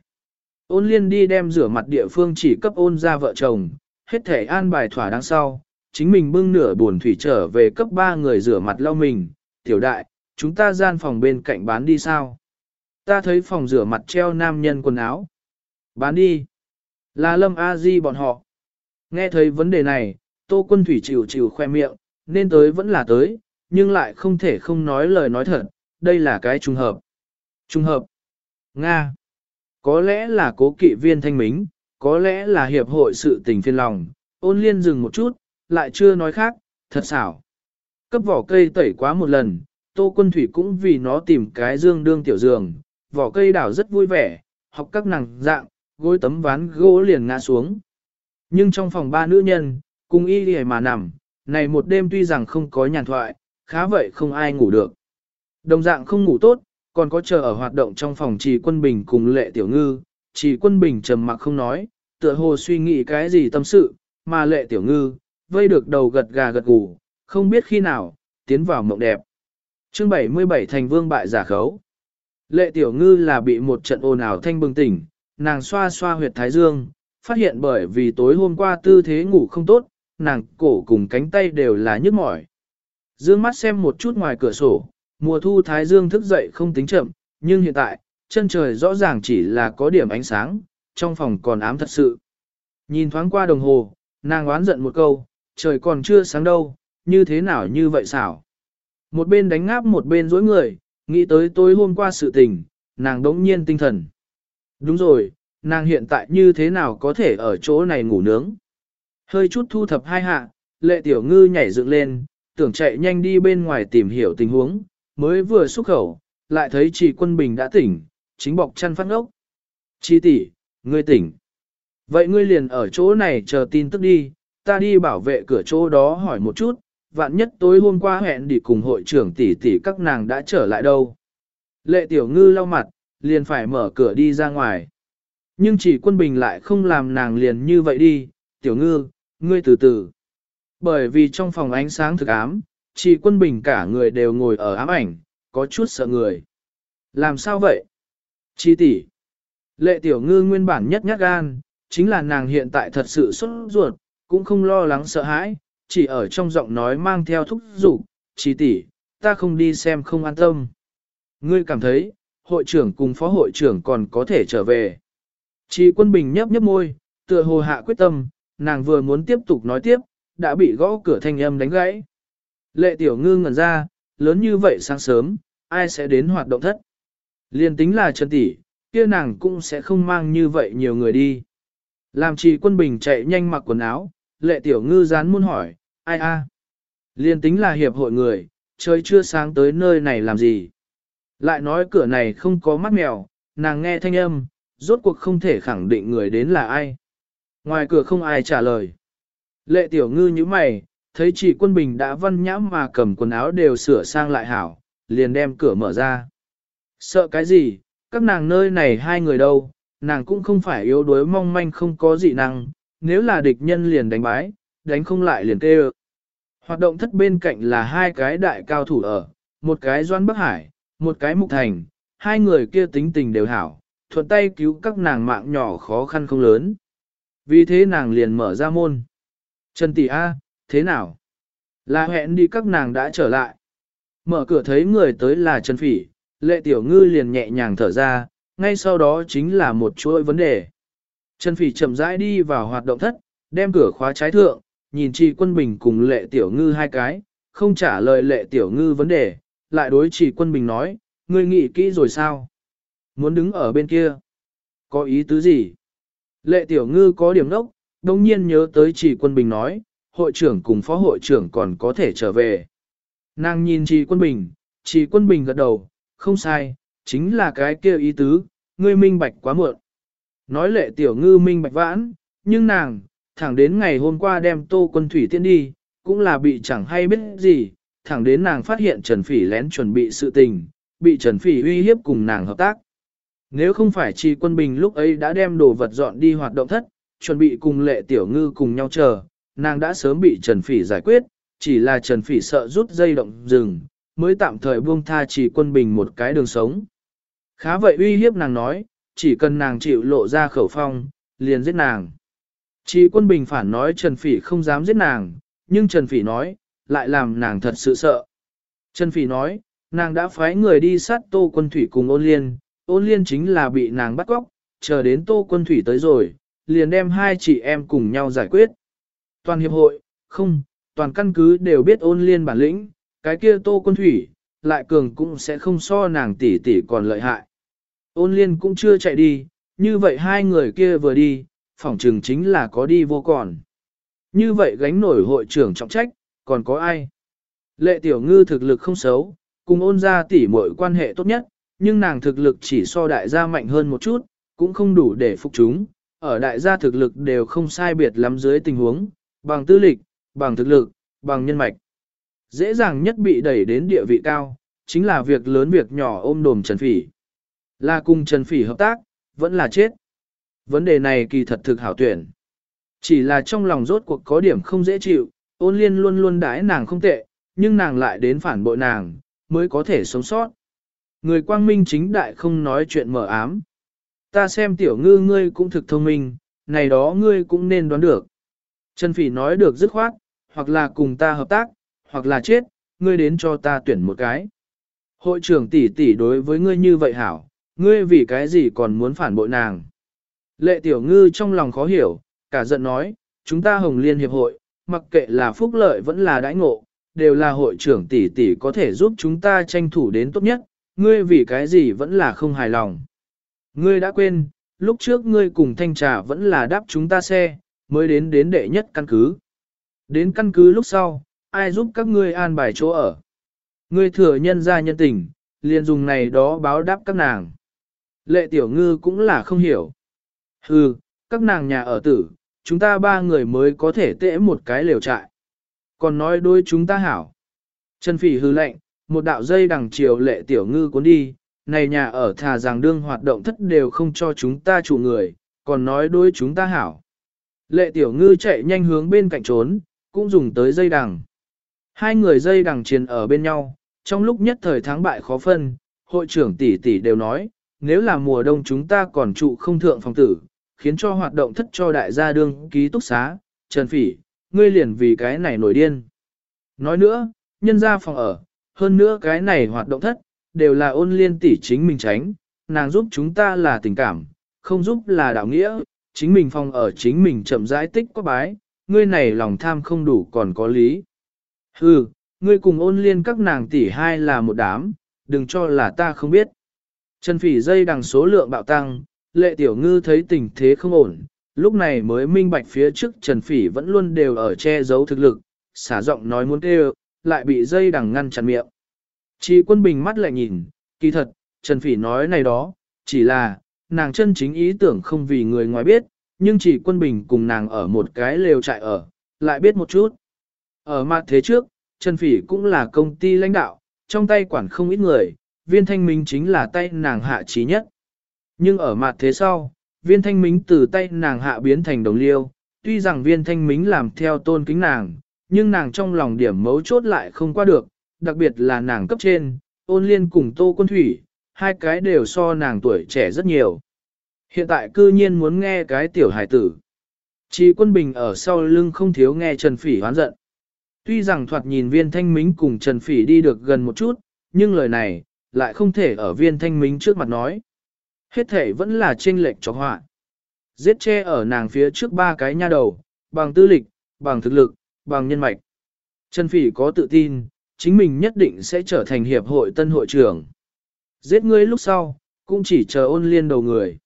Ôn liên đi đem rửa mặt địa phương chỉ cấp ôn ra vợ chồng, hết thể an bài thỏa đáng sau, chính mình bưng nửa buồn thủy trở về cấp ba người rửa mặt lau mình, tiểu đại, chúng ta gian phòng bên cạnh bán đi sao? Ta thấy phòng rửa mặt treo nam nhân quần áo. Bán đi. Là lâm a di bọn họ. Nghe thấy vấn đề này, Tô Quân Thủy chịu chịu khoe miệng, nên tới vẫn là tới, nhưng lại không thể không nói lời nói thật, đây là cái trùng hợp. Trùng hợp. Nga. Có lẽ là cố kỵ viên thanh mính, có lẽ là hiệp hội sự tình phiên lòng, ôn liên dừng một chút, lại chưa nói khác, thật xảo. Cấp vỏ cây tẩy quá một lần, Tô Quân Thủy cũng vì nó tìm cái dương đương tiểu giường, vỏ cây đảo rất vui vẻ, học các nàng dạng, gối tấm ván gỗ liền ngã xuống. Nhưng trong phòng ba nữ nhân, cùng y lì mà nằm, này một đêm tuy rằng không có nhàn thoại, khá vậy không ai ngủ được. Đồng dạng không ngủ tốt, còn có chờ ở hoạt động trong phòng trì quân bình cùng lệ tiểu ngư, trì quân bình trầm mặc không nói, tựa hồ suy nghĩ cái gì tâm sự, mà lệ tiểu ngư, vây được đầu gật gà gật gù, không biết khi nào, tiến vào mộng đẹp. chương 77 thành vương bại giả khấu. Lệ tiểu ngư là bị một trận ồn ào thanh bừng tỉnh, nàng xoa xoa huyệt thái dương, phát hiện bởi vì tối hôm qua tư thế ngủ không tốt, nàng cổ cùng cánh tay đều là nhức mỏi. Dương mắt xem một chút ngoài cửa sổ, mùa thu thái dương thức dậy không tính chậm, nhưng hiện tại, chân trời rõ ràng chỉ là có điểm ánh sáng, trong phòng còn ám thật sự. Nhìn thoáng qua đồng hồ, nàng oán giận một câu, trời còn chưa sáng đâu, như thế nào như vậy xảo. Một bên đánh ngáp một bên dối người, nghĩ tới tối hôm qua sự tình, nàng đống nhiên tinh thần. Đúng rồi, nàng hiện tại như thế nào có thể ở chỗ này ngủ nướng. Hơi chút thu thập hai hạ, lệ tiểu ngư nhảy dựng lên, tưởng chạy nhanh đi bên ngoài tìm hiểu tình huống, mới vừa xuất khẩu, lại thấy chị quân bình đã tỉnh, chính bọc chăn phát ngốc. Chi tỷ, ngươi tỉnh. Vậy ngươi liền ở chỗ này chờ tin tức đi, ta đi bảo vệ cửa chỗ đó hỏi một chút, vạn nhất tối hôm qua hẹn đi cùng hội trưởng tỷ tỷ các nàng đã trở lại đâu. Lệ tiểu ngư lau mặt, liền phải mở cửa đi ra ngoài. Nhưng chỉ quân bình lại không làm nàng liền như vậy đi, tiểu ngư, ngươi từ từ. Bởi vì trong phòng ánh sáng thực ám, chỉ quân bình cả người đều ngồi ở ám ảnh, có chút sợ người. Làm sao vậy? Chi tỷ. Lệ tiểu ngư nguyên bản nhất nhát gan, chính là nàng hiện tại thật sự xuất ruột, cũng không lo lắng sợ hãi, chỉ ở trong giọng nói mang theo thúc giục, chỉ tỷ, ta không đi xem không an tâm. Ngươi cảm thấy, hội trưởng cùng phó hội trưởng còn có thể trở về. Chỉ quân bình nhấp nhấp môi, tựa hồ hạ quyết tâm, nàng vừa muốn tiếp tục nói tiếp, đã bị gõ cửa thanh âm đánh gãy. Lệ tiểu ngư ngẩn ra, lớn như vậy sáng sớm, ai sẽ đến hoạt động thất? Liên tính là Trần tỷ, kia nàng cũng sẽ không mang như vậy nhiều người đi. Làm trì quân bình chạy nhanh mặc quần áo, lệ tiểu ngư dán muôn hỏi, ai a? Liên tính là hiệp hội người, trời chưa sáng tới nơi này làm gì? Lại nói cửa này không có mắt mèo, nàng nghe thanh âm, rốt cuộc không thể khẳng định người đến là ai. Ngoài cửa không ai trả lời. Lệ tiểu ngư như mày, thấy chị quân bình đã văn nhãm mà cầm quần áo đều sửa sang lại hảo, liền đem cửa mở ra. Sợ cái gì, các nàng nơi này hai người đâu, nàng cũng không phải yếu đuối mong manh không có dị năng, nếu là địch nhân liền đánh bái, đánh không lại liền tê Hoạt động thất bên cạnh là hai cái đại cao thủ ở, một cái doan Bắc Hải, một cái mục thành, hai người kia tính tình đều hảo, thuận tay cứu các nàng mạng nhỏ khó khăn không lớn. Vì thế nàng liền mở ra môn. Trần tỷ A, thế nào? Là hẹn đi các nàng đã trở lại. Mở cửa thấy người tới là Trần Phỉ, lệ tiểu ngư liền nhẹ nhàng thở ra, ngay sau đó chính là một chuỗi vấn đề. Trần Phỉ chậm rãi đi vào hoạt động thất, đem cửa khóa trái thượng, nhìn Trì Quân Bình cùng lệ tiểu ngư hai cái, không trả lời lệ tiểu ngư vấn đề, lại đối Trì Quân Bình nói, ngươi nghĩ kỹ rồi sao? Muốn đứng ở bên kia? Có ý tứ gì? Lệ tiểu ngư có điểm nốc, đồng nhiên nhớ tới Trì Quân Bình nói, hội trưởng cùng phó hội trưởng còn có thể trở về. Nàng nhìn Trì Quân Bình, Trì Quân Bình gật đầu, không sai, chính là cái kia ý tứ, ngươi minh bạch quá muộn. Nói lệ tiểu ngư minh bạch vãn, nhưng nàng, thẳng đến ngày hôm qua đem tô quân thủy tiễn đi, cũng là bị chẳng hay biết gì, thẳng đến nàng phát hiện Trần Phỉ lén chuẩn bị sự tình, bị Trần Phỉ uy hiếp cùng nàng hợp tác. Nếu không phải Trì Quân Bình lúc ấy đã đem đồ vật dọn đi hoạt động thất, chuẩn bị cùng lệ tiểu ngư cùng nhau chờ, nàng đã sớm bị Trần Phỉ giải quyết, chỉ là Trần Phỉ sợ rút dây động rừng, mới tạm thời buông tha chỉ Quân Bình một cái đường sống. Khá vậy uy hiếp nàng nói, chỉ cần nàng chịu lộ ra khẩu phong, liền giết nàng. Chỉ Quân Bình phản nói Trần Phỉ không dám giết nàng, nhưng Trần Phỉ nói, lại làm nàng thật sự sợ. Trần Phỉ nói, nàng đã phái người đi sát Tô Quân Thủy cùng ôn liên, ôn liên chính là bị nàng bắt cóc, chờ đến Tô Quân Thủy tới rồi, liền đem hai chị em cùng nhau giải quyết. Toàn hiệp hội, không, toàn căn cứ đều biết ôn liên bản lĩnh, cái kia tô quân thủy, lại cường cũng sẽ không so nàng tỷ tỷ còn lợi hại. Ôn liên cũng chưa chạy đi, như vậy hai người kia vừa đi, phỏng trừng chính là có đi vô còn. Như vậy gánh nổi hội trưởng trọng trách, còn có ai? Lệ tiểu ngư thực lực không xấu, cùng ôn gia tỷ mọi quan hệ tốt nhất, nhưng nàng thực lực chỉ so đại gia mạnh hơn một chút, cũng không đủ để phục chúng, ở đại gia thực lực đều không sai biệt lắm dưới tình huống, bằng tư lịch, bằng thực lực, bằng nhân mạch. Dễ dàng nhất bị đẩy đến địa vị cao, chính là việc lớn việc nhỏ ôm đồm Trần Phỉ. Là cùng Trần Phỉ hợp tác, vẫn là chết. Vấn đề này kỳ thật thực hảo tuyển. Chỉ là trong lòng rốt cuộc có điểm không dễ chịu, ôn liên luôn luôn đãi nàng không tệ, nhưng nàng lại đến phản bội nàng, mới có thể sống sót. Người quang minh chính đại không nói chuyện mở ám. Ta xem tiểu ngư ngươi cũng thực thông minh, này đó ngươi cũng nên đoán được. Trần Phỉ nói được dứt khoát, hoặc là cùng ta hợp tác, hoặc là chết, ngươi đến cho ta tuyển một cái. Hội trưởng tỷ tỷ đối với ngươi như vậy hảo, ngươi vì cái gì còn muốn phản bội nàng. Lệ tiểu ngư trong lòng khó hiểu, cả giận nói, chúng ta hồng liên hiệp hội, mặc kệ là phúc lợi vẫn là đãi ngộ, đều là hội trưởng tỷ tỷ có thể giúp chúng ta tranh thủ đến tốt nhất, ngươi vì cái gì vẫn là không hài lòng. Ngươi đã quên, lúc trước ngươi cùng thanh trà vẫn là đáp chúng ta xe, mới đến đến đệ nhất căn cứ. Đến căn cứ lúc sau, ai giúp các ngươi an bài chỗ ở. Ngươi thừa nhân ra nhân tình, liền dùng này đó báo đáp các nàng. Lệ tiểu ngư cũng là không hiểu. Hừ, các nàng nhà ở tử, chúng ta ba người mới có thể tễ một cái lều trại. Còn nói đôi chúng ta hảo. Trần phỉ hư lệnh, một đạo dây đằng chiều lệ tiểu ngư cuốn đi, này nhà ở thà rằng đương hoạt động thất đều không cho chúng ta chủ người, còn nói đôi chúng ta hảo. Lệ tiểu ngư chạy nhanh hướng bên cạnh trốn, cũng dùng tới dây đằng. Hai người dây đằng chiến ở bên nhau, trong lúc nhất thời thắng bại khó phân, hội trưởng tỷ tỷ đều nói, nếu là mùa đông chúng ta còn trụ không thượng phòng tử, khiến cho hoạt động thất cho đại gia đương ký túc xá, Trần Phỉ, ngươi liền vì cái này nổi điên. Nói nữa, nhân ra phòng ở, hơn nữa cái này hoạt động thất, đều là ôn liên tỷ chính mình tránh, nàng giúp chúng ta là tình cảm, không giúp là đạo nghĩa, chính mình phòng ở chính mình chậm rãi tích có bái, ngươi này lòng tham không đủ còn có lý. Hừ, ngươi cùng ôn liên các nàng tỷ hai là một đám, đừng cho là ta không biết. Trần phỉ dây đằng số lượng bạo tăng, lệ tiểu ngư thấy tình thế không ổn, lúc này mới minh bạch phía trước Trần phỉ vẫn luôn đều ở che giấu thực lực, xả giọng nói muốn kêu, lại bị dây đằng ngăn chặn miệng. Chị quân bình mắt lại nhìn, kỳ thật, Trần phỉ nói này đó, chỉ là, nàng chân chính ý tưởng không vì người ngoài biết, nhưng chỉ quân bình cùng nàng ở một cái lều trại ở, lại biết một chút. Ở mặt thế trước, Trần Phỉ cũng là công ty lãnh đạo, trong tay quản không ít người, viên thanh minh chính là tay nàng hạ trí nhất. Nhưng ở mặt thế sau, viên thanh minh từ tay nàng hạ biến thành đồng liêu, tuy rằng viên thanh minh làm theo tôn kính nàng, nhưng nàng trong lòng điểm mấu chốt lại không qua được, đặc biệt là nàng cấp trên, ôn liên cùng tô quân thủy, hai cái đều so nàng tuổi trẻ rất nhiều. Hiện tại cư nhiên muốn nghe cái tiểu hải tử. Chỉ quân bình ở sau lưng không thiếu nghe Trần Phỉ hoán giận. Tuy rằng thoạt nhìn viên thanh mính cùng Trần Phỉ đi được gần một chút, nhưng lời này, lại không thể ở viên thanh mính trước mặt nói. Hết thể vẫn là trên lệch cho họa. Giết che ở nàng phía trước ba cái nha đầu, bằng tư lịch, bằng thực lực, bằng nhân mạch. Trần Phỉ có tự tin, chính mình nhất định sẽ trở thành hiệp hội tân hội trưởng. Giết ngươi lúc sau, cũng chỉ chờ ôn liên đầu người.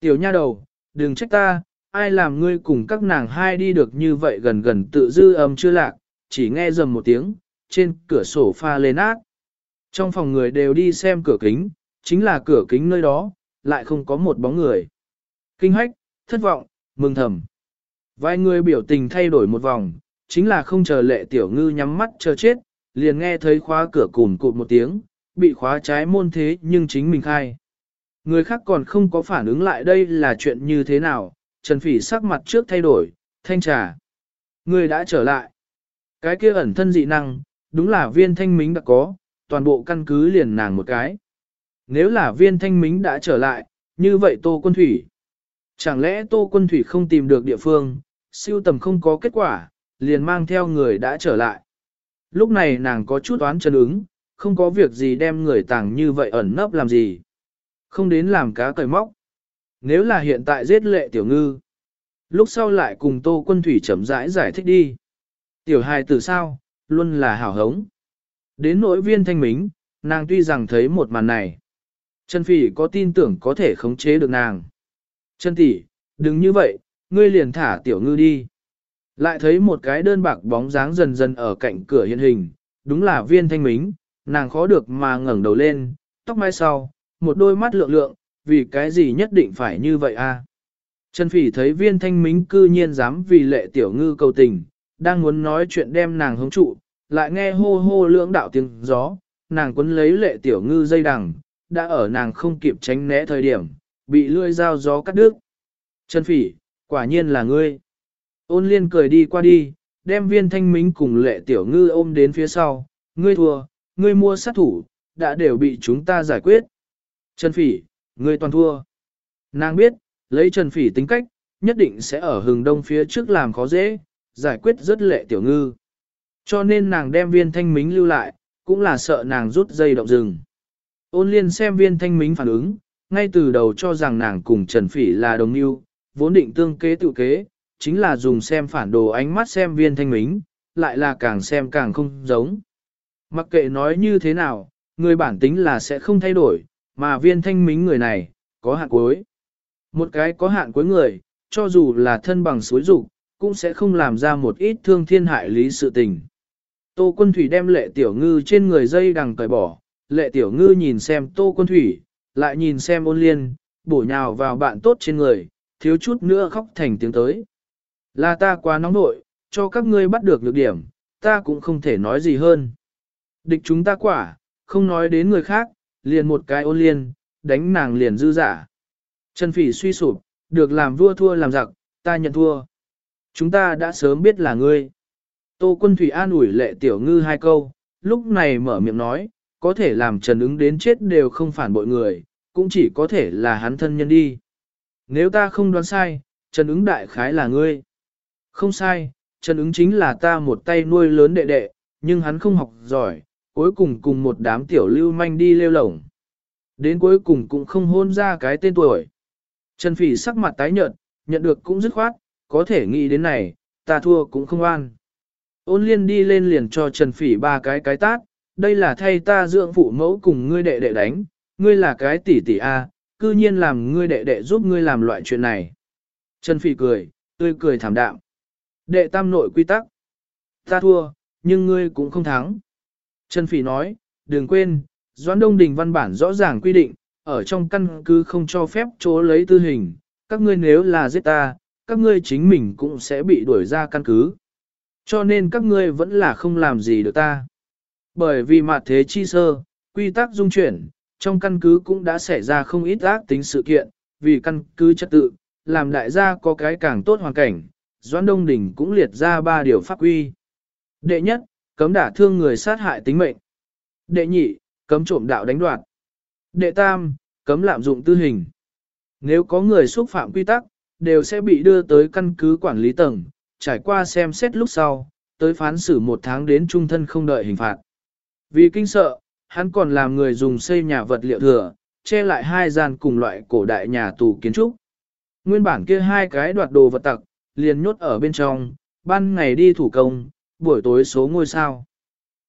Tiểu nha đầu, đừng trách ta, ai làm ngươi cùng các nàng hai đi được như vậy gần gần tự dư âm chưa lạc, chỉ nghe dầm một tiếng, trên cửa sổ pha lên ác. Trong phòng người đều đi xem cửa kính, chính là cửa kính nơi đó, lại không có một bóng người. Kinh hách, thất vọng, mừng thầm. Vài người biểu tình thay đổi một vòng, chính là không chờ lệ tiểu ngư nhắm mắt chờ chết, liền nghe thấy khóa cửa cùm cụt một tiếng, bị khóa trái môn thế nhưng chính mình khai. Người khác còn không có phản ứng lại đây là chuyện như thế nào, Trần Phỉ sắc mặt trước thay đổi, thanh trà. Người đã trở lại. Cái kia ẩn thân dị năng, đúng là viên thanh mính đã có, toàn bộ căn cứ liền nàng một cái. Nếu là viên thanh mính đã trở lại, như vậy Tô Quân Thủy. Chẳng lẽ Tô Quân Thủy không tìm được địa phương, siêu tầm không có kết quả, liền mang theo người đã trở lại. Lúc này nàng có chút oán chân ứng, không có việc gì đem người tàng như vậy ẩn nấp làm gì. Không đến làm cá cởi móc. Nếu là hiện tại giết lệ tiểu ngư, Lúc sau lại cùng Tô Quân Thủy chậm rãi giải, giải thích đi. Tiểu hài từ sao, luôn là hảo hống. Đến nỗi viên thanh mính, nàng tuy rằng thấy một màn này. Trần Phỉ có tin tưởng có thể khống chế được nàng. Trần tỷ, đừng như vậy, ngươi liền thả tiểu ngư đi. Lại thấy một cái đơn bạc bóng dáng dần dần ở cạnh cửa hiện hình, đúng là viên thanh mính, nàng khó được mà ngẩng đầu lên, tóc mai sau, một đôi mắt lượng lượng, vì cái gì nhất định phải như vậy a? Trần Phỉ thấy viên thanh mính cư nhiên dám vì lệ tiểu ngư cầu tình, đang muốn nói chuyện đem nàng hứng trụ, lại nghe hô hô lưỡng đạo tiếng gió, nàng quấn lấy lệ tiểu ngư dây đằng, đã ở nàng không kịp tránh né thời điểm, bị lưỡi dao gió cắt đứt. Trần Phỉ, quả nhiên là ngươi. Ôn liên cười đi qua đi, đem viên thanh mính cùng lệ tiểu ngư ôm đến phía sau, ngươi thua, ngươi mua sát thủ, đã đều bị chúng ta giải quyết. Trần Phỉ, ngươi toàn thua. Nàng biết, lấy Trần Phỉ tính cách, nhất định sẽ ở hừng đông phía trước làm khó dễ, giải quyết rất lệ tiểu ngư. Cho nên nàng đem viên thanh mính lưu lại, cũng là sợ nàng rút dây động rừng. Ôn liên xem viên thanh mính phản ứng, ngay từ đầu cho rằng nàng cùng Trần Phỉ là đồng yêu, vốn định tương kế tự kế, chính là dùng xem phản đồ ánh mắt xem viên thanh mính, lại là càng xem càng không giống. Mặc kệ nói như thế nào, người bản tính là sẽ không thay đổi, mà viên thanh mính người này, có hạn cuối. Một cái có hạn cuối người, cho dù là thân bằng suối dục cũng sẽ không làm ra một ít thương thiên hại lý sự tình. Tô quân thủy đem lệ tiểu ngư trên người dây đằng cởi bỏ, lệ tiểu ngư nhìn xem tô quân thủy, lại nhìn xem ôn liên, bổ nhào vào bạn tốt trên người, thiếu chút nữa khóc thành tiếng tới. Là ta quá nóng nội, cho các ngươi bắt được nhược điểm, ta cũng không thể nói gì hơn. Địch chúng ta quả, không nói đến người khác, liền một cái ôn liên, đánh nàng liền dư giả. Trần phỉ suy sụp, được làm vua thua làm giặc, ta nhận thua. Chúng ta đã sớm biết là ngươi. Tô quân thủy an ủi lệ tiểu ngư hai câu, lúc này mở miệng nói, có thể làm trần ứng đến chết đều không phản bội người, cũng chỉ có thể là hắn thân nhân đi. Nếu ta không đoán sai, trần ứng đại khái là ngươi. Không sai, trần ứng chính là ta một tay nuôi lớn đệ đệ, nhưng hắn không học giỏi, cuối cùng cùng một đám tiểu lưu manh đi lêu lổng. Đến cuối cùng cũng không hôn ra cái tên tuổi. Trần Phỉ sắc mặt tái nhợt, nhận được cũng dứt khoát, có thể nghĩ đến này, ta thua cũng không an. Ôn liên đi lên liền cho Trần Phỉ ba cái cái tát, đây là thay ta dưỡng phụ mẫu cùng ngươi đệ đệ đánh, ngươi là cái tỷ tỷ A, cư nhiên làm ngươi đệ đệ giúp ngươi làm loại chuyện này. Trần Phỉ cười, tươi cười thảm đạm. Đệ tam nội quy tắc. Ta thua, nhưng ngươi cũng không thắng. Trần Phỉ nói, đừng quên, Doãn Đông Đình văn bản rõ ràng quy định, ở trong căn cứ không cho phép chỗ lấy tư hình, các ngươi nếu là giết ta, các ngươi chính mình cũng sẽ bị đuổi ra căn cứ. Cho nên các ngươi vẫn là không làm gì được ta. Bởi vì mặt thế chi sơ, quy tắc dung chuyển, trong căn cứ cũng đã xảy ra không ít ác tính sự kiện, vì căn cứ trật tự, làm đại gia có cái càng tốt hoàn cảnh, Doãn Đông Đình cũng liệt ra ba điều pháp quy. Đệ nhất, cấm đả thương người sát hại tính mệnh. Đệ nhị, cấm trộm đạo đánh đoạt. Đệ tam, cấm lạm dụng tư hình. Nếu có người xúc phạm quy tắc, đều sẽ bị đưa tới căn cứ quản lý tầng, trải qua xem xét lúc sau, tới phán xử một tháng đến trung thân không đợi hình phạt. Vì kinh sợ, hắn còn làm người dùng xây nhà vật liệu thừa, che lại hai gian cùng loại cổ đại nhà tù kiến trúc. Nguyên bản kia hai cái đoạt đồ vật tặc, liền nhốt ở bên trong, ban ngày đi thủ công, buổi tối số ngôi sao.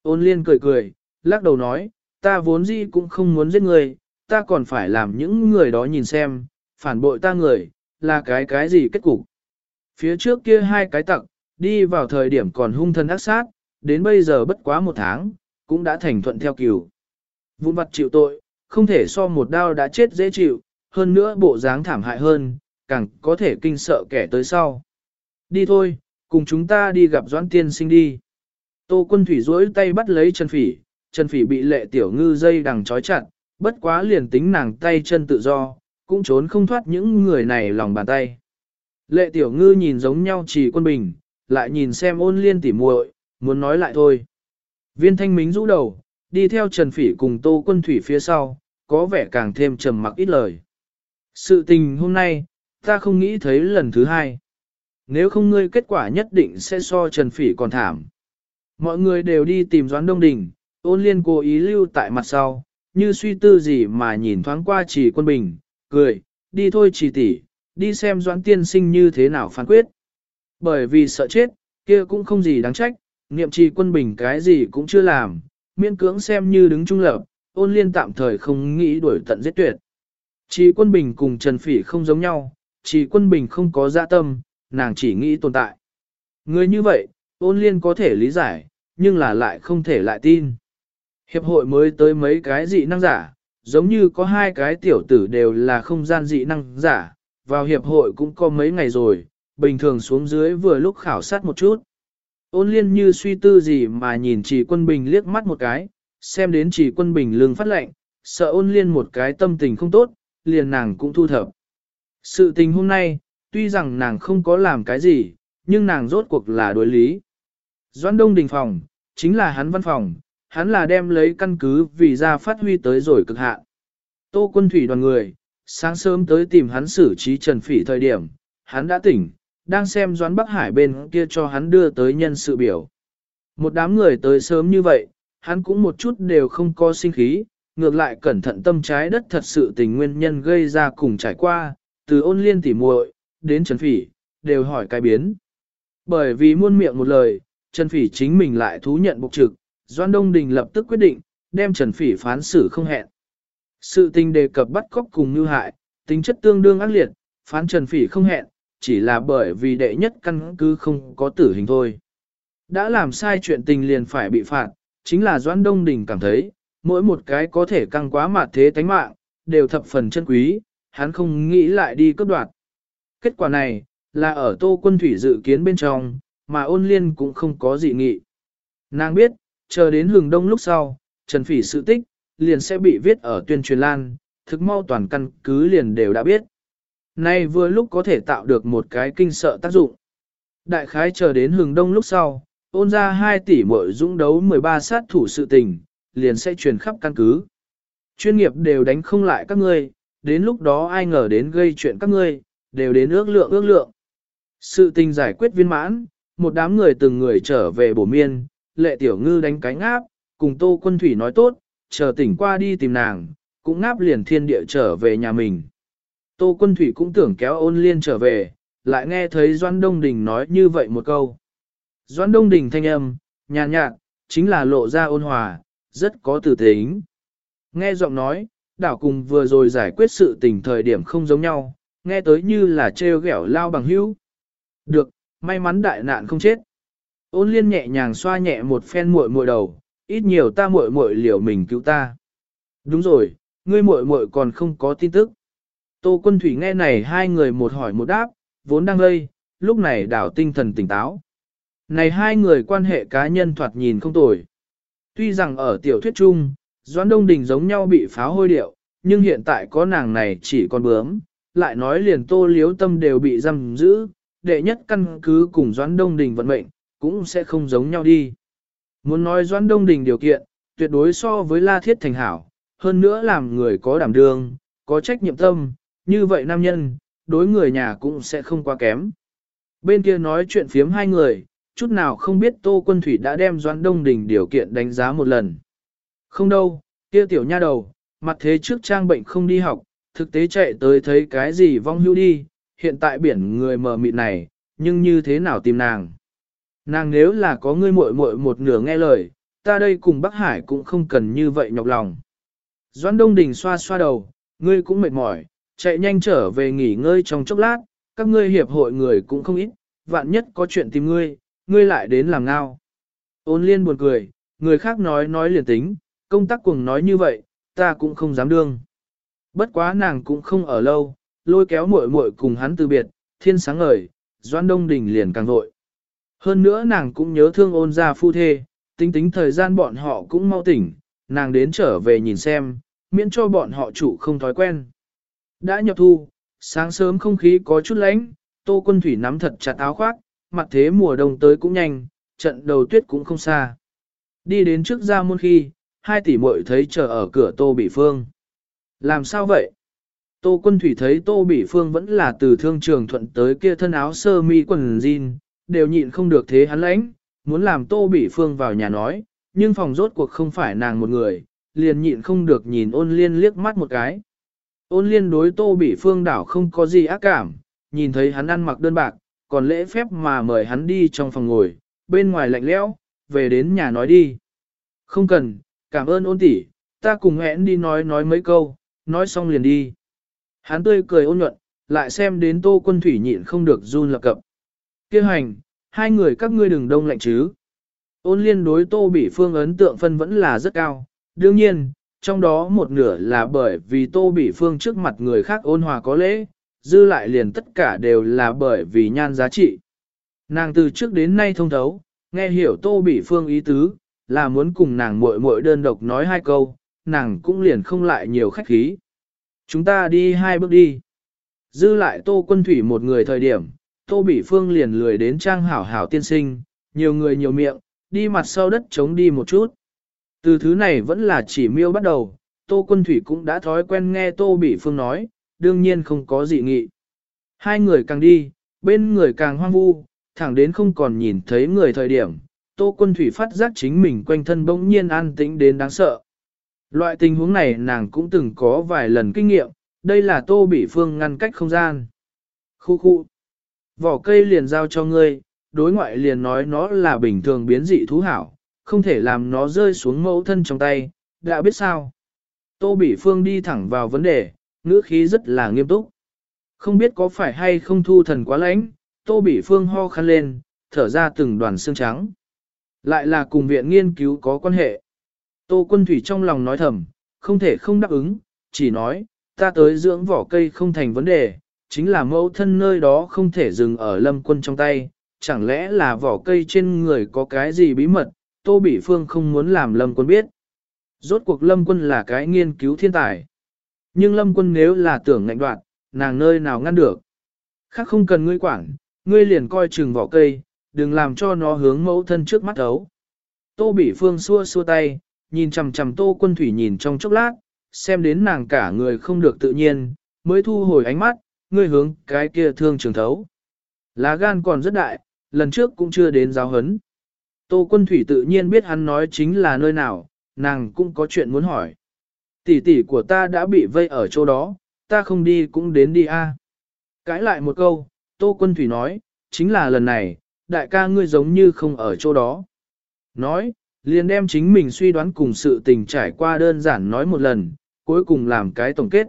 Ôn liên cười cười, lắc đầu nói, ta vốn gì cũng không muốn giết người, ta còn phải làm những người đó nhìn xem, phản bội ta người, là cái cái gì kết cục. Phía trước kia hai cái tặc, đi vào thời điểm còn hung thân ác sát, đến bây giờ bất quá một tháng, cũng đã thành thuận theo cửu. Vụn vặt chịu tội, không thể so một đao đã chết dễ chịu, hơn nữa bộ dáng thảm hại hơn, càng có thể kinh sợ kẻ tới sau. Đi thôi, cùng chúng ta đi gặp Doãn Tiên Sinh đi. Tô quân thủy duỗi tay bắt lấy Trần Phỉ, Trần Phỉ bị lệ tiểu ngư dây đằng trói chặt, bất quá liền tính nàng tay chân tự do, cũng trốn không thoát những người này lòng bàn tay. Lệ tiểu ngư nhìn giống nhau chỉ quân bình, lại nhìn xem ôn liên tỉ muội, muốn nói lại thôi. Viên thanh mính rũ đầu, đi theo Trần Phỉ cùng tô quân thủy phía sau, có vẻ càng thêm trầm mặc ít lời. Sự tình hôm nay, ta không nghĩ thấy lần thứ hai. Nếu không ngươi kết quả nhất định sẽ so Trần Phỉ còn thảm. Mọi người đều đi tìm Doãn Đông Đình, ôn liên cố ý lưu tại mặt sau, như suy tư gì mà nhìn thoáng qua chỉ quân bình, cười, đi thôi chỉ tỷ, đi xem doãn tiên sinh như thế nào phán quyết. Bởi vì sợ chết, kia cũng không gì đáng trách, niệm trì quân bình cái gì cũng chưa làm, miễn cưỡng xem như đứng trung lập, ôn liên tạm thời không nghĩ đuổi tận giết tuyệt. Trì quân bình cùng Trần Phỉ không giống nhau, trì quân bình không có dạ tâm, nàng chỉ nghĩ tồn tại. Người như vậy, ôn liên có thể lý giải, nhưng là lại không thể lại tin. Hiệp hội mới tới mấy cái dị năng giả, giống như có hai cái tiểu tử đều là không gian dị năng giả, vào hiệp hội cũng có mấy ngày rồi, bình thường xuống dưới vừa lúc khảo sát một chút. Ôn liên như suy tư gì mà nhìn chỉ quân bình liếc mắt một cái, xem đến chỉ quân bình lưng phát lệnh, sợ ôn liên một cái tâm tình không tốt, liền nàng cũng thu thập. Sự tình hôm nay, tuy rằng nàng không có làm cái gì, nhưng nàng rốt cuộc là đối lý. Doãn Đông Đình phòng, chính là hắn văn phòng, hắn là đem lấy căn cứ vì ra phát huy tới rồi cực hạn. Tô quân thủy đoàn người, sáng sớm tới tìm hắn xử trí trần phỉ thời điểm, hắn đã tỉnh, đang xem Doãn Bắc Hải bên kia cho hắn đưa tới nhân sự biểu. Một đám người tới sớm như vậy, hắn cũng một chút đều không có sinh khí, ngược lại cẩn thận tâm trái đất thật sự tình nguyên nhân gây ra cùng trải qua, từ ôn liên tỉ muội đến Trần Phỉ, đều hỏi cái biến. Bởi vì muôn miệng một lời, Trần Phỉ chính mình lại thú nhận bục trực, Doan Đông Đình lập tức quyết định, đem Trần Phỉ phán xử không hẹn. Sự tình đề cập bắt cóc cùng như hại, tính chất tương đương ác liệt, phán Trần Phỉ không hẹn, chỉ là bởi vì đệ nhất căn cứ không có tử hình thôi. Đã làm sai chuyện tình liền phải bị phạt, chính là Doan Đông Đình cảm thấy, mỗi một cái có thể căng quá mặt thế tánh mạng, đều thập phần chân quý, hắn không nghĩ lại đi cướp đoạt. Kết quả này, là ở tô quân thủy dự kiến bên trong, mà ôn liên cũng không có dị nghị. Nàng biết, chờ đến hừng đông lúc sau, Trần Phỉ sự tích, liền sẽ bị viết ở tuyên truyền lan, thực mau toàn căn cứ liền đều đã biết. Nay vừa lúc có thể tạo được một cái kinh sợ tác dụng. Đại khái chờ đến hừng đông lúc sau, ôn ra 2 tỷ mỗi dũng đấu 13 sát thủ sự tình, liền sẽ truyền khắp căn cứ. Chuyên nghiệp đều đánh không lại các ngươi, đến lúc đó ai ngờ đến gây chuyện các ngươi, đều đến ước lượng ước lượng. Sự tình giải quyết viên mãn, một đám người từng người trở về bổ miên, lệ tiểu ngư đánh cánh áp, cùng tô quân thủy nói tốt, chờ tỉnh qua đi tìm nàng, cũng ngáp liền thiên địa trở về nhà mình. Tô quân thủy cũng tưởng kéo ôn liên trở về, lại nghe thấy Doan Đông Đình nói như vậy một câu. Doan Đông Đình thanh âm, nhàn nhạt, chính là lộ ra ôn hòa, rất có tử tính. Nghe giọng nói, đảo cùng vừa rồi giải quyết sự tình thời điểm không giống nhau, nghe tới như là trêu ghẹo lao bằng hữu. Được, may mắn đại nạn không chết. Ôn liên nhẹ nhàng xoa nhẹ một phen muội muội đầu, ít nhiều ta muội muội liều mình cứu ta. Đúng rồi, ngươi muội muội còn không có tin tức. Tô quân thủy nghe này hai người một hỏi một đáp, vốn đang lây, lúc này đảo tinh thần tỉnh táo. Này hai người quan hệ cá nhân thoạt nhìn không tồi. Tuy rằng ở tiểu thuyết chung, Doãn Đông Đình giống nhau bị phá hôi điệu, nhưng hiện tại có nàng này chỉ còn bướm, lại nói liền tô liếu tâm đều bị giam giữ, đệ nhất căn cứ cùng Doãn Đông Đình vận mệnh, cũng sẽ không giống nhau đi. Muốn nói Doãn Đông Đình điều kiện, tuyệt đối so với La Thiết Thành Hảo, hơn nữa làm người có đảm đương, có trách nhiệm tâm, như vậy nam nhân, đối người nhà cũng sẽ không quá kém. Bên kia nói chuyện phiếm hai người, chút nào không biết Tô Quân Thủy đã đem Doãn Đông Đình điều kiện đánh giá một lần. Không đâu, kia tiểu nha đầu, mặt thế trước trang bệnh không đi học, thực tế chạy tới thấy cái gì vong hưu đi, hiện tại biển người mờ mịt này, nhưng như thế nào tìm nàng. Nàng nếu là có ngươi muội muội một nửa nghe lời, ta đây cùng Bắc Hải cũng không cần như vậy nhọc lòng. Doãn Đông Đình xoa xoa đầu, ngươi cũng mệt mỏi, chạy nhanh trở về nghỉ ngơi trong chốc lát, các ngươi hiệp hội người cũng không ít, vạn nhất có chuyện tìm ngươi, ngươi lại đến làm ngao. Ôn liên buồn cười, người khác nói nói liền tính, công tác cuồng nói như vậy, ta cũng không dám đương. Bất quá nàng cũng không ở lâu, lôi kéo muội muội cùng hắn từ biệt, thiên sáng ngời, Doan Đông Đình liền càng vội. Hơn nữa nàng cũng nhớ thương ôn gia phu thê, tính tính thời gian bọn họ cũng mau tỉnh, nàng đến trở về nhìn xem, miễn cho bọn họ chủ không thói quen. Đã nhập thu, sáng sớm không khí có chút lạnh, tô quân thủy nắm thật chặt áo khoác, mặt thế mùa đông tới cũng nhanh, trận đầu tuyết cũng không xa. Đi đến trước ra môn khi, hai tỷ muội thấy chờ ở cửa tô bị phương. Làm sao vậy? Tô quân thủy thấy tô bỉ phương vẫn là từ thương trường thuận tới kia thân áo sơ mi quần jean, đều nhịn không được thế hắn lãnh, muốn làm tô bỉ phương vào nhà nói, nhưng phòng rốt cuộc không phải nàng một người, liền nhịn không được nhìn ôn liên liếc mắt một cái. Ôn liên đối tô bỉ phương đảo không có gì ác cảm, nhìn thấy hắn ăn mặc đơn bạc, còn lễ phép mà mời hắn đi trong phòng ngồi, bên ngoài lạnh lẽo, về đến nhà nói đi. Không cần, cảm ơn ôn tỷ, ta cùng hẹn đi nói nói mấy câu, nói xong liền đi. Hắn tươi cười ôn nhuận, lại xem đến tô quân thủy nhịn không được run lập cập. Kêu hành, hai người các ngươi đừng đông lạnh chứ. Ôn liên đối tô bị phương ấn tượng phân vẫn là rất cao, đương nhiên, trong đó một nửa là bởi vì tô bị phương trước mặt người khác ôn hòa có lễ, dư lại liền tất cả đều là bởi vì nhan giá trị. Nàng từ trước đến nay thông thấu, nghe hiểu tô bị phương ý tứ, là muốn cùng nàng muội muội đơn độc nói hai câu, nàng cũng liền không lại nhiều khách khí. Chúng ta đi hai bước đi. Dư lại tô quân thủy một người thời điểm, tô bị phương liền lười đến trang hảo hảo tiên sinh, nhiều người nhiều miệng, đi mặt sau đất chống đi một chút. Từ thứ này vẫn là chỉ miêu bắt đầu, tô quân thủy cũng đã thói quen nghe tô bị phương nói, đương nhiên không có gì nghị. Hai người càng đi, bên người càng hoang vu, thẳng đến không còn nhìn thấy người thời điểm, tô quân thủy phát giác chính mình quanh thân bỗng nhiên an tĩnh đến đáng sợ. Loại tình huống này nàng cũng từng có vài lần kinh nghiệm, đây là tô bị phương ngăn cách không gian. Khu khu. Vỏ cây liền giao cho ngươi, đối ngoại liền nói nó là bình thường biến dị thú hảo, không thể làm nó rơi xuống mẫu thân trong tay, đã biết sao. Tô bị phương đi thẳng vào vấn đề, ngữ khí rất là nghiêm túc. Không biết có phải hay không thu thần quá lãnh, tô bị phương ho khăn lên, thở ra từng đoàn xương trắng. Lại là cùng viện nghiên cứu có quan hệ. Tô quân thủy trong lòng nói thầm, không thể không đáp ứng, chỉ nói, ta tới dưỡng vỏ cây không thành vấn đề, chính là mẫu thân nơi đó không thể dừng ở lâm quân trong tay, chẳng lẽ là vỏ cây trên người có cái gì bí mật, tô bị phương không muốn làm lâm quân biết. Rốt cuộc lâm quân là cái nghiên cứu thiên tài. Nhưng lâm quân nếu là tưởng ngạnh đoạn, nàng nơi nào ngăn được. Khác không cần ngươi quản, ngươi liền coi chừng vỏ cây, đừng làm cho nó hướng mẫu thân trước mắt ấu. Tô bị phương xua xua tay, nhìn chằm chằm tô quân thủy nhìn trong chốc lát, xem đến nàng cả người không được tự nhiên, mới thu hồi ánh mắt, ngươi hướng cái kia thương trường thấu. Lá gan còn rất đại, lần trước cũng chưa đến giáo hấn. Tô quân thủy tự nhiên biết hắn nói chính là nơi nào, nàng cũng có chuyện muốn hỏi. Tỷ tỷ của ta đã bị vây ở chỗ đó, ta không đi cũng đến đi a. Cãi lại một câu, Tô quân thủy nói, chính là lần này, đại ca ngươi giống như không ở chỗ đó. Nói, liền đem chính mình suy đoán cùng sự tình trải qua đơn giản nói một lần, cuối cùng làm cái tổng kết.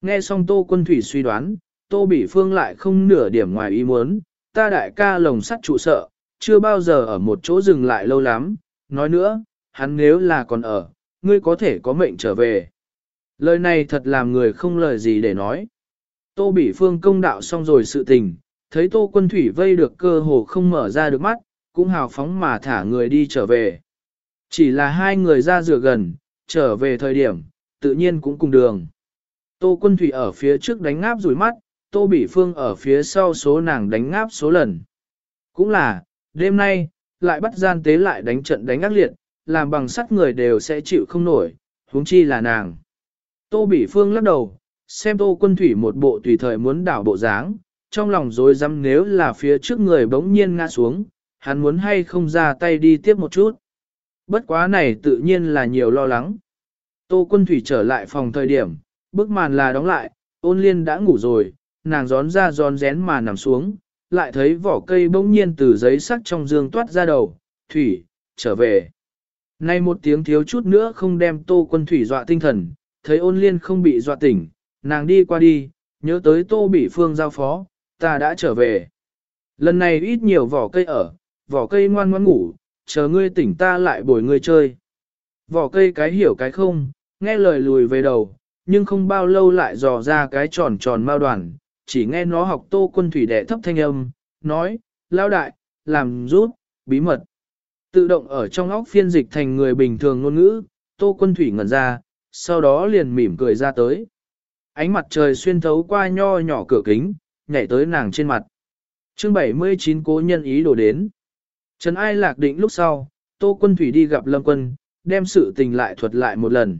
Nghe xong Tô Quân Thủy suy đoán, Tô Bỉ Phương lại không nửa điểm ngoài ý muốn, ta đại ca lồng sắt trụ sợ, chưa bao giờ ở một chỗ dừng lại lâu lắm, nói nữa, hắn nếu là còn ở, ngươi có thể có mệnh trở về. Lời này thật làm người không lời gì để nói. Tô Bỉ Phương công đạo xong rồi sự tình, thấy Tô Quân Thủy vây được cơ hồ không mở ra được mắt, cũng hào phóng mà thả người đi trở về. Chỉ là hai người ra rửa gần, trở về thời điểm, tự nhiên cũng cùng đường. Tô Quân Thủy ở phía trước đánh ngáp rủi mắt, Tô Bỉ Phương ở phía sau số nàng đánh ngáp số lần. Cũng là, đêm nay, lại bắt gian tế lại đánh trận đánh ác liệt, làm bằng sắt người đều sẽ chịu không nổi, huống chi là nàng. Tô Bỉ Phương lắc đầu, xem Tô Quân Thủy một bộ tùy thời muốn đảo bộ dáng, trong lòng dối rắm nếu là phía trước người bỗng nhiên ngã xuống, hắn muốn hay không ra tay đi tiếp một chút. Bất quá này tự nhiên là nhiều lo lắng. Tô Quân Thủy trở lại phòng thời điểm, bức màn là đóng lại, ôn liên đã ngủ rồi, nàng gión ra gión rén mà nằm xuống, lại thấy vỏ cây bỗng nhiên từ giấy sắc trong dương toát ra đầu, thủy, trở về. Nay một tiếng thiếu chút nữa không đem tô quân thủy dọa tinh thần, thấy ôn liên không bị dọa tỉnh, nàng đi qua đi, nhớ tới tô bị phương giao phó, ta đã trở về. Lần này ít nhiều vỏ cây ở, vỏ cây ngoan ngoan ngủ, chờ ngươi tỉnh ta lại bồi ngươi chơi. Vỏ cây cái hiểu cái không, nghe lời lùi về đầu, nhưng không bao lâu lại dò ra cái tròn tròn mao đoàn, chỉ nghe nó học tô quân thủy đệ thấp thanh âm, nói, lao đại, làm rút, bí mật. Tự động ở trong óc phiên dịch thành người bình thường ngôn ngữ, tô quân thủy ngẩn ra, sau đó liền mỉm cười ra tới. Ánh mặt trời xuyên thấu qua nho nhỏ cửa kính, nhảy tới nàng trên mặt. chương 79 cố nhân ý đồ đến. Trần Ai lạc định lúc sau, Tô Quân Thủy đi gặp Lâm Quân, đem sự tình lại thuật lại một lần.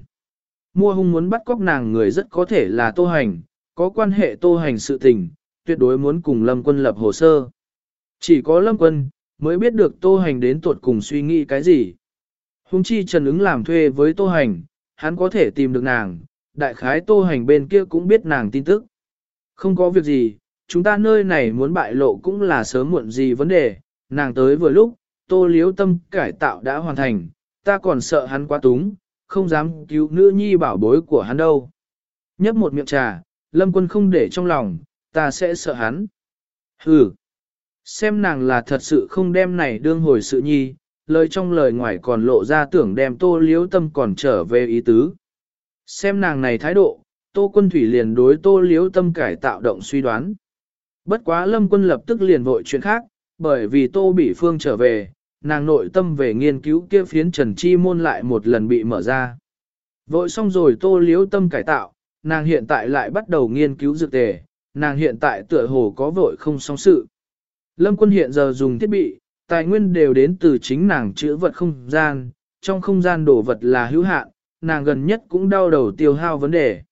Mua hung muốn bắt cóc nàng người rất có thể là Tô Hành, có quan hệ Tô Hành sự tình, tuyệt đối muốn cùng Lâm Quân lập hồ sơ. Chỉ có Lâm Quân, mới biết được Tô Hành đến tuột cùng suy nghĩ cái gì. Hùng chi Trần ứng làm thuê với Tô Hành, hắn có thể tìm được nàng, đại khái Tô Hành bên kia cũng biết nàng tin tức. Không có việc gì, chúng ta nơi này muốn bại lộ cũng là sớm muộn gì vấn đề, nàng tới vừa lúc, tô liếu tâm cải tạo đã hoàn thành, ta còn sợ hắn quá túng, không dám cứu nữ nhi bảo bối của hắn đâu. Nhấp một miệng trà, lâm quân không để trong lòng, ta sẽ sợ hắn. Hừ, xem nàng là thật sự không đem này đương hồi sự nhi, lời trong lời ngoài còn lộ ra tưởng đem tô liếu tâm còn trở về ý tứ. Xem nàng này thái độ, tô quân thủy liền đối tô liếu tâm cải tạo động suy đoán. Bất quá lâm quân lập tức liền vội chuyện khác, bởi vì tô bỉ phương trở về, nàng nội tâm về nghiên cứu kia phiến trần chi môn lại một lần bị mở ra. Vội xong rồi tô liễu tâm cải tạo, nàng hiện tại lại bắt đầu nghiên cứu dược tề, nàng hiện tại tựa hồ có vội không xong sự. Lâm quân hiện giờ dùng thiết bị, tài nguyên đều đến từ chính nàng chữa vật không gian, trong không gian đổ vật là hữu hạn, nàng gần nhất cũng đau đầu tiêu hao vấn đề.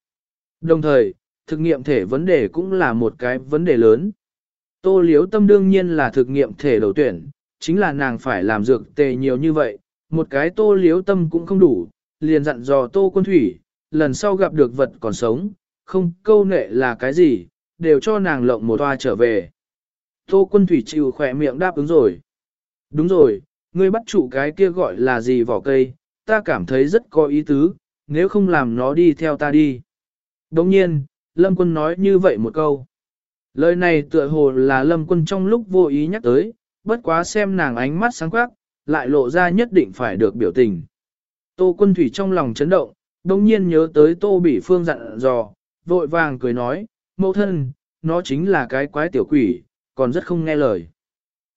Đồng thời, thực nghiệm thể vấn đề cũng là một cái vấn đề lớn. Tô liếu tâm đương nhiên là thực nghiệm thể đầu tuyển, chính là nàng phải làm dược tề nhiều như vậy, một cái tô liếu tâm cũng không đủ, liền dặn dò tô quân thủy, lần sau gặp được vật còn sống, không câu nệ là cái gì, đều cho nàng lộng một toa trở về. Tô quân thủy chịu khỏe miệng đáp ứng rồi. Đúng rồi, ngươi bắt chủ cái kia gọi là gì vỏ cây, ta cảm thấy rất có ý tứ, nếu không làm nó đi theo ta đi. Đồng nhiên, Lâm quân nói như vậy một câu. Lời này tựa hồ là Lâm quân trong lúc vô ý nhắc tới, bất quá xem nàng ánh mắt sáng quắc, lại lộ ra nhất định phải được biểu tình. Tô quân thủy trong lòng chấn động, đồng nhiên nhớ tới tô bỉ phương dặn dò, vội vàng cười nói, mẫu thân, nó chính là cái quái tiểu quỷ, còn rất không nghe lời.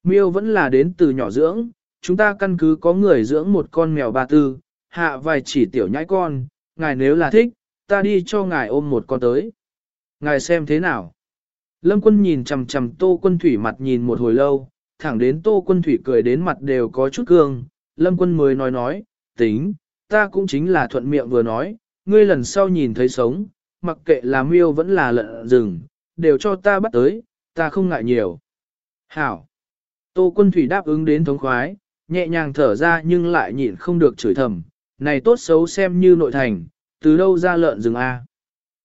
Miêu vẫn là đến từ nhỏ dưỡng, chúng ta căn cứ có người dưỡng một con mèo ba tư, hạ vài chỉ tiểu nhãi con, ngài nếu là thích, ta đi cho ngài ôm một con tới. Ngài xem thế nào? Lâm quân nhìn chằm chằm tô quân thủy mặt nhìn một hồi lâu, thẳng đến tô quân thủy cười đến mặt đều có chút cương, lâm quân mới nói nói, tính, ta cũng chính là thuận miệng vừa nói, ngươi lần sau nhìn thấy sống, mặc kệ là miêu vẫn là lợn rừng, đều cho ta bắt tới, ta không ngại nhiều. Hảo! Tô quân thủy đáp ứng đến thống khoái, nhẹ nhàng thở ra nhưng lại nhịn không được chửi thầm, này tốt xấu xem như nội thành, từ đâu ra lợn rừng A.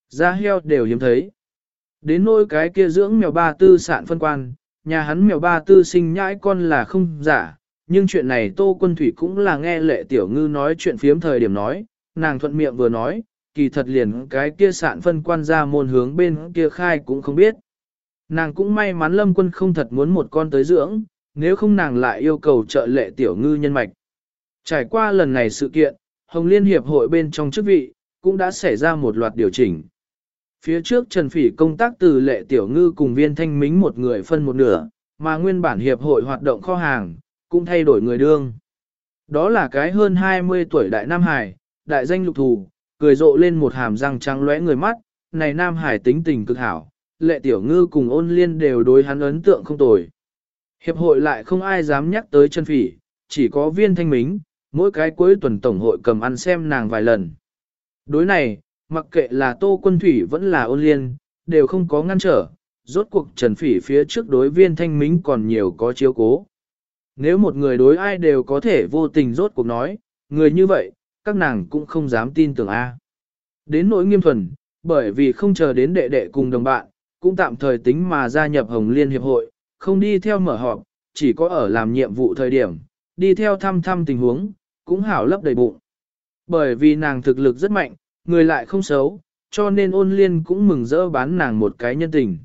Ra heo đều hiếm thấy. Đến nỗi cái kia dưỡng mèo ba tư sạn phân quan, nhà hắn mèo ba tư sinh nhãi con là không giả, nhưng chuyện này Tô Quân Thủy cũng là nghe lệ tiểu ngư nói chuyện phiếm thời điểm nói, nàng thuận miệng vừa nói, kỳ thật liền cái kia sạn phân quan ra môn hướng bên kia khai cũng không biết. Nàng cũng may mắn lâm quân không thật muốn một con tới dưỡng, nếu không nàng lại yêu cầu trợ lệ tiểu ngư nhân mạch. Trải qua lần này sự kiện, Hồng Liên Hiệp hội bên trong chức vị, cũng đã xảy ra một loạt điều chỉnh. Phía trước Trần Phỉ công tác từ lệ tiểu ngư cùng viên thanh mính một người phân một nửa, mà nguyên bản hiệp hội hoạt động kho hàng, cũng thay đổi người đương. Đó là cái hơn 20 tuổi đại Nam Hải, đại danh lục thù, cười rộ lên một hàm răng trắng lóe người mắt, này Nam Hải tính tình cực hảo, lệ tiểu ngư cùng ôn liên đều đối hắn ấn tượng không tồi. Hiệp hội lại không ai dám nhắc tới chân phỉ, chỉ có viên thanh mính, mỗi cái cuối tuần tổng hội cầm ăn xem nàng vài lần. Đối này, mặc kệ là tô quân thủy vẫn là ôn liên, đều không có ngăn trở, rốt cuộc trần phỉ phía trước đối viên thanh mính còn nhiều có chiếu cố. Nếu một người đối ai đều có thể vô tình rốt cuộc nói, người như vậy, các nàng cũng không dám tin tưởng A. Đến nỗi nghiêm thuần, bởi vì không chờ đến đệ đệ cùng đồng bạn, cũng tạm thời tính mà gia nhập Hồng Liên Hiệp hội, không đi theo mở họp, chỉ có ở làm nhiệm vụ thời điểm, đi theo thăm thăm tình huống, cũng hảo lấp đầy bụng. Bởi vì nàng thực lực rất mạnh, người lại không xấu, cho nên ôn liên cũng mừng rỡ bán nàng một cái nhân tình.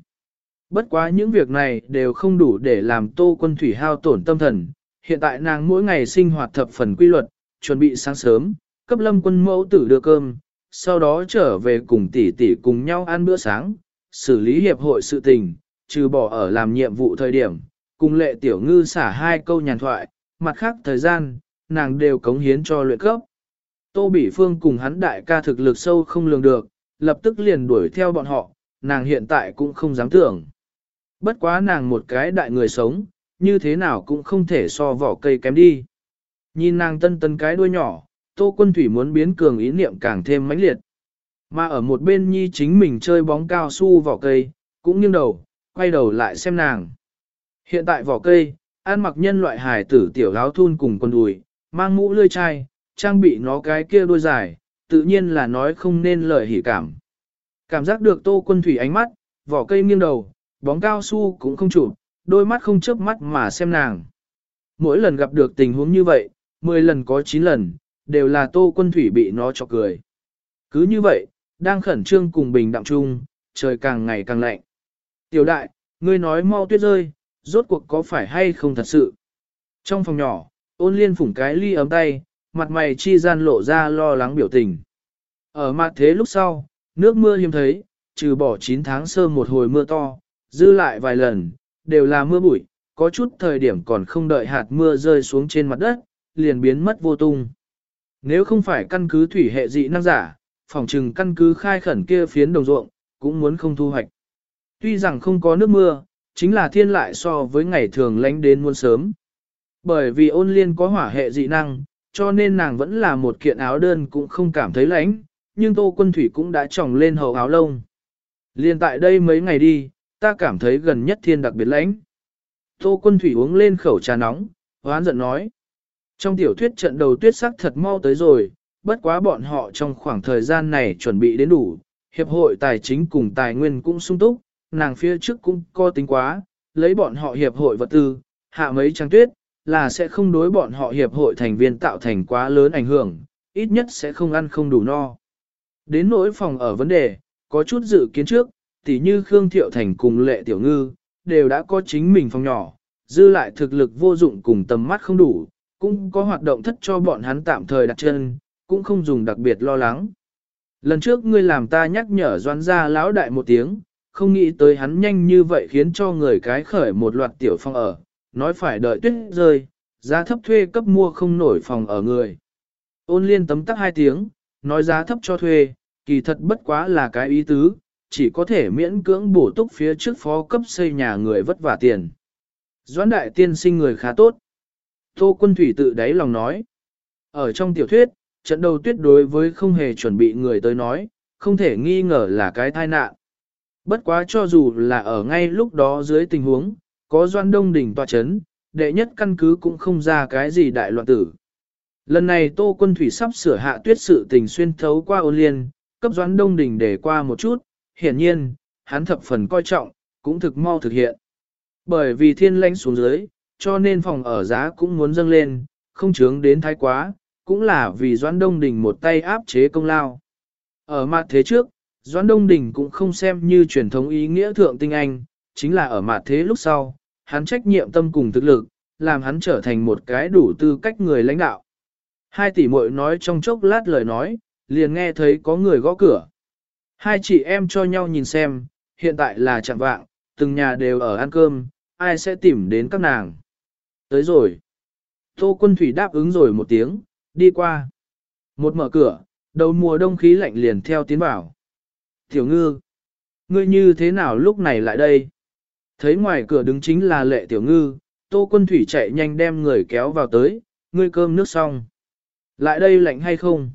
Bất quá những việc này đều không đủ để làm tô quân thủy hao tổn tâm thần. Hiện tại nàng mỗi ngày sinh hoạt thập phần quy luật, chuẩn bị sáng sớm, cấp lâm quân mẫu tử đưa cơm, sau đó trở về cùng tỷ tỷ cùng nhau ăn bữa sáng, xử lý hiệp hội sự tình, trừ bỏ ở làm nhiệm vụ thời điểm, cùng lệ tiểu ngư xả hai câu nhàn thoại, mặt khác thời gian, nàng đều cống hiến cho luyện cấp. Tô Bỉ Phương cùng hắn đại ca thực lực sâu không lường được, lập tức liền đuổi theo bọn họ, nàng hiện tại cũng không dám tưởng. Bất quá nàng một cái đại người sống, như thế nào cũng không thể so vỏ cây kém đi. Nhìn nàng tân tân cái đuôi nhỏ, Tô Quân Thủy muốn biến cường ý niệm càng thêm mãnh liệt. Mà ở một bên nhi chính mình chơi bóng cao su vỏ cây, cũng nghiêng đầu, quay đầu lại xem nàng. Hiện tại vỏ cây, ăn mặc nhân loại hải tử tiểu áo thun cùng quần đùi, mang mũ lươi chai, trang bị nó cái kia đôi dài, tự nhiên là nói không nên lời hỉ cảm. Cảm giác được tô quân thủy ánh mắt, vỏ cây nghiêng đầu, bóng cao su cũng không chụp, đôi mắt không chớp mắt mà xem nàng. Mỗi lần gặp được tình huống như vậy, 10 lần có 9 lần, đều là tô quân thủy bị nó cho cười. Cứ như vậy, đang khẩn trương cùng bình đạm chung, trời càng ngày càng lạnh. Tiểu đại, ngươi nói mau tuyết rơi, rốt cuộc có phải hay không thật sự. Trong phòng nhỏ, ôn liên phủng cái ly ấm tay, mặt mày chi gian lộ ra lo lắng biểu tình. Ở mặt thế lúc sau, nước mưa hiếm thấy, trừ bỏ 9 tháng sơ một hồi mưa to, dư lại vài lần, đều là mưa bụi, có chút thời điểm còn không đợi hạt mưa rơi xuống trên mặt đất, liền biến mất vô tung. Nếu không phải căn cứ thủy hệ dị năng giả, phòng trừng căn cứ khai khẩn kia phiến đồng ruộng, cũng muốn không thu hoạch. Tuy rằng không có nước mưa, chính là thiên lại so với ngày thường lánh đến muôn sớm. Bởi vì ôn liên có hỏa hệ dị năng, cho nên nàng vẫn là một kiện áo đơn cũng không cảm thấy lạnh, nhưng tô quân thủy cũng đã tròng lên hầu áo lông. Liên tại đây mấy ngày đi, ta cảm thấy gần nhất thiên đặc biệt lạnh. Tô quân thủy uống lên khẩu trà nóng, hoán giận nói. Trong tiểu thuyết trận đầu tuyết sắc thật mau tới rồi, bất quá bọn họ trong khoảng thời gian này chuẩn bị đến đủ, hiệp hội tài chính cùng tài nguyên cũng sung túc, nàng phía trước cũng co tính quá, lấy bọn họ hiệp hội vật tư, hạ mấy trang tuyết, là sẽ không đối bọn họ hiệp hội thành viên tạo thành quá lớn ảnh hưởng, ít nhất sẽ không ăn không đủ no. Đến nỗi phòng ở vấn đề, có chút dự kiến trước, tỉ như Khương Thiệu Thành cùng Lệ Tiểu Ngư, đều đã có chính mình phòng nhỏ, dư lại thực lực vô dụng cùng tầm mắt không đủ, cũng có hoạt động thất cho bọn hắn tạm thời đặt chân, cũng không dùng đặc biệt lo lắng. Lần trước ngươi làm ta nhắc nhở doan ra lão đại một tiếng, không nghĩ tới hắn nhanh như vậy khiến cho người cái khởi một loạt tiểu phòng ở, nói phải đợi tuyết rơi, giá thấp thuê cấp mua không nổi phòng ở người. Ôn liên tấm tắc hai tiếng, nói giá thấp cho thuê, kỳ thật bất quá là cái ý tứ, chỉ có thể miễn cưỡng bổ túc phía trước phó cấp xây nhà người vất vả tiền. Doãn đại tiên sinh người khá tốt. Tô quân thủy tự đáy lòng nói. Ở trong tiểu thuyết, trận đầu tuyết đối với không hề chuẩn bị người tới nói, không thể nghi ngờ là cái tai nạn. Bất quá cho dù là ở ngay lúc đó dưới tình huống, có doan đông đỉnh tòa chấn, đệ nhất căn cứ cũng không ra cái gì đại loạn tử. Lần này Tô Quân Thủy sắp sửa hạ tuyết sự tình xuyên thấu qua ôn liên, cấp doan đông đỉnh để qua một chút, hiển nhiên, hắn thập phần coi trọng, cũng thực mau thực hiện. Bởi vì thiên lãnh xuống dưới, cho nên phòng ở giá cũng muốn dâng lên, không chướng đến thái quá, cũng là vì Doãn Đông Đình một tay áp chế công lao. Ở mặt thế trước, Doãn Đông Đình cũng không xem như truyền thống ý nghĩa thượng tinh anh, chính là ở mặt thế lúc sau, hắn trách nhiệm tâm cùng thực lực, làm hắn trở thành một cái đủ tư cách người lãnh đạo. Hai tỷ muội nói trong chốc lát lời nói, liền nghe thấy có người gõ cửa. Hai chị em cho nhau nhìn xem, hiện tại là chẳng vạng, từng nhà đều ở ăn cơm, ai sẽ tìm đến các nàng. Tới rồi. Tô quân thủy đáp ứng rồi một tiếng, đi qua. Một mở cửa, đầu mùa đông khí lạnh liền theo tiến vào. Tiểu ngư, ngươi như thế nào lúc này lại đây? Thấy ngoài cửa đứng chính là lệ tiểu ngư, tô quân thủy chạy nhanh đem người kéo vào tới, ngươi cơm nước xong. Lại đây lạnh hay không?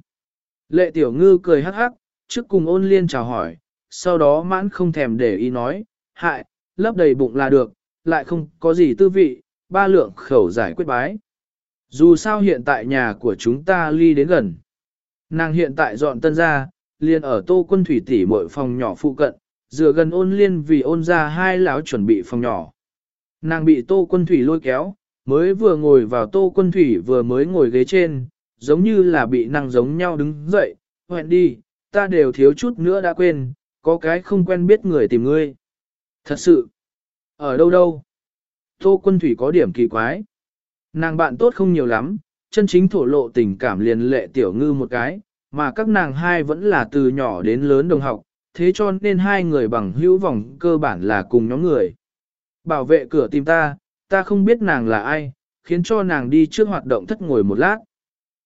Lệ tiểu ngư cười hắc hắc, trước cùng ôn liên chào hỏi, sau đó mãn không thèm để ý nói, hại, lấp đầy bụng là được, lại không có gì tư vị, ba lượng khẩu giải quyết bái. Dù sao hiện tại nhà của chúng ta ly đến gần. Nàng hiện tại dọn tân ra, liền ở tô quân thủy tỷ mỗi phòng nhỏ phụ cận, dựa gần ôn liên vì ôn ra hai lão chuẩn bị phòng nhỏ. Nàng bị tô quân thủy lôi kéo, mới vừa ngồi vào tô quân thủy vừa mới ngồi ghế trên, giống như là bị năng giống nhau đứng dậy, hẹn đi, ta đều thiếu chút nữa đã quên, có cái không quen biết người tìm ngươi. Thật sự, ở đâu đâu? Tô quân thủy có điểm kỳ quái. Nàng bạn tốt không nhiều lắm, chân chính thổ lộ tình cảm liền lệ tiểu ngư một cái, mà các nàng hai vẫn là từ nhỏ đến lớn đồng học, thế cho nên hai người bằng hữu vòng cơ bản là cùng nhóm người. Bảo vệ cửa tìm ta, ta không biết nàng là ai, khiến cho nàng đi trước hoạt động thất ngồi một lát.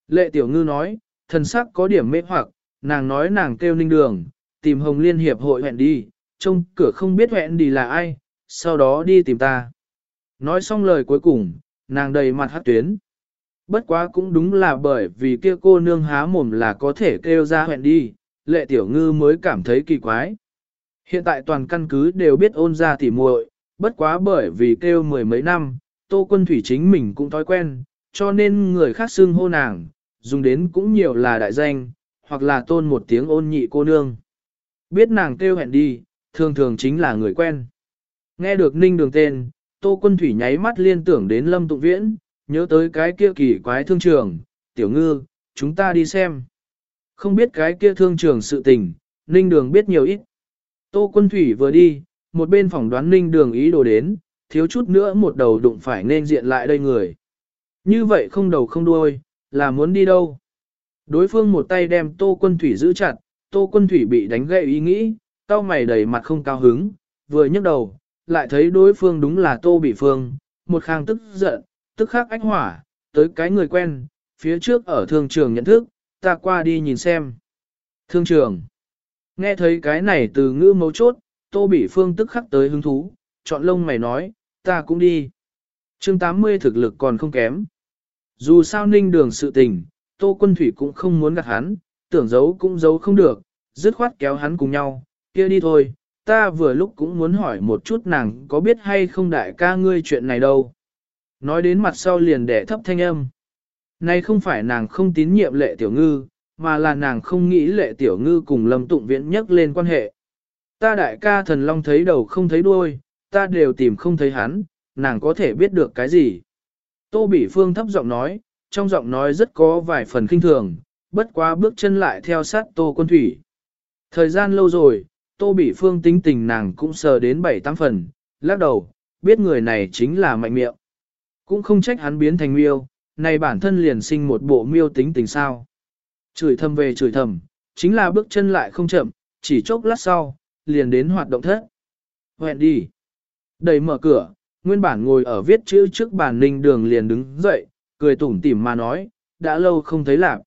Lệ tiểu ngư nói, thần sắc có điểm mê hoặc, nàng nói nàng kêu ninh đường, tìm Hồng Liên Hiệp hội hẹn đi, trông cửa không biết hẹn đi là ai, sau đó đi tìm ta. Nói xong lời cuối cùng, nàng đầy mặt hát tuyến. Bất quá cũng đúng là bởi vì kia cô nương há mồm là có thể kêu ra hẹn đi, lệ tiểu ngư mới cảm thấy kỳ quái. Hiện tại toàn căn cứ đều biết ôn ra tỉ muội, bất quá bởi vì kêu mười mấy năm, tô quân thủy chính mình cũng thói quen, cho nên người khác xưng hô nàng, dùng đến cũng nhiều là đại danh, hoặc là tôn một tiếng ôn nhị cô nương. Biết nàng kêu hẹn đi, thường thường chính là người quen. Nghe được ninh đường tên, Tô Quân Thủy nháy mắt liên tưởng đến Lâm Tụng Viễn, nhớ tới cái kia kỳ quái thương trường, tiểu ngư, chúng ta đi xem. Không biết cái kia thương trường sự tình, ninh đường biết nhiều ít. Tô Quân Thủy vừa đi, một bên phỏng đoán ninh đường ý đồ đến, thiếu chút nữa một đầu đụng phải nên diện lại đây người. Như vậy không đầu không đuôi, là muốn đi đâu? Đối phương một tay đem Tô Quân Thủy giữ chặt, Tô Quân Thủy bị đánh gậy ý nghĩ, tao mày đầy mặt không cao hứng, vừa nhấc đầu, lại thấy đối phương đúng là Tô Bị Phương, một khang tức giận, tức khắc ánh hỏa, tới cái người quen, phía trước ở thương trường nhận thức, ta qua đi nhìn xem. Thương trường. Nghe thấy cái này từ ngữ mấu chốt, Tô Bị Phương tức khắc tới hứng thú, chọn lông mày nói, ta cũng đi. chương 80 thực lực còn không kém. Dù sao ninh đường sự tình, Tô Quân Thủy cũng không muốn gạt hắn, tưởng giấu cũng giấu không được, dứt khoát kéo hắn cùng nhau, kia đi thôi, ta vừa lúc cũng muốn hỏi một chút nàng có biết hay không đại ca ngươi chuyện này đâu. Nói đến mặt sau liền đẻ thấp thanh âm nay không phải nàng không tín nhiệm lệ tiểu ngư, mà là nàng không nghĩ lệ tiểu ngư cùng lâm tụng viễn nhắc lên quan hệ. Ta đại ca thần long thấy đầu không thấy đuôi, ta đều tìm không thấy hắn, nàng có thể biết được cái gì. Tô Bỉ Phương thấp giọng nói, trong giọng nói rất có vài phần kinh thường, bất quá bước chân lại theo sát Tô Quân Thủy. Thời gian lâu rồi, Tô Bỉ Phương tính tình nàng cũng sờ đến bảy tám phần, lắc đầu, biết người này chính là mạnh miệng. Cũng không trách hắn biến thành miêu, này bản thân liền sinh một bộ miêu tính tình sao. Chửi thầm về chửi thầm, chính là bước chân lại không chậm, chỉ chốc lát sau, liền đến hoạt động thất. Hẹn đi. Đẩy mở cửa, nguyên bản ngồi ở viết chữ trước bàn ninh đường liền đứng dậy, cười tủm tỉm mà nói, đã lâu không thấy lạc.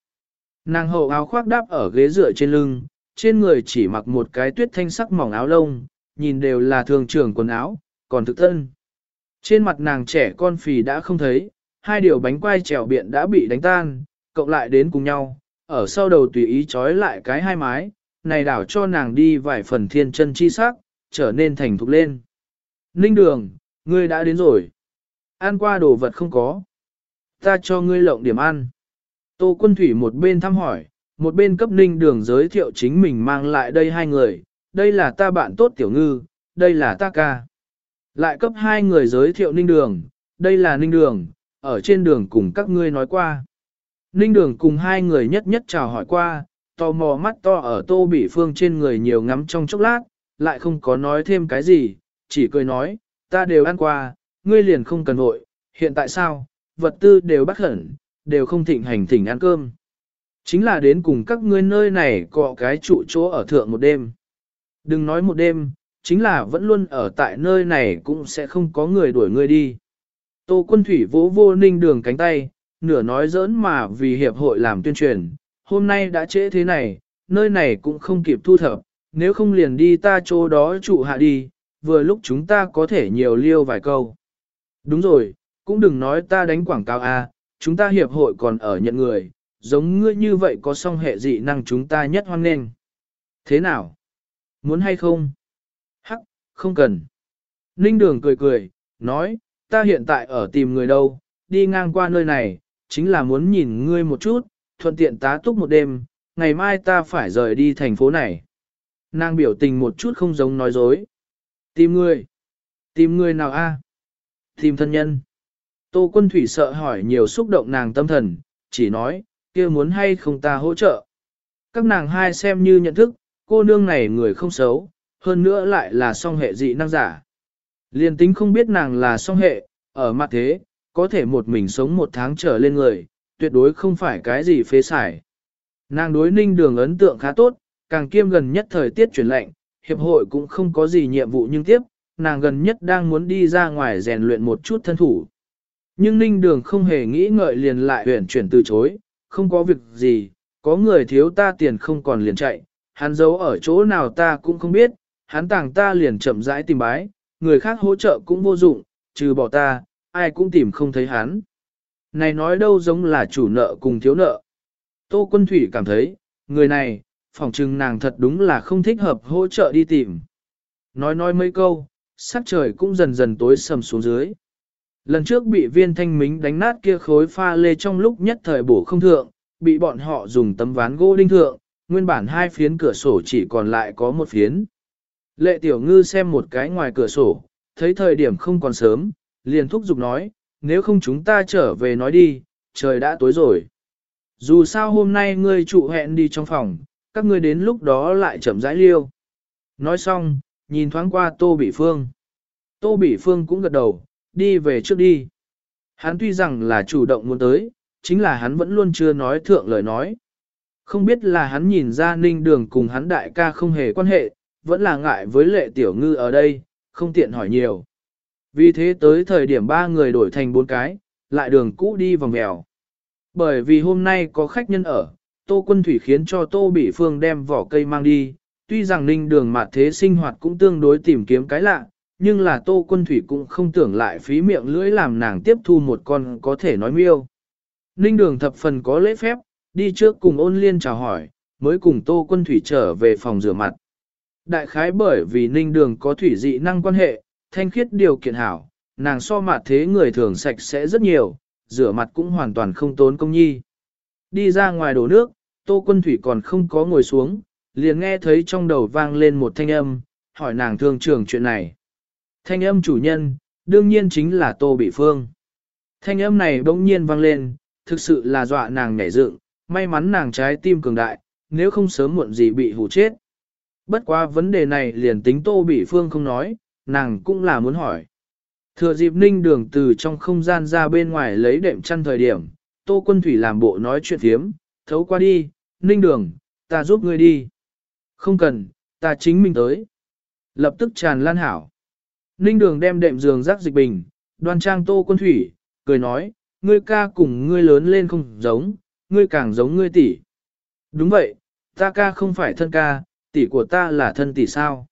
Nàng hậu áo khoác đáp ở ghế dựa trên lưng, trên người chỉ mặc một cái tuyết thanh sắc mỏng áo lông, nhìn đều là thường trưởng quần áo, còn thực thân. Trên mặt nàng trẻ con phì đã không thấy, hai điều bánh quai trèo biện đã bị đánh tan, cộng lại đến cùng nhau, ở sau đầu tùy ý trói lại cái hai mái, này đảo cho nàng đi vài phần thiên chân chi sắc, trở nên thành thục lên. Ninh đường, ngươi đã đến rồi. Ăn qua đồ vật không có. Ta cho ngươi lộng điểm ăn. Tô quân thủy một bên thăm hỏi, một bên cấp ninh đường giới thiệu chính mình mang lại đây hai người. Đây là ta bạn tốt tiểu ngư, đây là ta ca. Lại cấp hai người giới thiệu ninh đường, đây là ninh đường, ở trên đường cùng các ngươi nói qua. Ninh đường cùng hai người nhất nhất chào hỏi qua, tò mò mắt to ở tô bỉ phương trên người nhiều ngắm trong chốc lát, lại không có nói thêm cái gì, chỉ cười nói, ta đều ăn qua, ngươi liền không cần vội, hiện tại sao, vật tư đều bắt khẩn, đều không thịnh hành thỉnh ăn cơm. Chính là đến cùng các ngươi nơi này có cái trụ chỗ ở thượng một đêm. Đừng nói một đêm, chính là vẫn luôn ở tại nơi này cũng sẽ không có người đuổi ngươi đi. Tô quân thủy vỗ vô ninh đường cánh tay, nửa nói giỡn mà vì hiệp hội làm tuyên truyền, hôm nay đã trễ thế này, nơi này cũng không kịp thu thập, nếu không liền đi ta chỗ đó trụ hạ đi, vừa lúc chúng ta có thể nhiều liêu vài câu. Đúng rồi, cũng đừng nói ta đánh quảng cáo a, à, chúng ta hiệp hội còn ở nhận người, giống ngươi như vậy có song hệ dị năng chúng ta nhất hoan nghênh. Thế nào? Muốn hay không? Hắc, không cần. Ninh Đường cười cười, nói, ta hiện tại ở tìm người đâu, đi ngang qua nơi này, chính là muốn nhìn ngươi một chút, thuận tiện tá túc một đêm, ngày mai ta phải rời đi thành phố này. Nàng biểu tình một chút không giống nói dối. Tìm người. Tìm người nào a? Tìm thân nhân. Tô quân thủy sợ hỏi nhiều xúc động nàng tâm thần, chỉ nói, kia muốn hay không ta hỗ trợ. Các nàng hai xem như nhận thức, cô nương này người không xấu, hơn nữa lại là song hệ dị năng giả. Liên tính không biết nàng là song hệ, ở mặt thế, có thể một mình sống một tháng trở lên người, tuyệt đối không phải cái gì phế xài. Nàng đối ninh đường ấn tượng khá tốt, càng kiêm gần nhất thời tiết chuyển lạnh, hiệp hội cũng không có gì nhiệm vụ nhưng tiếp, nàng gần nhất đang muốn đi ra ngoài rèn luyện một chút thân thủ. Nhưng ninh đường không hề nghĩ ngợi liền lại huyển chuyển từ chối, không có việc gì, có người thiếu ta tiền không còn liền chạy, hắn giấu ở chỗ nào ta cũng không biết, hắn tàng ta liền chậm rãi tìm bái, người khác hỗ trợ cũng vô dụng, trừ bỏ ta, ai cũng tìm không thấy hắn. Này nói đâu giống là chủ nợ cùng thiếu nợ. Tô Quân Thủy cảm thấy, người này, phỏng chừng nàng thật đúng là không thích hợp hỗ trợ đi tìm. Nói nói mấy câu, sắc trời cũng dần dần tối sầm xuống dưới. Lần trước bị viên thanh mính đánh nát kia khối pha lê trong lúc nhất thời bổ không thượng, bị bọn họ dùng tấm ván gỗ đinh thượng, nguyên bản hai phiến cửa sổ chỉ còn lại có một phiến. Lệ tiểu ngư xem một cái ngoài cửa sổ, thấy thời điểm không còn sớm, liền thúc giục nói, nếu không chúng ta trở về nói đi, trời đã tối rồi. Dù sao hôm nay ngươi trụ hẹn đi trong phòng, các ngươi đến lúc đó lại chậm rãi liêu. Nói xong, nhìn thoáng qua Tô Bỉ Phương. Tô Bỉ Phương cũng gật đầu, đi về trước đi. Hắn tuy rằng là chủ động muốn tới, chính là hắn vẫn luôn chưa nói thượng lời nói. Không biết là hắn nhìn ra ninh đường cùng hắn đại ca không hề quan hệ, vẫn là ngại với lệ tiểu ngư ở đây, không tiện hỏi nhiều. Vì thế tới thời điểm ba người đổi thành bốn cái, lại đường cũ đi vòng mèo. Bởi vì hôm nay có khách nhân ở, Tô Quân Thủy khiến cho Tô Bỉ Phương đem vỏ cây mang đi, tuy rằng ninh đường mặt thế sinh hoạt cũng tương đối tìm kiếm cái lạ, nhưng là Tô Quân Thủy cũng không tưởng lại phí miệng lưỡi làm nàng tiếp thu một con có thể nói miêu. Ninh đường thập phần có lễ phép, đi trước cùng ôn liên chào hỏi, mới cùng Tô Quân Thủy trở về phòng rửa mặt. Đại khái bởi vì ninh đường có thủy dị năng quan hệ, thanh khiết điều kiện hảo, nàng so mặt thế người thường sạch sẽ rất nhiều, rửa mặt cũng hoàn toàn không tốn công nhi. Đi ra ngoài đổ nước, Tô Quân Thủy còn không có ngồi xuống, liền nghe thấy trong đầu vang lên một thanh âm, hỏi nàng thương trưởng chuyện này. Thanh âm chủ nhân, đương nhiên chính là Tô Bị Phương. Thanh âm này bỗng nhiên vang lên, thực sự là dọa nàng nhảy dựng, may mắn nàng trái tim cường đại, nếu không sớm muộn gì bị hù chết. Bất quá vấn đề này liền tính Tô bỉ Phương không nói, nàng cũng là muốn hỏi. Thừa dịp ninh đường từ trong không gian ra bên ngoài lấy đệm chăn thời điểm, Tô Quân Thủy làm bộ nói chuyện thiếm, thấu qua đi, ninh đường, ta giúp ngươi đi. Không cần, ta chính mình tới. Lập tức tràn lan hảo. Ninh đường đem đệm giường rác dịch bình, đoan trang Tô Quân Thủy, cười nói, ngươi ca cùng ngươi lớn lên không giống, ngươi càng giống ngươi tỷ. Đúng vậy, ta ca không phải thân ca, tỷ của ta là thân tỷ sao.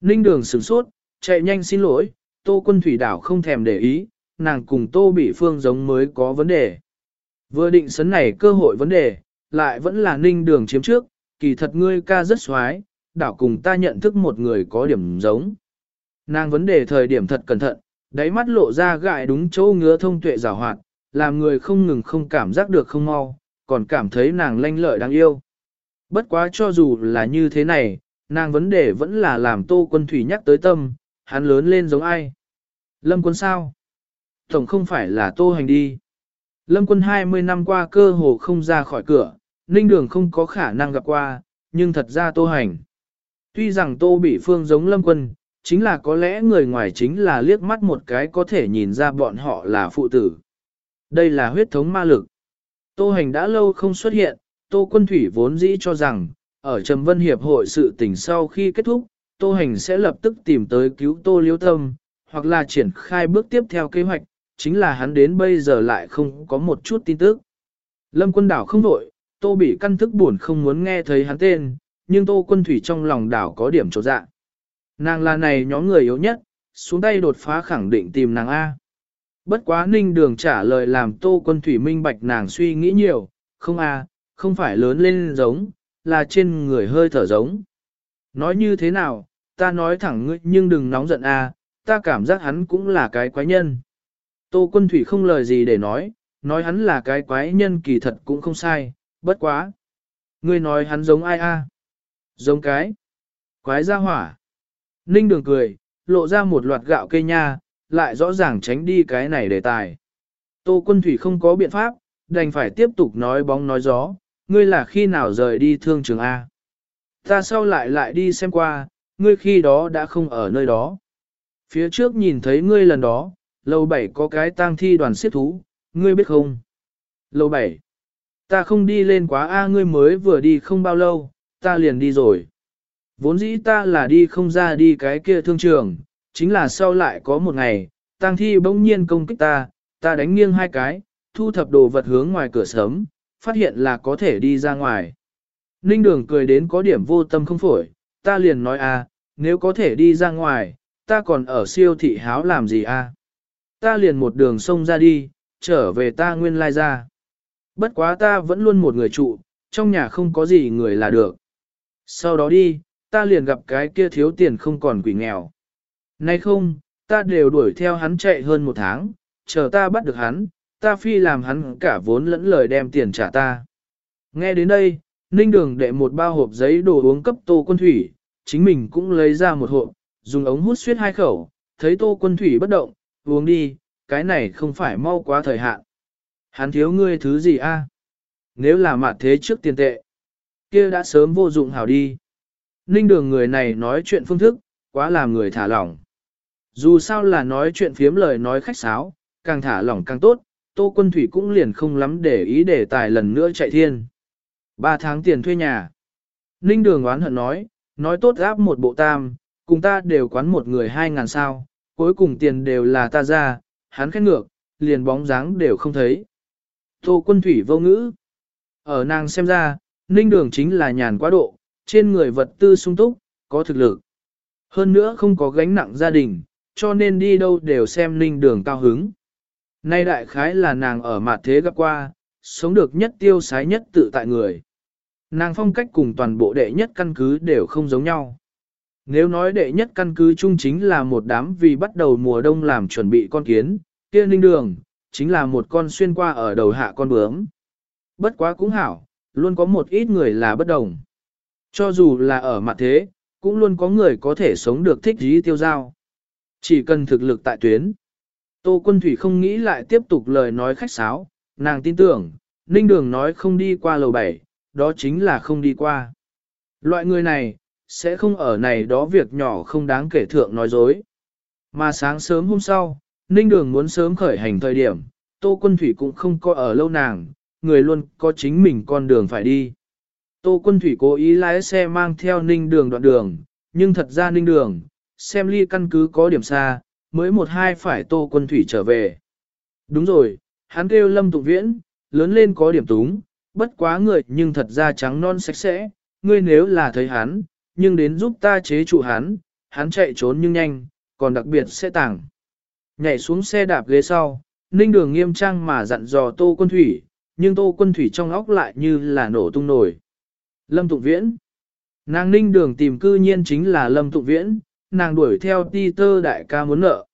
Ninh đường sửng sốt, chạy nhanh xin lỗi, Tô quân thủy đảo không thèm để ý, nàng cùng Tô bị phương giống mới có vấn đề. Vừa định sấn này cơ hội vấn đề, lại vẫn là ninh đường chiếm trước, kỳ thật ngươi ca rất xoái, đảo cùng ta nhận thức một người có điểm giống. Nàng vấn đề thời điểm thật cẩn thận, đáy mắt lộ ra gại đúng chỗ ngứa thông tuệ rào hoạt, làm người không ngừng không cảm giác được không mau, còn cảm thấy nàng lanh lợi đáng yêu. Bất quá cho dù là như thế này, nàng vấn đề vẫn là làm tô quân thủy nhắc tới tâm, hắn lớn lên giống ai. Lâm quân sao? Tổng không phải là tô hành đi. Lâm quân 20 năm qua cơ hồ không ra khỏi cửa, ninh đường không có khả năng gặp qua, nhưng thật ra tô hành. Tuy rằng tô bị phương giống lâm quân, chính là có lẽ người ngoài chính là liếc mắt một cái có thể nhìn ra bọn họ là phụ tử. Đây là huyết thống ma lực. Tô hành đã lâu không xuất hiện, tô quân thủy vốn dĩ cho rằng, ở Trầm Vân Hiệp hội sự tình sau khi kết thúc, Tô Hành sẽ lập tức tìm tới cứu Tô Liêu Tâm, hoặc là triển khai bước tiếp theo kế hoạch, chính là hắn đến bây giờ lại không có một chút tin tức. Lâm quân đảo không vội, Tô bị căn thức buồn không muốn nghe thấy hắn tên, nhưng Tô quân thủy trong lòng đảo có điểm trột dạ. Nàng là này nhóm người yếu nhất, xuống tay đột phá khẳng định tìm nàng A. Bất quá ninh đường trả lời làm Tô quân thủy minh bạch nàng suy nghĩ nhiều, không A, không phải lớn lên giống, là trên người hơi thở giống. Nói như thế nào, ta nói thẳng ngươi nhưng đừng nóng giận a, ta cảm giác hắn cũng là cái quái nhân. Tô quân thủy không lời gì để nói, nói hắn là cái quái nhân kỳ thật cũng không sai, bất quá. Ngươi nói hắn giống ai a? Giống cái. Quái ra hỏa. Ninh đường cười, lộ ra một loạt gạo cây nha, lại rõ ràng tránh đi cái này đề tài. Tô quân thủy không có biện pháp, đành phải tiếp tục nói bóng nói gió, ngươi là khi nào rời đi thương trường A. Ta sau lại lại đi xem qua, ngươi khi đó đã không ở nơi đó. Phía trước nhìn thấy ngươi lần đó, lầu bảy có cái tang thi đoàn xếp thú, ngươi biết không? Lầu bảy, ta không đi lên quá A ngươi mới vừa đi không bao lâu, ta liền đi rồi. Vốn dĩ ta là đi không ra đi cái kia thương trường, chính là sau lại có một ngày, tang thi bỗng nhiên công kích ta, ta đánh nghiêng hai cái, thu thập đồ vật hướng ngoài cửa sớm, phát hiện là có thể đi ra ngoài. Ninh đường cười đến có điểm vô tâm không phổi, ta liền nói a, à, nếu có thể đi ra ngoài, ta còn ở siêu thị háo làm gì a? À? Ta liền một đường sông ra đi, trở về ta nguyên lai ra. Bất quá ta vẫn luôn một người trụ, trong nhà không có gì người là được. Sau đó đi, ta liền gặp cái kia thiếu tiền không còn quỷ nghèo. Nay không, ta đều đuổi theo hắn chạy hơn một tháng, chờ ta bắt được hắn, ta phi làm hắn cả vốn lẫn lời đem tiền trả ta. Nghe đến đây, Ninh Đường đệ một bao hộp giấy đồ uống cấp tô quân thủy, chính mình cũng lấy ra một hộp, dùng ống hút suyết hai khẩu, thấy tô quân thủy bất động, uống đi, cái này không phải mau quá thời hạn. Hắn thiếu ngươi thứ gì a? Nếu là mặt thế trước tiền tệ, kia đã sớm vô dụng hảo đi. Ninh đường người này nói chuyện phương thức, quá làm người thả lỏng. Dù sao là nói chuyện phiếm lời nói khách sáo, càng thả lỏng càng tốt, Tô Quân Thủy cũng liền không lắm để ý để tài lần nữa chạy thiên. Ba tháng tiền thuê nhà. Ninh Đường oán hận nói, nói tốt áp một bộ tam, cùng ta đều quán một người hai ngàn sao, cuối cùng tiền đều là ta ra, hắn khét ngược, liền bóng dáng đều không thấy. Tô Quân Thủy vô ngữ. Ở nàng xem ra, Ninh Đường chính là nhàn quá độ, trên người vật tư sung túc, có thực lực. Hơn nữa không có gánh nặng gia đình, cho nên đi đâu đều xem Ninh Đường cao hứng. Nay đại khái là nàng ở mặt thế gặp qua, sống được nhất tiêu sái nhất tự tại người. Nàng phong cách cùng toàn bộ đệ nhất căn cứ đều không giống nhau. Nếu nói đệ nhất căn cứ chung chính là một đám vì bắt đầu mùa đông làm chuẩn bị con kiến, kia ninh đường, chính là một con xuyên qua ở đầu hạ con bướm. Bất quá cũng hảo, luôn có một ít người là bất đồng. Cho dù là ở mặt thế, cũng luôn có người có thể sống được thích dí tiêu giao. Chỉ cần thực lực tại tuyến. Tô quân thủy không nghĩ lại tiếp tục lời nói khách sáo, nàng tin tưởng, Ninh Đường nói không đi qua lầu 7, đó chính là không đi qua. Loại người này, sẽ không ở này đó việc nhỏ không đáng kể thượng nói dối. Mà sáng sớm hôm sau, Ninh Đường muốn sớm khởi hành thời điểm, Tô Quân Thủy cũng không có ở lâu nàng, người luôn có chính mình con đường phải đi. Tô Quân Thủy cố ý lái xe mang theo Ninh Đường đoạn đường, nhưng thật ra Ninh Đường, xem ly căn cứ có điểm xa, mới một hai phải tô quân thủy trở về. Đúng rồi, hắn kêu lâm tụng viễn, lớn lên có điểm túng, bất quá người nhưng thật ra trắng non sạch sẽ, ngươi nếu là thấy hắn, nhưng đến giúp ta chế trụ hắn, hắn chạy trốn nhưng nhanh, còn đặc biệt sẽ tàng. Nhảy xuống xe đạp ghế sau, ninh đường nghiêm trang mà dặn dò tô quân thủy, nhưng tô quân thủy trong óc lại như là nổ tung nổi. Lâm Tụng Viễn Nàng ninh đường tìm cư nhiên chính là Lâm Tụng Viễn, nàng đuổi theo ti tơ đại ca muốn nợ.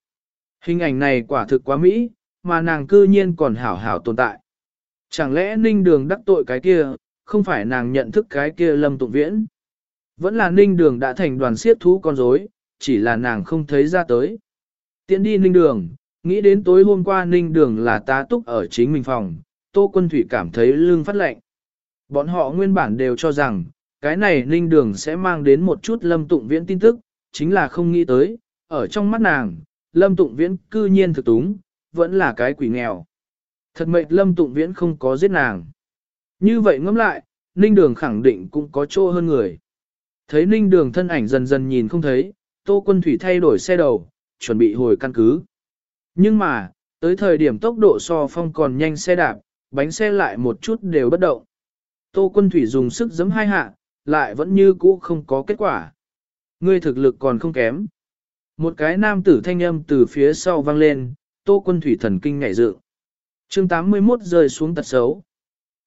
Hình ảnh này quả thực quá mỹ, mà nàng cư nhiên còn hảo hảo tồn tại. Chẳng lẽ ninh đường đắc tội cái kia, không phải nàng nhận thức cái kia lâm tụng viễn. Vẫn là ninh đường đã thành đoàn siết thú con rối, chỉ là nàng không thấy ra tới. Tiến đi ninh đường, nghĩ đến tối hôm qua ninh đường là tá túc ở chính mình phòng, tô quân thủy cảm thấy lưng phát lạnh. Bọn họ nguyên bản đều cho rằng, cái này ninh đường sẽ mang đến một chút lâm tụng viễn tin tức, chính là không nghĩ tới, ở trong mắt nàng, Lâm Tụng Viễn cư nhiên thực túng, vẫn là cái quỷ nghèo. Thật mệt Lâm Tụng Viễn không có giết nàng. Như vậy ngẫm lại, Ninh Đường khẳng định cũng có chỗ hơn người. Thấy Ninh Đường thân ảnh dần dần nhìn không thấy, Tô Quân Thủy thay đổi xe đầu, chuẩn bị hồi căn cứ. Nhưng mà, tới thời điểm tốc độ so phong còn nhanh xe đạp, bánh xe lại một chút đều bất động. Tô Quân Thủy dùng sức giấm hai hạ, lại vẫn như cũ không có kết quả. Ngươi thực lực còn không kém. Một cái nam tử thanh âm từ phía sau vang lên, tô quân thủy thần kinh ngảy dự. chương 81 rơi xuống tật xấu.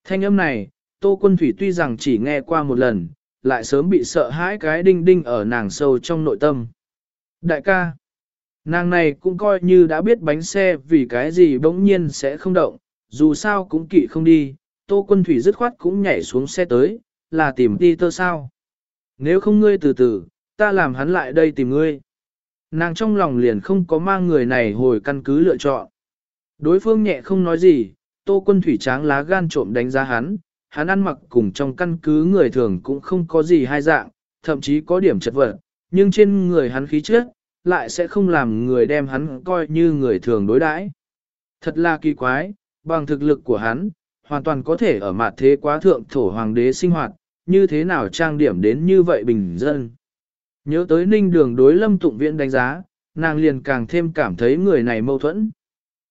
Thanh âm này, tô quân thủy tuy rằng chỉ nghe qua một lần, lại sớm bị sợ hãi cái đinh đinh ở nàng sâu trong nội tâm. Đại ca, nàng này cũng coi như đã biết bánh xe vì cái gì bỗng nhiên sẽ không động, dù sao cũng kỵ không đi, tô quân thủy dứt khoát cũng nhảy xuống xe tới, là tìm đi tơ sao. Nếu không ngươi từ từ, ta làm hắn lại đây tìm ngươi. Nàng trong lòng liền không có mang người này hồi căn cứ lựa chọn. Đối phương nhẹ không nói gì, tô quân thủy tráng lá gan trộm đánh giá hắn, hắn ăn mặc cùng trong căn cứ người thường cũng không có gì hai dạng, thậm chí có điểm chật vật, nhưng trên người hắn khí chất lại sẽ không làm người đem hắn coi như người thường đối đãi. Thật là kỳ quái, bằng thực lực của hắn, hoàn toàn có thể ở mặt thế quá thượng thổ hoàng đế sinh hoạt, như thế nào trang điểm đến như vậy bình dân. Nhớ tới ninh đường đối lâm tụng viễn đánh giá, nàng liền càng thêm cảm thấy người này mâu thuẫn.